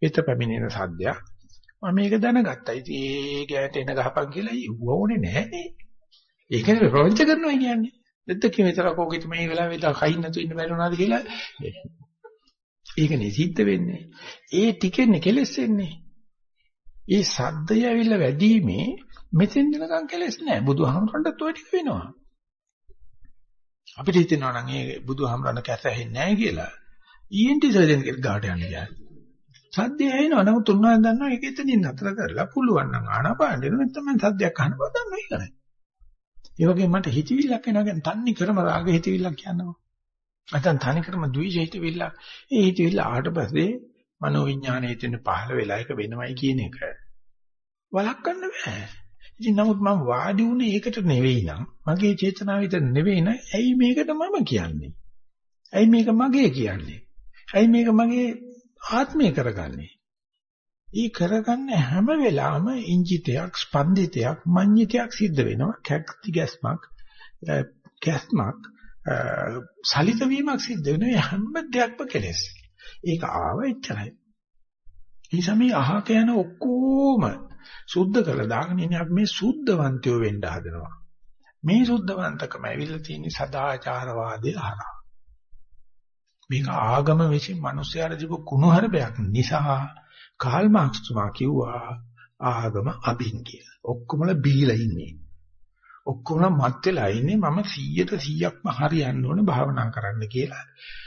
[SPEAKER 1] වෙත පැමිණෙන සද්දයක්. මම මේක දැනගත්තා. ඉතින් ඒ ගැට එන ගහපන් කියලා ඉව්ව ඕනේ නෑනේ. ඒකනේ ප්‍රවංච කරනවා කියන්නේ. නැත්නම් විතරක් ඕකෙත් මේ වෙලාවේ දා කයින් නැතු ඉන්න බැරි වුණාද කියලා ඒකනේ සිද්ධ වෙන්නේ. ඒ ටිකෙන්නේ කෙලස් වෙන්නේ. ඒ සද්දය ඇවිල්ලා වැඩිීමේ මෙතෙන් දෙනකන් කෙලස් නැහැ. බුදුහාමුදුරන්ටත් ඔය ටික වෙනවා. අපිට හිතෙනවා නම් ඒ බුදුහාමුදුරන් කැස ඇහෙන්නේ නැහැ කියලා. ඊෙන්ටි සර්ජන් කෙනෙක් ගාට යන්න ගියා. සද්දය ඇහෙනවා. නමුත් උන්වහන්සේ දන්නවා ඒක එතනින් නතර කරලා පුළුවන් නම් ආනපාන දෙන්න නැත්නම් සද්දයක් අහන්න බෑ දන්නවා ඒකනේ. ඒ වගේම මට හිතවිල්ලක් එනවා කියන්නේ තන්නේ ක්‍රම රාග හිතවිල්ලක් කියනවා. නැත්නම් තනි ක්‍රම ද්වේෂ හිතවිල්ලක්. ඒ හිතවිල්ල ආවට පස්සේ මනෝ විඥානයේ තියෙන පහළ වෙලා එක වෙනවයි කියන එක වළක්වන්න බෑ. ඉතින් නමුත් මම වාඩි වුණේ ඒකට නෙවෙයි නම් මගේ චේතනාව විතර නෙවෙයි නම් ඇයි මේකට මම කියන්නේ? ඇයි මේක මගේ කියන්නේ? ඇයි මේක මගේ ආත්මය කරගන්නේ? ඊ කරගන්න හැම වෙලාවෙම ඉංජිතයක් ස්පන්දිතයක් මඤ්ඤිතයක් සිද්ධ වෙනවා. කැක්ටි ගැස්මක් ගැස්මක් සලිත වීමක් සිද්ධ වෙනවා හැම දෙයක්ම කෙලෙස්. ඒක ආව එච්චරයි. මේ සමේ අහක යන ඔක්කොම සුද්ධ කරලා දාගෙන ඉන්නේ අපි මේ සුද්ධවන්තයෝ වෙන්න හදනවා. මේ සුද්ධවන්තකම ඇවිල්ලා තියෙන සදාචාරවාදී හරහා. මේක ආගම විසින් මිනිස්යාට දීපු කුණුහරුපයක් නිසා කාල් මාක්ස් තුමා කිව්වා ආගම අබින් කියලා. ඔක්කොමල බීලා ඉන්නේ. ඔක්කොම මත් වෙලා ඉන්නේ මම 100ට 100ක්ම හරියන්න ඕනේ භාවනා කරන්න කියලා.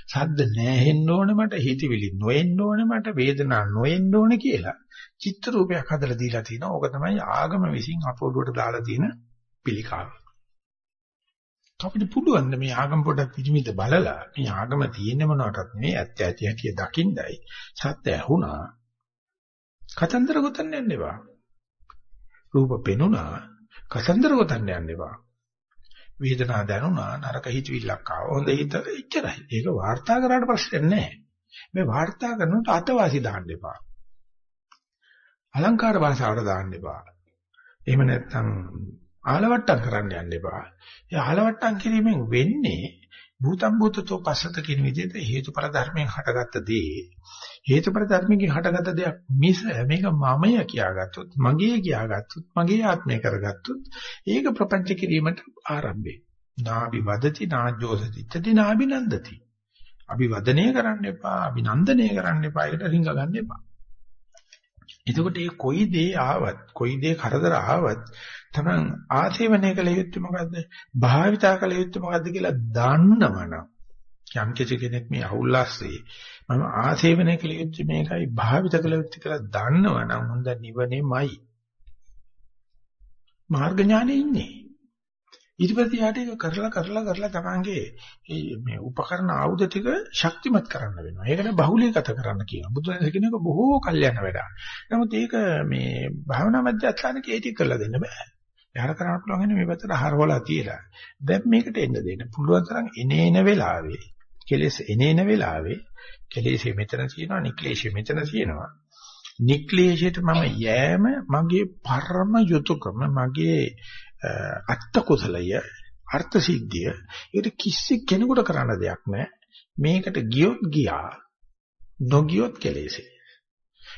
[SPEAKER 1] සද්ද නැහෙන්න ඕනේ මට හිතවිලි නොඑන්න ඕනේ මට වේදනා නොඑන්න ඕනේ කියලා. චිත්‍ර රූපයක් හදලා දීලා තිනවා. ඕක තමයි ආගම විසින් අපෝඩුවට දාලා තියෙන පිළිකාව. අපිට පුළුවන් මේ ආගම පොඩක් පිළිමිද බලලා මේ ආගම තියෙන්නේ මොනවටත් නෙවෙයි ඇත්ත ඇති හැටි දකින්නයි. සත්‍ය ඇහුණා. කතන්දර ගොතන්න යන්න එපා. රූප පෙනුණා කතන්දර ගොතන්න යන්න එපා. වේදනාව දැනුණා නරක හිතවිල්ලක් ආවා. හොඳ හිත එච්චරයි. ඒක වාර්තා කරාට ප්‍රශ්නයක් නැහැ. මේ වාර්තා කරනකොට අතවාසි දාන්න එපා. අලංකාර භාෂාවට දාන්න එපා. එහෙම නැත්නම් ආලවට්ටම් කරන්න යන්න එපා. ඒ ආලවට්ටම් කිරීමෙන් වෙන්නේ භූතම් භූතතෝ පස්සත කියන විදිහට හේතුඵල ධර්මයෙන් හටගත්ත දේ. හේතුඵල ධර්මයෙන් හටගත්ත දෙයක් මිස මේක මමය කියාගත්තොත් මගේ කියාගත්තොත් මගේ ආත්මය කරගත්තොත් ඒක ප්‍රපංච කිරීමට ආරම්භයි නාභි වදති නාජ්ජෝසති තති නාභිනන්දති අභිවදනය කරන්න එපා අභිනන්දනය කරන්න එපා ඒකට රිංග ගන්න එපා. එතකොට මේ කොයි දේ ආවත් කොයි දේ කරදර ආවත් තමන් ආසේවනය කළ යුත්තේ මොකද්ද? භාවිතා කළ යුත්තේ මොකද්ද කියලා දන්නවනම් යම් කිසි කෙනෙක් මේ අවුල්ලාස්සේ මම ආසේවනය කළ යුත්තේ මේකයි භාවිත කළ යුත්තේ කියලා දන්නවනම් හොඳ නිවනේමයි. මාර්ග ඥානෙ ඉන්නේ. ඊට පස්සේ යාට ඒක කරලා කරලා කරලා තමන්ගේ මේ උපකරණ ආයුධ ටික ශක්තිමත් කරන්න වෙනවා. ඒකට බහුලීගත කරන්න කියනවා. බුදුන් කියන එක බොහෝ කල්යන වැඩක්. නමුත් ඒක මේ භාවනා මධ්‍යස්ථානක ඒ ටික කරලා දෙන්න බෑ. එහර කරන්න පුළුවන් ඉන්නේ මේ පැත්තට හරවලා තියලා. දැන් මේකට එන්න දෙන්න. පුළුවන් තරම් එනේන වෙලාවේ කෙලෙස් එනේන වෙලාවේ කෙලෙස් මෙතන තියෙනවා, නික්ලේශය මෙතන තියෙනවා. නික්ලේශයට මම යෑම මගේ පරම යුතුයකම මගේ අත්ත කුසලය අර්ථ සිද්ධිය ඒක කිසි කෙනෙකුට කරන්න දෙයක් නැහැ මේකට ගියොත් ගියා නොගියොත් කෙලෙසේ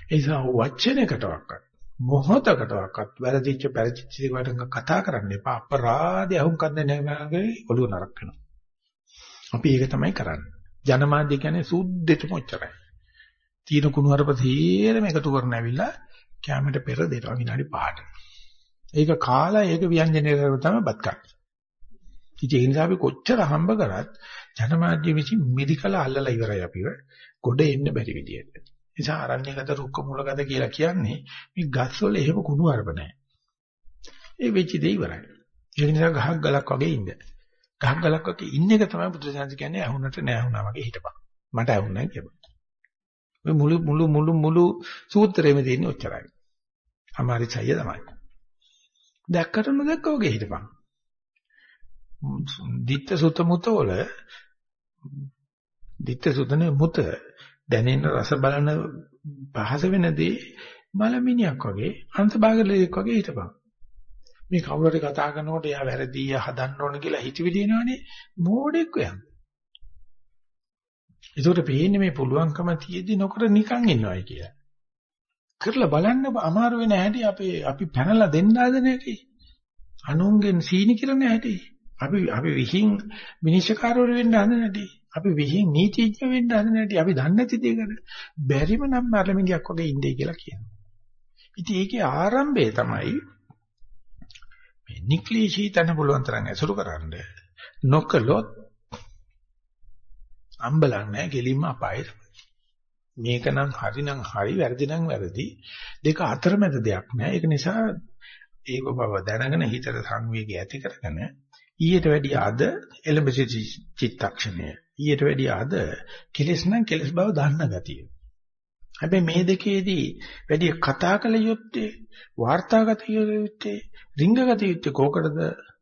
[SPEAKER 1] ඒ නිසා වචනයකටවත් මොහොතකටවත් වැරදිච්ච පරිචිත දේකට කතා කරන්න එපා අපරාධය අහුම් කන්නේ නැහැ ඔළුව නරක් වෙනවා. අපි ඒක තමයි කරන්නේ. ජනමාධ්‍ය කියන්නේ සුද්ධෙටම ඔච්චරයි. තීන කුණුහරුප තීරම එකතු කරන ඇවිල්ලා කැමරට පෙර දෙනවා විනාඩි 5ට. ඒක කාලා ඒක ව්‍යංජනය කරලා තමයි බත් ගන්න. ඉතින් ඒ නිසා අපි කොච්චර හම්බ කරත් ජනමාධ්‍ය විසින් මිදිකලා අල්ලලා ඉවරයි අපිව. ගොඩ එන්න බැරි විදියට. නිසා අරණ්‍යගත රුක්ක මූලගත කියලා කියන්නේ මේ ගස්වල එහෙම කුණු අරබ නැහැ. ඒ වෙච්ච දේ ඉවරයි. ඒ නිසා ගහක් ගලක් වගේ ඉන්න. ගහක් ගලක් වගේ ඉන්න එක තමයි බුදුසසුන් කියන්නේ ඇහුනට නෑ වුණා වගේ හිටපන්. මට ඇහුන්නේ නැහැ කියපන්. මේ මුළු මුළු මුළු මුළු සූත්‍රෙම තියෙන්නේ ඔච්චරයි. අමාරි සය තමයි. දැක්කට නොදැක්ක වගේ හිටපන්. ditta sutta muta වල ditta sutta මුත දැනෙන රස බලන පහස වෙනදී මලමිනියක් වගේ අන්තභාගලයක් වගේ හිටපන්. මේ කවුරුහරි කතා කරනකොට එයා වැරදි හදන්න ඕන කියලා හිතවිලි එනවනේ මෝඩෙක් වෙනවා. ඒකට පේන්නේ මේ පුළුවන්කම තියෙද්දි නොකර නිකන් ඉන්නවයි කියලා. කරලා බලන්න අමාරු වෙන හැටි අපි අපි පැනලා දෙන්න හදන හැටි. අනුන්ගෙන් සීනි කිරන හැටි. අපි අපි විහිං මිනිස්සුකාරවරු වෙන්න හදන හැටි. අපි විහිං නීතිඥ වෙන්න හදන හැටි අපි දන්නේ නැති දෙයකට බැරිම නම් මරලමිණියක් වගේ ඉන්නේ කියලා කියනවා. ඉතින් ඒකේ ආරම්භය තමයි මේ නික්ලිෂී තන පුළුවන් තරම් ඇසුරු කරන්න නොකලොත් අම්බලන්නේ ගෙලින්ම අපායේ මේක නම් හරි නම් හරි වැරදි නම් වැරදි. දෙක අතරමැද දෙයක් නෑ. ඒක නිසා ඒක බව දැනගෙන හිතට සංවේගය ඇති කරගෙන ඊට වැඩිය අද එළඹ චිත්තක්ෂණය ඊට වැඩිය අද කෙලස් නම් කෙලස් බව දන්න ගතිය. හැබැයි මේ දෙකේදී වැඩි කතා කළ යුත්තේ වාර්තාගත යුත්තේ රිංගගත යුත්තේ කෝකටද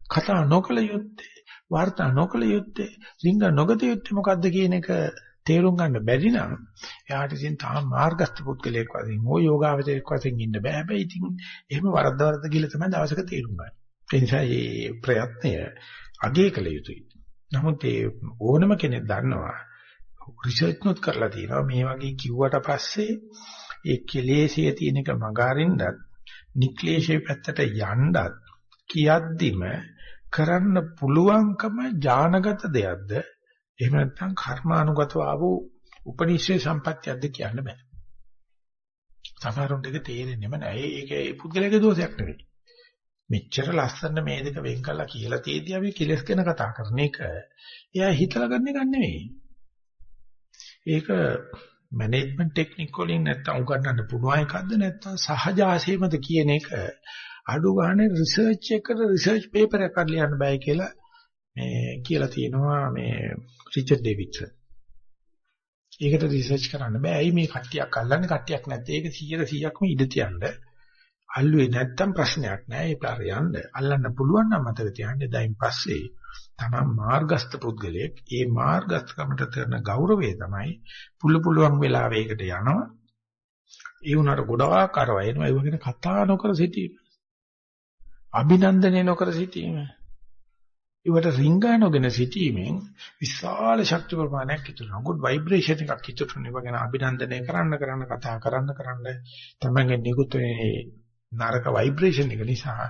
[SPEAKER 1] කතා නොකළ යුත්තේ වාර්තා නොකළ යුත්තේ රිංග නොගත යුත්තේ මොකද්ද කියන එක තේරුම් ගන්න බැරි නම් එයාට ඉතින් තාම මාර්ගස්ත පුද්ගලයෙක් වශයෙන් හෝ යෝගාවචරයෙක් වශයෙන් ඉන්න බෑ. හැබැයි ඉතින් එහෙම වරද්ද වරද්ද කියලා තමයි දවසක තේරුම් ගන්න. ඒ නිසා මේ ප්‍රයත්නය අගය කළ යුතුයි. නමුත් ඒ ඕනම කෙනෙක් දන්නවා රිසර්ච් නොත් කරලා තියෙනවා මේ වගේ කිව්වට පස්සේ ඒ කෙලෙසිය තියෙන එක මගහරින්නත් නික්ලේශයේ පැත්තට යන්නත් කියද්දිම කරන්න පුළුවන්කම ඥානගත දෙයක්ද එහෙම නැත්නම් කර්මානුගතව ආව උපනිශ්‍රේ සම්පත්‍යයක්ද කියන්න බෑ. සමහරුන් දෙක තේරෙන්නේම නැහැ. ඒක ඒ පුද්ගලයාගේ දෝෂයක් නෙවෙයි. මෙච්චර ලස්සන මේ දෙක වෙන් කළා කියලා තියදී අපි කෙලස් ගැන කතා කරන එක එයා හිතලා ගන්න එක නෙවෙයි. ඒක මැනේජ්මන්ට් ටෙක්නික් වලින් නැත්තම් උගන්නන්න පුළුවන් එකක්ද නැත්තම් සහජාසීමද කියන එක අඩු ගානේ රිසර්ච් එකකට රිසර්ච් පේපර් එකක් ලියන්න බෑ කියලා මේ කියලා තියෙනවා මේ රිචඩ් ඩේවිඩ්සන්. ඒකට රිසර්ච් කරන්න බෑ. ඇයි මේ කට්ටියක් අල්ලන්නේ කට්ටියක් නැත්තේ? ඒක 100%ක්ම ඉඩ තියන්න. අල්ලුවේ නැත්තම් ප්‍රශ්නයක් නෑ. ඒ පාර යන්න. අල්ලන්න පුළුවන් නම් මතක තියාගන්න. දැන් පස්සේ තමන් මාර්ගස්ත පුද්ගලයෙක්. ඒ මාර්ගස්තකමට කරන ගෞරවය තමයි පුළු පුළුවන් වෙලාවෙකට යනවා. ඒ උනාට ගොඩාක් අරව එනවා. ඒ වගේ කතා නොකර සිටීම. අභිනන්දනය නොකර සිටීම. ඒවට රිංගා නොගෙන සිටීමෙන් විශාල ශක්ති ප්‍රමාණයක් ඉතුරු වෙනවා. good vibration එකක් ඉතුරු වෙනවා. ඒවා ගැන අභිනන්දනය කරන්න කරන්න කතා කරන්න කරන්න තමයි නිකුත් වෙන්නේ නරක vibration එක නිසා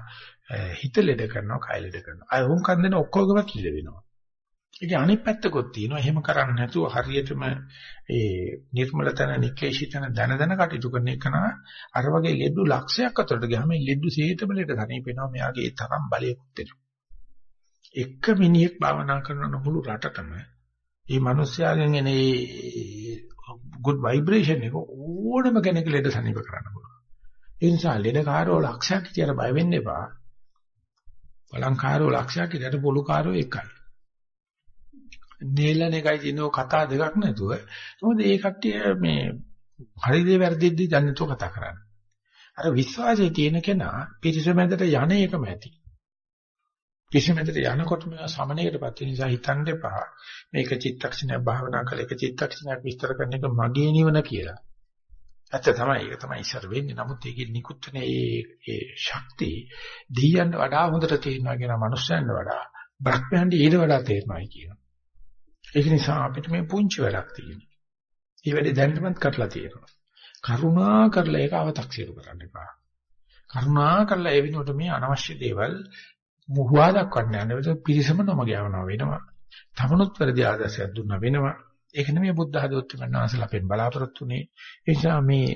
[SPEAKER 1] හිත ලෙඩ කරනවා, කය ලෙඩ කරනවා. අය වුන් කන්දන ඔක්කොගමත් ලෙඩ වෙනවා. ඒකේ අනිත් පැත්තකුත් තියෙනවා. එහෙම කරන්නේ නැතුව හරියටම ඒ නිර්මලතන නික්ලේශිතන දන දන කටයුතු කරන එක නා අර වගේ ලෙඩු ලක්ෂයක් අතරට ගියාම මේ ලෙඩු සේතම ලෙඩ තනිපෙනවා. මෙයාගේ ඒ තරම් බලයකුත් තියෙනවා. එක මිනිහෙක් භාවනා කරන මුළු රටටම මේ මිනිස්යාගෙන් එන ඒ good vibration එක ඕනම කෙනෙක් ලෙඩ සනීප කරන්න පුළුවන්. ඒ නිසා ලෙඩකාරෝ ලක්ෂයක් කියලා බය වෙන්න එපා. බලංකාරෝ ලක්ෂයක් කියලා පොලුකාරෝ එකයි. නේලන එකයි දිනෝ කතා දෙකක් නැතුව මොකද ඒ කට්ටිය මේ හරි දේ වැරදි දේ දන්නේ නැතුව කතා කරන්නේ. අර විශ්වාසයේ තියෙන කෙනා පිරිසමැදට යන එකම ඇති. පිරිසමැදට යනකොට මේ සමනයකටපත් වෙන නිසා හිතන්න එපා. මේක චිත්තක්ෂණයක් භාවනා කළ එක චිත්තක්ෂණයක් විස්තර කරන එක මගේ නිවන කියලා. ඇත්ත තමයි ඒක තමයි ඉස්සර වෙන්නේ. නමුත් ඒකේ නිකුත් වෙන ඒ ඒ ශක්තිය දෙයියන්ට වඩා හොඳට තේරෙනවා කියන මනුස්සයන්ට වඩා බ්‍රහ්මයන්ට ඊට වඩා තේරෙනවා කියනවා. ඒක නිසා අපිට මේ පුංචි වැඩක් තියෙනවා. මේ වැඩේ දැනටමත් කරලා තියෙනවා. කරුණා කරලා ඒක අව탁සිරු කරන්න එපා. කරුණා කරලා ඒ වෙනුවට මේ අනවශ්‍ය දේවල් මුහුවා දක්වන්න යන විට පිරිසම නොම ගෑවනවා වෙනවා. තමනුත් වැරදි ආදර්ශයක් දුන්නා වෙනවා. ඒක නෙමෙයි බුද්ධ ආධෝත්ත මනසල අපෙන් බලාපොරොත්තු වෙන්නේ. ඒ නිසා මේ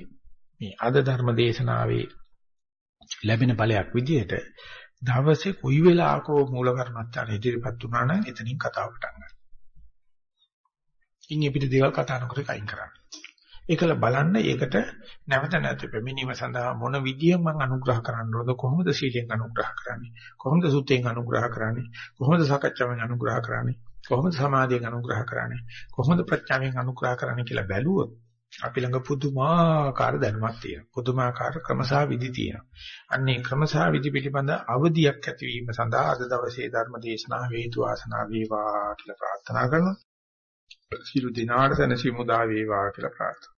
[SPEAKER 1] මේ අද ධර්ම දේශනාවේ ලැබෙන ඵලයක් විදිහට දවසේ කොයි වෙලාවකෝ මූල කර්මත්තාන ඉදිරිපත් වුණා නම් එතනින් කතාව පටන් ගන්නවා. ඉන්නේ අපිට දේවල් කතා නොකර කයින් කරන්න. ඒකල බලන්න ඒකට නැවත නැවත පැමිණීම සඳහා මොන විදියෙන් මම අනුග්‍රහ කරන්න ඕනද? කොහොමද සීලෙන් අනුග්‍රහ කරන්නේ? කොහොමද සුත්තෙන් අනුග්‍රහ කරන්නේ? කොහොමද සකච්ඡාවෙන් අනුග්‍රහ කරන්නේ? කොහොමද සමාධියෙන් අනුග්‍රහ කරන්නේ? කොහොමද ප්‍රඥාවෙන් අනුග්‍රහ කරන්නේ කියලා බැලුවොත් අපි ළඟ පුදුමාකාර දැනුමක් තියෙනවා. පුදුමාකාර ක්‍රමසා විදි තියෙනවා. අන්නේ ක්‍රමසා විදි පිළිබඳ අවධියක් ඇතිවීම සඳහා අද දවසේ ධර්ම දේශනාව හේතු වාසනා වේවා කියලා ප්‍රාර්ථනා කරනවා. සියලු දිනාට සැනසීම උදා වේවා කියලා ප්‍රාර්ථනා